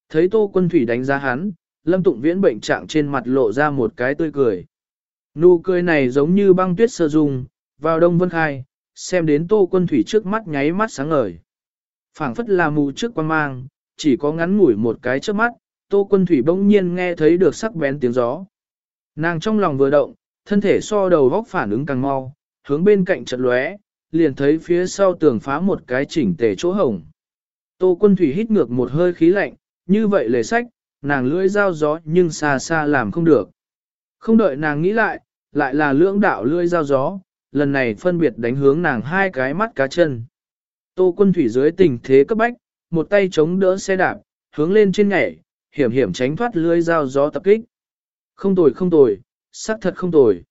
Thấy tô quân thủy đánh giá hắn, lâm tụng viễn bệnh trạng trên mặt lộ ra một cái tươi cười. Nụ cười này giống như băng tuyết sơ dung, vào đông vân khai, xem đến tô quân thủy trước mắt nháy mắt sáng ngời. phảng phất là mù trước quan mang, chỉ có ngắn ngủi một cái trước mắt, tô quân thủy bỗng nhiên nghe thấy được sắc bén tiếng gió. Nàng trong lòng vừa động, thân thể so đầu góc phản ứng càng mau, hướng bên cạnh trận lóe, liền thấy phía sau tường phá một cái chỉnh tề chỗ hồng. Tô quân thủy hít ngược một hơi khí lạnh, như vậy lề sách, nàng lưỡi dao gió nhưng xa xa làm không được. Không đợi nàng nghĩ lại, lại là lưỡng đạo lưỡi dao gió, lần này phân biệt đánh hướng nàng hai cái mắt cá chân. Tô quân thủy dưới tình thế cấp bách, một tay chống đỡ xe đạp, hướng lên trên nhảy, hiểm hiểm tránh thoát lưỡi dao gió tập kích. Không tồi không tồi, sắc thật không tồi.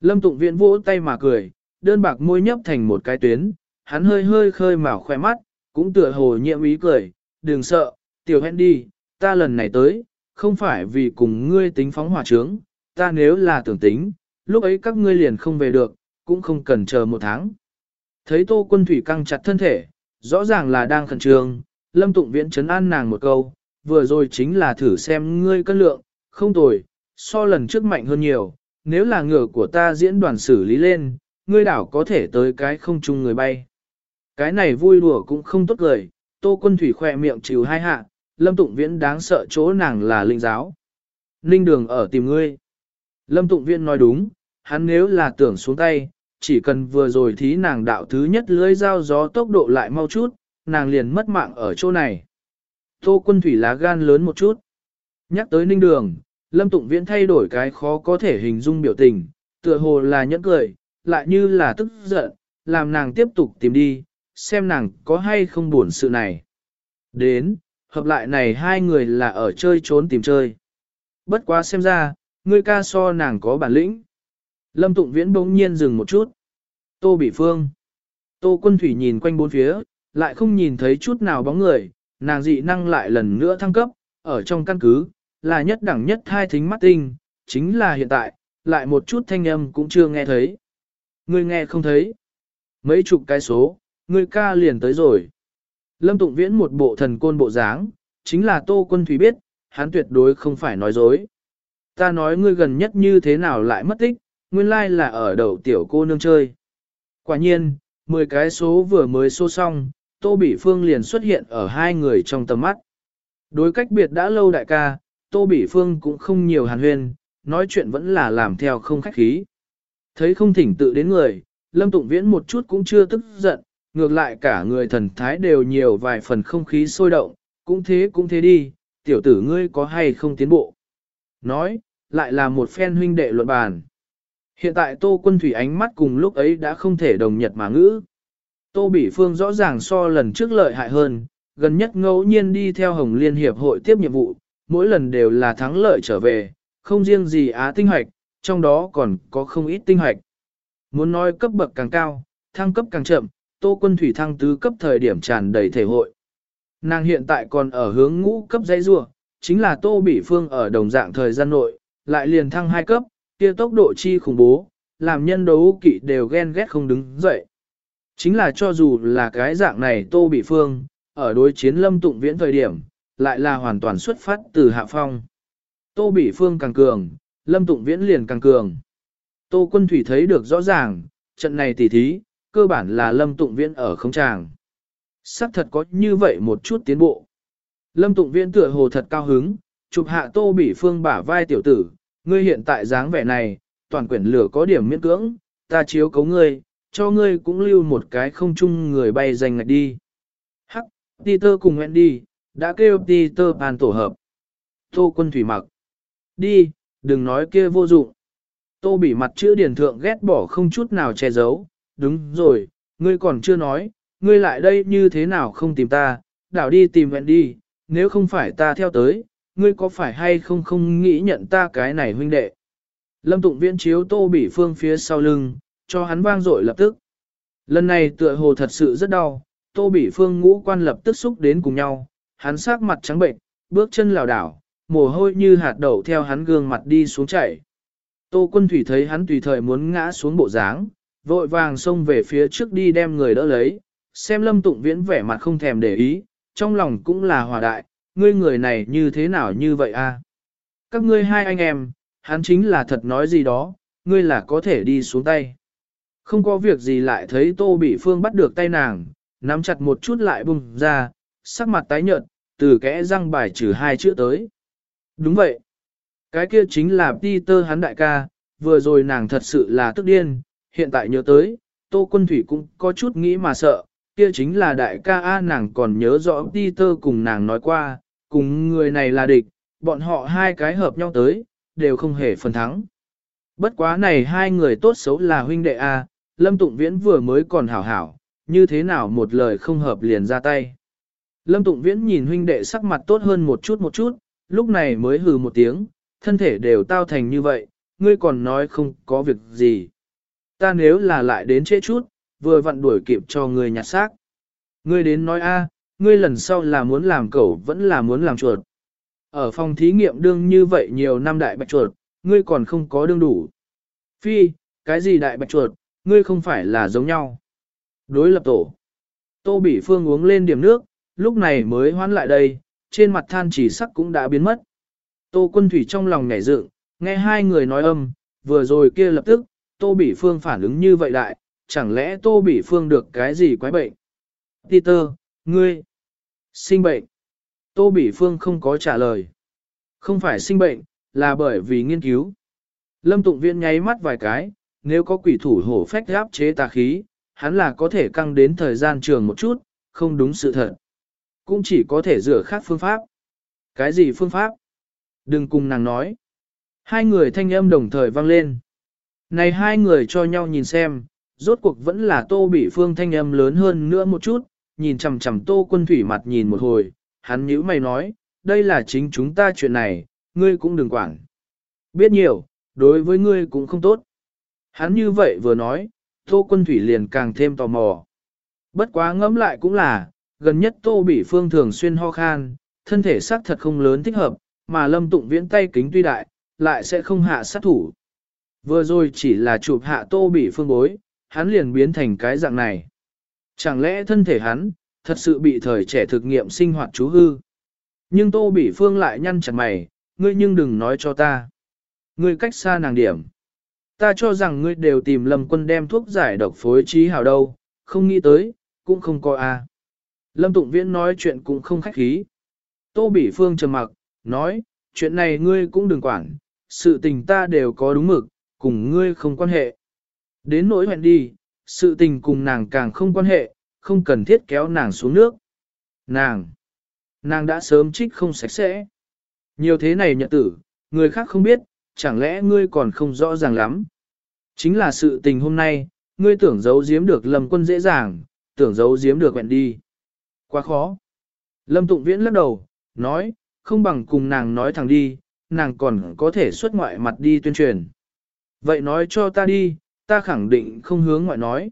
Lâm Tụng Viễn vỗ tay mà cười, đơn bạc môi nhấp thành một cái tuyến, hắn hơi hơi khơi mào khoe mắt, cũng tựa hồ nhiệm ý cười, đừng sợ, tiểu hẹn đi, ta lần này tới, không phải vì cùng ngươi tính phóng hỏa trướng, ta nếu là tưởng tính, lúc ấy các ngươi liền không về được, cũng không cần chờ một tháng. Thấy tô quân thủy căng chặt thân thể, rõ ràng là đang khẩn trương, lâm tụng viễn chấn an nàng một câu, vừa rồi chính là thử xem ngươi cân lượng, không tồi, so lần trước mạnh hơn nhiều, nếu là ngựa của ta diễn đoàn xử lý lên, ngươi đảo có thể tới cái không chung người bay. Cái này vui đùa cũng không tốt lời, tô quân thủy khỏe miệng chịu hai hạ, lâm tụng viễn đáng sợ chỗ nàng là linh giáo. Linh đường ở tìm ngươi. Lâm tụng viễn nói đúng, hắn nếu là tưởng xuống tay, chỉ cần vừa rồi thí nàng đạo thứ nhất lưới dao gió tốc độ lại mau chút, nàng liền mất mạng ở chỗ này. Tô quân thủy lá gan lớn một chút. Nhắc tới ninh đường, lâm tụng viễn thay đổi cái khó có thể hình dung biểu tình, tựa hồ là nhẫn cười, lại như là tức giận, làm nàng tiếp tục tìm đi, xem nàng có hay không buồn sự này. Đến, hợp lại này hai người là ở chơi trốn tìm chơi. Bất quá xem ra, ngươi ca so nàng có bản lĩnh. Lâm Tụng Viễn bỗng nhiên dừng một chút. Tô Bỉ Phương. Tô Quân Thủy nhìn quanh bốn phía, lại không nhìn thấy chút nào bóng người, nàng dị năng lại lần nữa thăng cấp, ở trong căn cứ, là nhất đẳng nhất hai thính mắt tinh, chính là hiện tại, lại một chút thanh âm cũng chưa nghe thấy. Ngươi nghe không thấy. Mấy chục cái số, ngươi ca liền tới rồi. Lâm Tụng Viễn một bộ thần côn bộ dáng, chính là Tô Quân Thủy biết, hắn tuyệt đối không phải nói dối. Ta nói ngươi gần nhất như thế nào lại mất tích, nguyên lai là ở đầu tiểu cô nương chơi. Quả nhiên, 10 cái số vừa mới số xong, Tô Bỉ Phương liền xuất hiện ở hai người trong tầm mắt. Đối cách biệt đã lâu đại ca, Tô Bỉ Phương cũng không nhiều hàn huyên, nói chuyện vẫn là làm theo không khách khí. Thấy không thỉnh tự đến người, Lâm Tụng Viễn một chút cũng chưa tức giận, ngược lại cả người thần thái đều nhiều vài phần không khí sôi động, cũng thế cũng thế đi, tiểu tử ngươi có hay không tiến bộ. Nói, lại là một phen huynh đệ luận bàn. Hiện tại Tô Quân Thủy ánh mắt cùng lúc ấy đã không thể đồng nhật mà ngữ. Tô Bỉ Phương rõ ràng so lần trước lợi hại hơn, gần nhất ngẫu nhiên đi theo Hồng Liên Hiệp hội tiếp nhiệm vụ, mỗi lần đều là thắng lợi trở về, không riêng gì Á tinh hoạch, trong đó còn có không ít tinh hoạch. Muốn nói cấp bậc càng cao, thăng cấp càng chậm, Tô Quân Thủy thăng tứ cấp thời điểm tràn đầy thể hội. Nàng hiện tại còn ở hướng ngũ cấp dây rua, chính là Tô Bỉ Phương ở đồng dạng thời gian nội, lại liền thăng hai cấp, kia tốc độ chi khủng bố, làm nhân đấu kỵ đều ghen ghét không đứng dậy. Chính là cho dù là cái dạng này Tô Bị Phương, ở đối chiến lâm tụng viễn thời điểm, lại là hoàn toàn xuất phát từ hạ phong. Tô Bị Phương càng cường, lâm tụng viễn liền càng cường. Tô Quân Thủy thấy được rõ ràng, trận này tỉ thí, cơ bản là lâm tụng viễn ở không tràng. Sắc thật có như vậy một chút tiến bộ. Lâm tụng viễn tựa hồ thật cao hứng, chụp hạ Tô Bỉ Phương bả vai tiểu tử, ngươi hiện tại dáng vẻ này, toàn quyển lửa có điểm miễn cưỡng, ta chiếu cấu ngươi, cho ngươi cũng lưu một cái không chung người bay dành ngạch đi. Hắc, Peter cùng Wendy, đi, đã kêu Peter bàn tổ hợp. Tô quân thủy mặc. Đi, đừng nói kia vô dụng. Tô bị mặt chữ điển thượng ghét bỏ không chút nào che giấu. Đúng rồi, ngươi còn chưa nói, ngươi lại đây như thế nào không tìm ta, đảo đi tìm hẹn đi, nếu không phải ta theo tới, ngươi có phải hay không không nghĩ nhận ta cái này huynh đệ. Lâm Tụng Viễn chiếu Tô Bỉ Phương phía sau lưng, cho hắn vang dội lập tức. Lần này tựa hồ thật sự rất đau, Tô Bỉ Phương ngũ quan lập tức xúc đến cùng nhau, hắn sắc mặt trắng bệnh, bước chân lảo đảo, mồ hôi như hạt đậu theo hắn gương mặt đi xuống chảy. Tô Quân Thủy thấy hắn tùy thời muốn ngã xuống bộ dáng, vội vàng xông về phía trước đi đem người đỡ lấy, xem Lâm Tụng Viễn vẻ mặt không thèm để ý, trong lòng cũng là hòa đại, ngươi người này như thế nào như vậy a? Các ngươi hai anh em, hắn chính là thật nói gì đó, ngươi là có thể đi xuống tay. Không có việc gì lại thấy Tô Bị Phương bắt được tay nàng, nắm chặt một chút lại bùng ra, sắc mặt tái nhợt, từ kẽ răng bài trừ hai chữ tới. Đúng vậy. Cái kia chính là Peter hắn đại ca, vừa rồi nàng thật sự là tức điên, hiện tại nhớ tới, Tô Quân Thủy cũng có chút nghĩ mà sợ, kia chính là đại ca A nàng còn nhớ rõ Peter cùng nàng nói qua, cùng người này là địch, bọn họ hai cái hợp nhau tới, đều không hề phần thắng. Bất quá này hai người tốt xấu là huynh đệ A, Lâm Tụng Viễn vừa mới còn hảo hảo, như thế nào một lời không hợp liền ra tay. Lâm Tụng Viễn nhìn huynh đệ sắc mặt tốt hơn một chút một chút, lúc này mới hừ một tiếng, thân thể đều tao thành như vậy, ngươi còn nói không có việc gì. Ta nếu là lại đến trễ chút, vừa vặn đuổi kịp cho ngươi nhặt xác. Ngươi đến nói a, ngươi lần sau là muốn làm cẩu vẫn là muốn làm chuột. Ở phòng thí nghiệm đương như vậy nhiều năm đại bạch chuột, ngươi còn không có đương đủ. Phi, cái gì đại bạch chuột, ngươi không phải là giống nhau. Đối lập tổ. Tô Bỉ Phương uống lên điểm nước, lúc này mới hoán lại đây, trên mặt than chỉ sắc cũng đã biến mất. Tô Quân Thủy trong lòng nhảy dựng, nghe hai người nói âm, vừa rồi kia lập tức, Tô Bỉ Phương phản ứng như vậy đại, chẳng lẽ Tô Bỉ Phương được cái gì quái bệnh? Peter, ngươi, sinh bệnh. Tô Bỉ Phương không có trả lời. Không phải sinh bệnh, là bởi vì nghiên cứu. Lâm Tụng Viễn nháy mắt vài cái, nếu có quỷ thủ hổ phách áp chế tà khí, hắn là có thể căng đến thời gian trường một chút, không đúng sự thật. Cũng chỉ có thể rửa khác phương pháp. Cái gì phương pháp? Đừng cùng nàng nói. Hai người thanh âm đồng thời vang lên. Này hai người cho nhau nhìn xem, rốt cuộc vẫn là tô bị phương thanh âm lớn hơn nữa một chút, nhìn chằm chằm tô quân thủy mặt nhìn một hồi, hắn nhíu mày nói, đây là chính chúng ta chuyện này, ngươi cũng đừng quản. Biết nhiều, đối với ngươi cũng không tốt. Hắn như vậy vừa nói, tô quân thủy liền càng thêm tò mò. Bất quá ngẫm lại cũng là, gần nhất tô bỉ phương thường xuyên ho khan, thân thể xác thật không lớn thích hợp, mà lâm tụng viễn tay kính tuy đại, lại sẽ không hạ sát thủ. Vừa rồi chỉ là chụp hạ tô bỉ phương bối, hắn liền biến thành cái dạng này. Chẳng lẽ thân thể hắn, thật sự bị thời trẻ thực nghiệm sinh hoạt chú hư? Nhưng tô bỉ phương lại nhăn chặt mày, ngươi nhưng đừng nói cho ta. Ngươi cách xa nàng điểm. Ta cho rằng ngươi đều tìm lâm quân đem thuốc giải độc phối trí hào đâu, không nghĩ tới, cũng không có a. Lâm Tụng Viễn nói chuyện cũng không khách khí. Tô Bỉ Phương trầm mặc, nói, chuyện này ngươi cũng đừng quản, sự tình ta đều có đúng mực, cùng ngươi không quan hệ. Đến nỗi hẹn đi, sự tình cùng nàng càng không quan hệ, không cần thiết kéo nàng xuống nước. Nàng, nàng đã sớm trích không sạch sẽ. Nhiều thế này nhận tử, người khác không biết, chẳng lẽ ngươi còn không rõ ràng lắm. Chính là sự tình hôm nay, ngươi tưởng giấu giếm được lầm quân dễ dàng, tưởng giấu giếm được hẹn đi. Quá khó. Lâm Tụng Viễn lắc đầu, nói, không bằng cùng nàng nói thẳng đi, nàng còn có thể xuất ngoại mặt đi tuyên truyền. Vậy nói cho ta đi, ta khẳng định không hướng ngoại nói.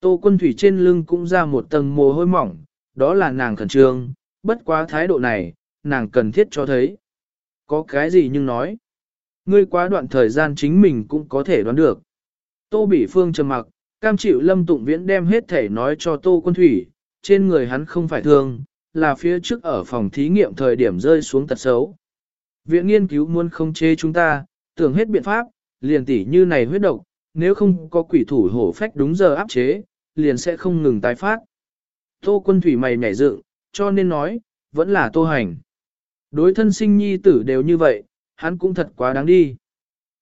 Tô quân thủy trên lưng cũng ra một tầng mồ hôi mỏng, đó là nàng khẩn trương, bất quá thái độ này, nàng cần thiết cho thấy. Có cái gì nhưng nói. Ngươi quá đoạn thời gian chính mình cũng có thể đoán được. Tô Bỉ Phương trầm mặc, cam chịu Lâm Tụng Viễn đem hết thể nói cho Tô Quân Thủy, trên người hắn không phải thương, là phía trước ở phòng thí nghiệm thời điểm rơi xuống tật xấu. Viện nghiên cứu muốn không chế chúng ta, tưởng hết biện pháp, liền tỉ như này huyết độc, nếu không có quỷ thủ hổ phách đúng giờ áp chế, liền sẽ không ngừng tái phát. Tô quân thủy mày nhảy dựng, cho nên nói, vẫn là tô hành. Đối thân sinh nhi tử đều như vậy, hắn cũng thật quá đáng đi.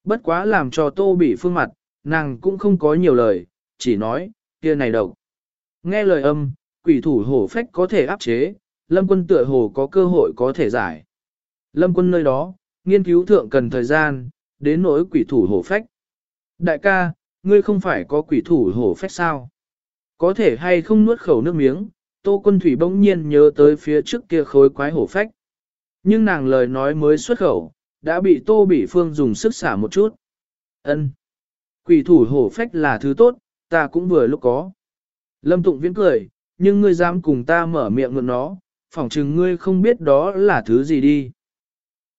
Bất quá làm cho tô bị phương mặt, nàng cũng không có nhiều lời, chỉ nói, kia này độc. Nghe lời âm, quỷ thủ hổ phách có thể áp chế, lâm quân tựa hồ có cơ hội có thể giải. Lâm quân nơi đó, nghiên cứu thượng cần thời gian, đến nỗi quỷ thủ hổ phách. Đại ca, ngươi không phải có quỷ thủ hổ phách sao? Có thể hay không nuốt khẩu nước miếng, tô quân thủy bỗng nhiên nhớ tới phía trước kia khối quái hổ phách. Nhưng nàng lời nói mới xuất khẩu, đã bị tô bị phương dùng sức xả một chút. ân Quỷ thủ hổ phách là thứ tốt, ta cũng vừa lúc có. Lâm Tụng Viễn cười, nhưng ngươi dám cùng ta mở miệng ngược nó, phỏng chừng ngươi không biết đó là thứ gì đi.